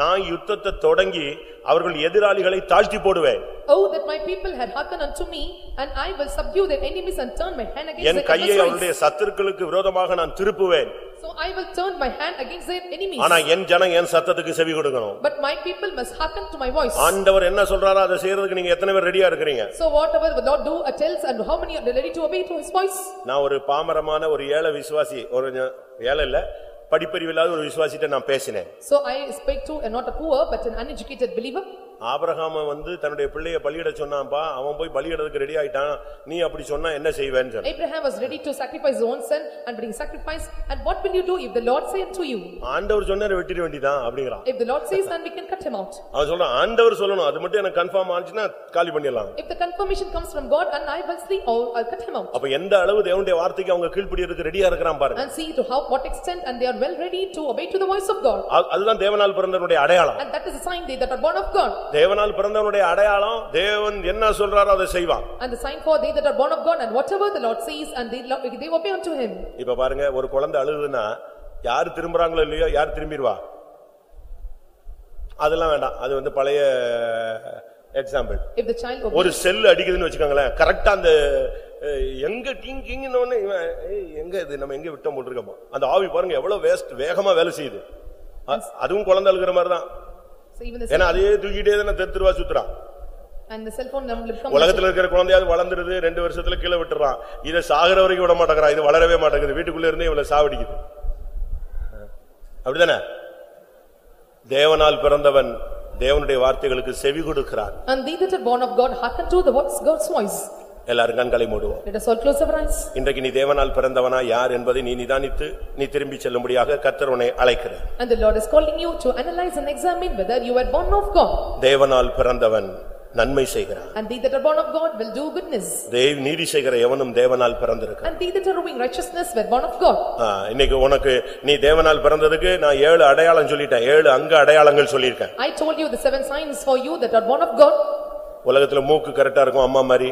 நான் யுத்தத்தை தொடங்கி அவர்கள் எதிராளிகளை தாழ்த்தி போடுவேன். Oh, that my people had hearkened unto me and I will subdue their enemies and turn my hand against N their கையை adversaries. அவருடைய சத்துருக்களுக்கு விரோதமாக நான் திருப்புவேன். So I will turn my hand against their enemies. ஆனா என் ஜனம் என் சத்தத்துக்கு செவி கொடுக்கணும் But my people must hearken to my voice. ஆண்டவர் என்ன சொல்றாரோ அதை செய்யறதுக்கு நீங்க எத்தனை பேர் ரெடியா இருக்கிறீங்க So whatever the Lord do or tells and how many are ready to obey to his voice? நான் ஒரு பாமரமான ஒரு ஏழை விசுவாசி ஒரு ஞ- ஏழை இல்ல படிப்பறிவில்லாத ஒரு விசுவாசிட்ட நான் பேசினேன் So I speak to a not a poor but an uneducated believer. ஆபிரகாம வந்து தன்னுடைய பிள்ளைய பலியிட சொன்னான்பா அவன் போய் பலியிடறதுக்கு ரெடி ஆயிட்டான் நீ அப்படி சொன்னா என்ன செய்வேன்னு சொன்ன Abraham was ready to sacrifice his own son and bring sacrifice. And what will you do if the Lord say unto you? ஆண்டவர் சொன்னாரு வெட்டிட வேண்டிதான் அப்படிங்கிறான் If the Lord says, then we can cut him out. அவன் சொல்றான் ஆண்டவர் சொல்லணும் அது மட்டும் எனக்கு கன்ஃபார்ம் ஆச்சுன்னா காலி பண்ணிடலாம் If the confirmation comes from God and I will see, or I'll cut him out. அப்ப எந்த அளவு தேவனுடைய வார்த்தைக்கு அவங்க கீழ்ப்படியறதுக்கு ரெடியா இருக்கிறான் பாருங்க And see to how, what extent and they are well ready to obey to the voice of God. அது- அதுதான் தேவனால் பிறந்தவனுடைய அடையாளம் And that is a sign they that are born of God. தேவனால் பிறந்தவனுடைய அடையாளம் தேவன் என்ன சொல்றாரோ அதை செய்வான். And the sign for they that are born of God and whatever the Lord says and they lo- they obey unto him. இப்ப பாருங்க ஒரு குழந்தை அழுதுன்னா யாரு திரும்புறாங்களோ இல்லையோ யார் திரும்பிடுவா? அதெல்லாம் வேண்டாம். அது வந்து பழைய எக்ஸாம்பிள் If the child ஒரு செல் அடிக்குதுன்னு வச்சுக்கோங்களேன் கரெக்டா அந்த அஹ், எங்க கிங் கிங்னு ஒண்ணு இவன், ஏய், எங்க இது? நம்ம எங்க விட்டோம் போட்டிருக்கோமோ? அந்த ஆவி பாருங்க எவ்வளவு வேஸ்ட் வேகமா வேலை செய்யுது. அ- அதுவும் குழந்தை அழுகிற மாதிரி தான் so even the ஏன்னா cell- அதே தூக்கிட்டே தானே தெருவா சுத்துறான் and the cell phone number will come. உலகத்துல இருக்கிற குழந்தையாவது வளர்ந்துருது ரெண்டு வருஷத்துல கீழே விட்டுறான். இதை சாகுற வரைக்கும் விட மாட்டேங்கிறான் இது வளரவே மாட்டேங்குது. வீட்டுக்குள்ள இருந்தே இவளை சாவடிக்குது. அப்படிதானே? தேவனால் பிறந்தவன் தேவனுடைய வார்த்தைகளுக்கு செவி கொடுக்கிறான். And they that are born of God hearken to the voice, God's voice. எல்லாரும் கண்களை மூடுவோம் Let us all close our eyes. இன்றைக்கு நீ தேவனால் பிறந்தவனா யார் என்பதை நீ நிதானித்து நீ திரும்பி செல்லும்படியாக கர்த்தர் உன்னை அழைக்கிறார் And the Lord is calling you to analyze and examine whether you are born of God. தேவனால் பிறந்தவன் நன்மை செய்கிறான் And they that are born of God will do goodness. Dev நீதி செய்கிற எவனும் தேவனால் பிறந்திருக்கிறான் And they that are doing righteousness were born of God. ஆ, இன்னைக்கு உனக்கு நீ தேவனால் பிறந்ததுக்கு நான் ஏழு அடையாளம் சொல்லிட்டேன் ஏழு அங்க அடையாளங்கள் சொல்லியிருக்கேன் I told you the seven signs for you that are born of God. உலகத்துல மூக்கு கரெக்டா இருக்கும் அம்மா மாதிரி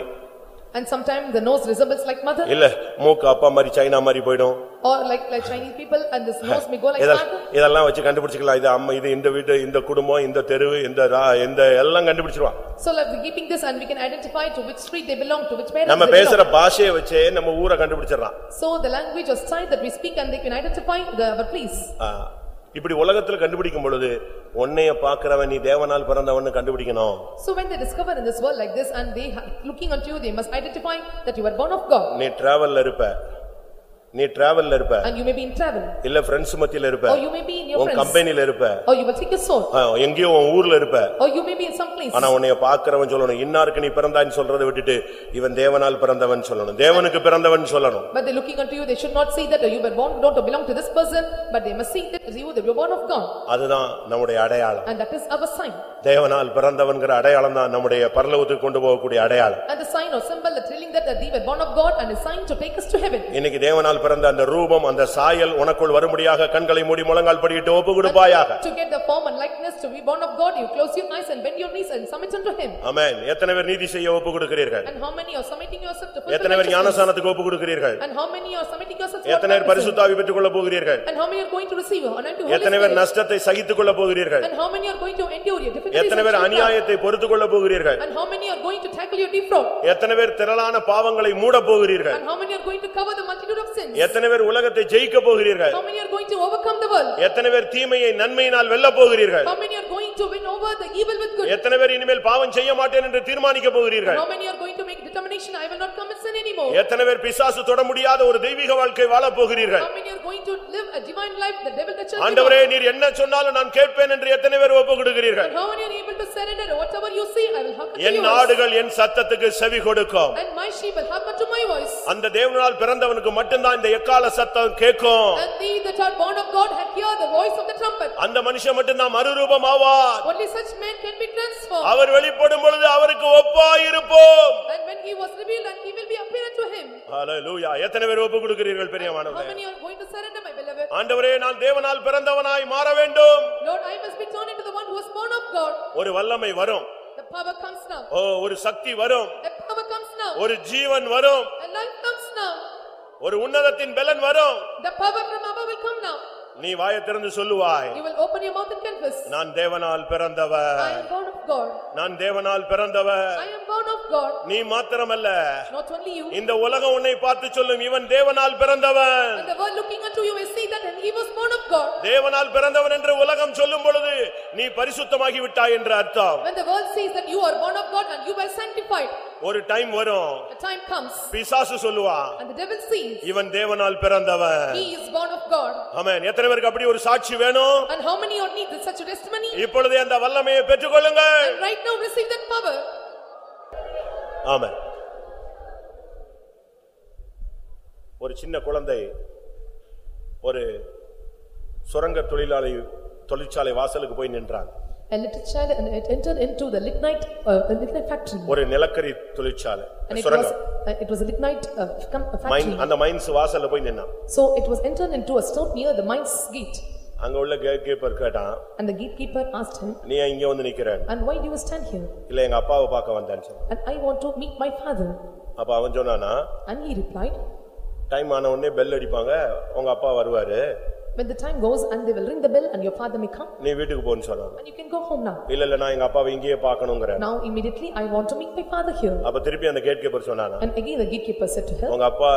And sometimes the nose resembles like mother இல்ல மூக்கு அப்பா மாதிரி சைனா மாதிரி போயிடும் or like like Chinese people and this nose may go like இதெல்லாம் father. இதெல்லாம் வச்சு கண்டுபிடிச்சுக்கலாம் இது அம்மா இது இந்த வீடு இந்த குடும்பம் இந்த தெருவு இந்த ரா- இந்த எல்லாம் கண்டுபிடிச்சிருவான் So like we keeping this and we can identify to which street they belong, to which parents நம்ம they belong. பேசுற பாஷையை வச்சே நம்ம ஊரை கண்டுபிடிச்சிடறான் So the language or style that we speak and they can identify the our place. ஆ, இப்படி உலகத்துல கண்டுபிடிக்கும் பொழுது உன்னைய பாக்குறவன் நீ தேவனால் பிறந்தவன்னு கண்டுபிடிக்கணும் So when they discover in this world like this and they ha- looking unto you, they must identify that you are born of God. நீ டிராவல்ல இருப்ப நீ டிராவல்ல இருப்ப and you may be in travel, இல்ல ஃப்ரெண்ட்ஸ் மத்தியில இருப்ப or you may be in your உன் friends, கம்பெனில இருப்ப or you will take a soul, ஆ, எங்கேயோ உன் ஊர்ல இருப்ப or you may be in some place. ஆனா உன்னைய பாக்குறவன் சொல்லணும் இன்னாருக்கு நீ பிறந்தான்னு சொல்றதை விட்டுட்டு இவன் தேவனால் பிறந்தவன் சொல்லணும் தேவனுக்கு பிறந்தவன் சொல்லணும் But they looking unto you, they should not say that you were born, not to belong to this person, but they must say that you that you were born of God. அதுதான் நம்முடைய அடையாளம் And that is our sign. தேவனால் பிறந்தவன்கிற அடையாளம் தான் நம்முடைய பரலோகத்துக்கு கொண்டு போகக்கூடிய அடையாளம் And the sign or symbol that telling that they were born of God and a sign to take us to heaven. இன்னைக்கு தேவனால் பிறந்த அந்த ரூபம் அந்த சாயல் உனக்குள் வரும்படியாக கண்களை மூடி முழங்கால் படியிட்டு ஒப்பு கொடுப்பாயாக To get the form and likeness to be born of God, you close your eyes and bend your knees and submit unto him. ஆமென் எத்தனை பேர் நீதி செய்ய ஒப்பு கொடுக்கிறீர்கள் And how many are submitting yourself to fulfill எத்தனை பேர்? ஞானசானத்துக்கு ஒப்பு கொடுக்கிறீர்கள் And how many are submitting yourself to எத்தனை பேர் baptism? பரிசுத்தாவி பெற்றுக் கொள்ள போகிறீர்கள் And how many are going to receive unto Holy எத்தனை பேர்? நஷ்டத்தை சகித்துக் கொள்ள போகிறீர்கள் And how many are going to endure your difficulties எத்தனை பேர்? அநியாயத்தை பொறுத்துக் கொள்ள போகிறீர்கள் And how many are going to tackle your defraud? எத்தனை பேர் திரளான பாவங்களை மூட போகிறீர்கள் And how many are going to cover the multitude of sins? எத்தனை பேர் உலகத்தை ஜெயிக்க போகிறீர்கள் How many are going to overcome the world? எத்தனை பேர் தீமையை நன்மையினால் வெல்ல போகிறீர்கள் How many are going to win over the evil with good? எத்தனை பேர் இனிமேல் பாவம் செய்ய மாட்டேன் என்று தீர்மானிக்க போகிறீர்கள் How many are going make determination, I will not commit sin anymore? எத்தனை பேர் பிசாசு தொட முடியாத ஒரு தெய்வீக வாழ்க்கை வாழ போகிறீர்கள் How many are going to live a divine life, the devil that shall ஆண்டவரே? நீர் என்ன சொன்னாலும் நான் கேட்பேன் என்று எத்தனை பேர் ஒப்பு கொடுக்கிறீர்கள் And how many are able to surrender, whatever you say, I will hearken to N yours. நாடுகள் என் சத்தத்துக்கு செவி கொடுக்கும் And my sheep will hearken to my voice. அந்த தேவனால் பிறந்தவனுக்கு மட்டும்தான் இந்த எக்கால சத்தம் கேட்கும் And they that are born of God had heard the voice of the trumpet. அந்த மனுஷன் மட்டும்தான் மறுரூபமாவார் Only such men can be transformed. அவர் வெளிப்படும் பொழுது அவருக்கு ஒப்பாயிருப்போம் And when he was revealed, and he will be appearing to him. ஹalleluya எத்தனை பேர் ஒப்பு கொடுக்கிறீர்கள் How பெரியமானவர்களே many are going to surrender, my beloved? ஆண்டவரே நான் தேவனால் பிறந்தவனாய் மாற வேண்டும் Lord, I must be turned into the one who was born of God. ஒரு வல்லமை வரும் The power comes now. ஓ ஒரு சக்தி வரும் The power comes now. ஒரு ஜீவன் வரும் And life comes now. ஒரு உன்னதத்தின் பலன் வரும் The power from above will come now. நீ வாயை திறந்து சொல்லுவாய் You will open your mouth and confess. நான் தேவனால் பிறந்தவர் I am born of God. நான் தேவனால் பிறந்தவர் I am born of God. நீ மாத்திரமல்ல Not only you. இந்த உலகம் உன்னை பார்த்து சொல்லும் இவன் தேவனால் பிறந்தவன் And the world looking unto you will see that and he was born of God. தேவனால் பிறந்தவன் என்று உலகம் சொல்லும் பொழுது நீ பரிசுத்தமாகி விட்டாய் என்று அர்த்தம் When the world sees that you are born of God and you were sanctified, ஒரு டைம் வரும். The time comes. பிசாசு சொல்லுவான் and the devil sees. இவன் தேவனால் பிறந்தவன். He is born of God. ஆமென். எத்தனை பேருக்கு அப்படி ஒரு சாட்சி வேணும்? And how many are need such a testimony? இப்பொழுதே அந்த வல்லமையை பெற்றுக்கொள்ளுங்கள். And right now receive that power. ஆமென். ஒரு சின்ன குழந்தை ஒரு சுரங்க தொழிலாளி தொழிற்சாலை வாசலுக்கு போய் நின்றான். A little child and it entered into the lignite, uh, the lignite factory. ஒரு நிலக்கரி தொழிற்சாலை And it was, சுரங்கம் uh, it was a lignite uh, com- uh, mine factory. அந்த மைன்ஸ் வாசல்ல போய் நின்னான் So it was entered into a stone near the mine's gate. அங்க உள்ள gate keeper கேட்டான் And the gatekeeper asked him, நீ ஏன் இங்க வந்து நிக்கிறேன் and why do you stand here? இல்ல எங்க அப்பாவை பார்க்க வந்தேன்னு சொன்னான். And I want to meet my father. அப்ப அவன் சொன்னானா And he replied, டைம் ஆன உடனே பெல் அடிப்பாங்க உங்க அப்பா வருவாரு when the time goes and they will ring the bell and your father may come நீ வீட்டுக்கு போன்னு சொன்னான் and you can go home now. இல்ல இல்ல நான் எங்க அப்பாவை இங்கேயே பார்க்கணுங்கிறேன் Now immediately I want to meet my father here. அப்ப திருப்பி அந்த கேட் கீப்பர் சொன்னானா And again the gatekeeper said to her, உங்க அப்பா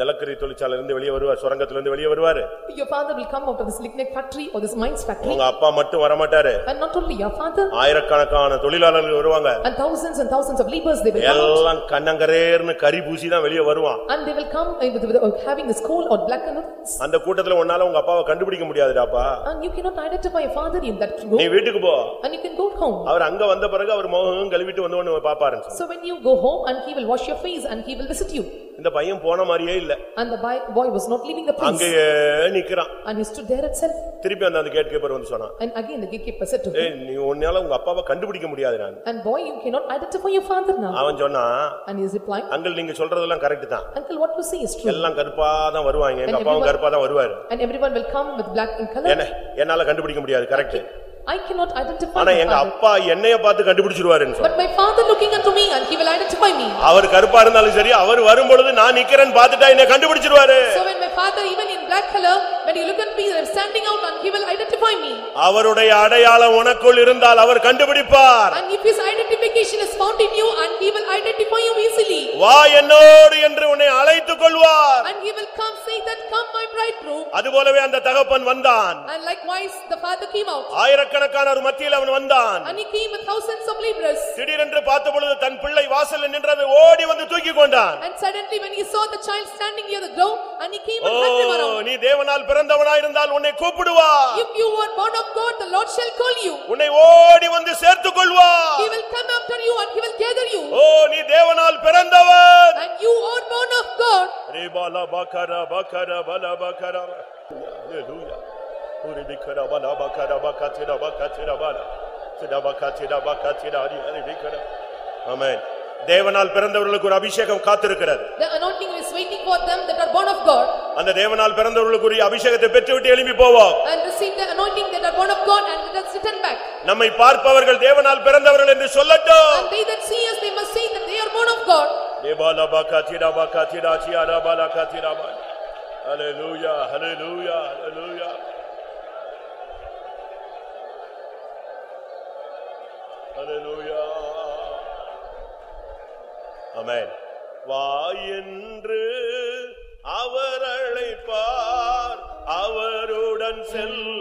நிலக்கரி தொழிற்சாலையில இருந்து வெளியே வருவார் சுரங்கத்துல இருந்து வெளியே வருவாரு your father will come out of this lignite factory or this mines factory. உங்க அப்பா மட்டும் வரமாட்டாரு And not only your father, ஆயிரக்கணக்கான தொழிலாளர்கள் வருவாங்க and thousands and thousands of laborers they will come out. எல்லாம் கண்ணங்கரேர்னு கரி பூசி தான் வெளியே வருவான் And they will come uh, with, with, uh, having this coal or black and அந்த கூட்டத்துல உன்னால உங்க அப்பாவை கண்டுபிடிக்க முடியாதுடாப்பா And you cannot identify your father in that நீ room வீட்டுக்கு போ and you can go home. அவர் அங்க வந்த பிறகு அவர் முகம் கழுவிட்டு வந்து பாப்பாருன்னு சொன்னான். So when you go home and he will wash your face and he will visit you. இந்த பையன் போன மாதிரியே இல்ல And the boy boy was not leaving the place அங்கேயே நிக்கிறான் and he stood there itself. திருப்பி அந்த அந்த கேட் கீப்பர் வந்து சொன்னான் And again the gatekeeper said to him, ஏய் நீ உன்னால உங்க அப்பாவை கண்டுபிடிக்க முடியாது நான் and boy you cannot identify your father now. அவன் சொன்னான் And he is replying, uncle நீங்க சொல்றதெல்லாம் கரெக்ட் தான் uncle what you say is true. எல்லாம் கருப்பா தான் வருவாங்க எங்க அப்பாவும் கருப்பா தான் வருவாரு And everyone will come with black in color. என்ன என்னால கண்டுபிடிக்க முடியாது கரெக்ட் I cannot identify ஆனா my எங்க father. அப்பா என்னைய பார்த்து கண்டுபிடிச்சிருவாருன்னு சொன்னான். But my father looking unto me and he will identify me. அவர் கருப்பா இருந்தாலும் சரி அவர் வரும் பொழுது நான் நிக்கிறேன்னு பார்த்துட்டா என்னை கண்டுபிடிச்சிருவாரு So when my father even in black color, when you look at me, I'm standing out and he will identify me. அவருடைய அடையாளம் உனக்குள் இருந்தால் அவர் கண்டுபிடிப்பார் And if his identification is found in you and he will identify you easily. வா என்னோடு என்று உன்னை அழைத்துக் கொள்வார் And he will come say that, come my bridegroom. அதுபோலவே அந்த தகப்பன் வந்தான் And likewise, the father came out. ஆயிரக்கணக்கான ஒரு மத்தியில் அவன் வந்தான் And he came with thousands of laborers. திடீரென்று பார்த்த பொழுது தன் பிள்ளை வாசல்ல நின்றதை ஓடி வந்து தூக்கி கொண்டான் And suddenly when he saw the child standing near the door and he came O and hugged him around. நீ தேவனால் பிறந்தவனா இருந்தால் உன்னை கூப்பிடுவா If you are born of God, the Lord shall call you. உன்னை ஓடி வந்து சேர்த்துக் He will come after you and he will gather you. ஓ நீ தேவனால் பிறந்தவன் And you are born of God. ரேபாலா Baqarah Baqarah பலா பக்கரா ஹalleluya பக்கத்திரா பக்கத்திரா பலா திரா பக்கத்திரா பக்கத்திரா அரி அரி பிக்கரா ஆமென் தேவனால் பிறந்தவர்களுக்கு ஒரு அபிஷேகம் காத்திருக்கிறது. The anointing is waiting for them that are born of God. அந்த தேவனால் பிறந்தவர்களுக்குரிய அபிஷேகத்தை பெற்றுவிட்டு எழும்பி போவோம். And receive the anointing that are born of God and let us return back. நம்மை பார்ப்பவர்கள் தேவனால் பிறந்தவர்கள் என்று சொல்லட்டும். And they that see us, they must say that they are born of God. ரேபாலா பக்கத்திரா பக்கத்திரா சியாரா பலா கத்திரா பலா ஹalleluya ஹalleluya ஹalleluya ஹalleluya ஆமென் வா என்று அவர் அழைப்பார். அவருடன் செல்ல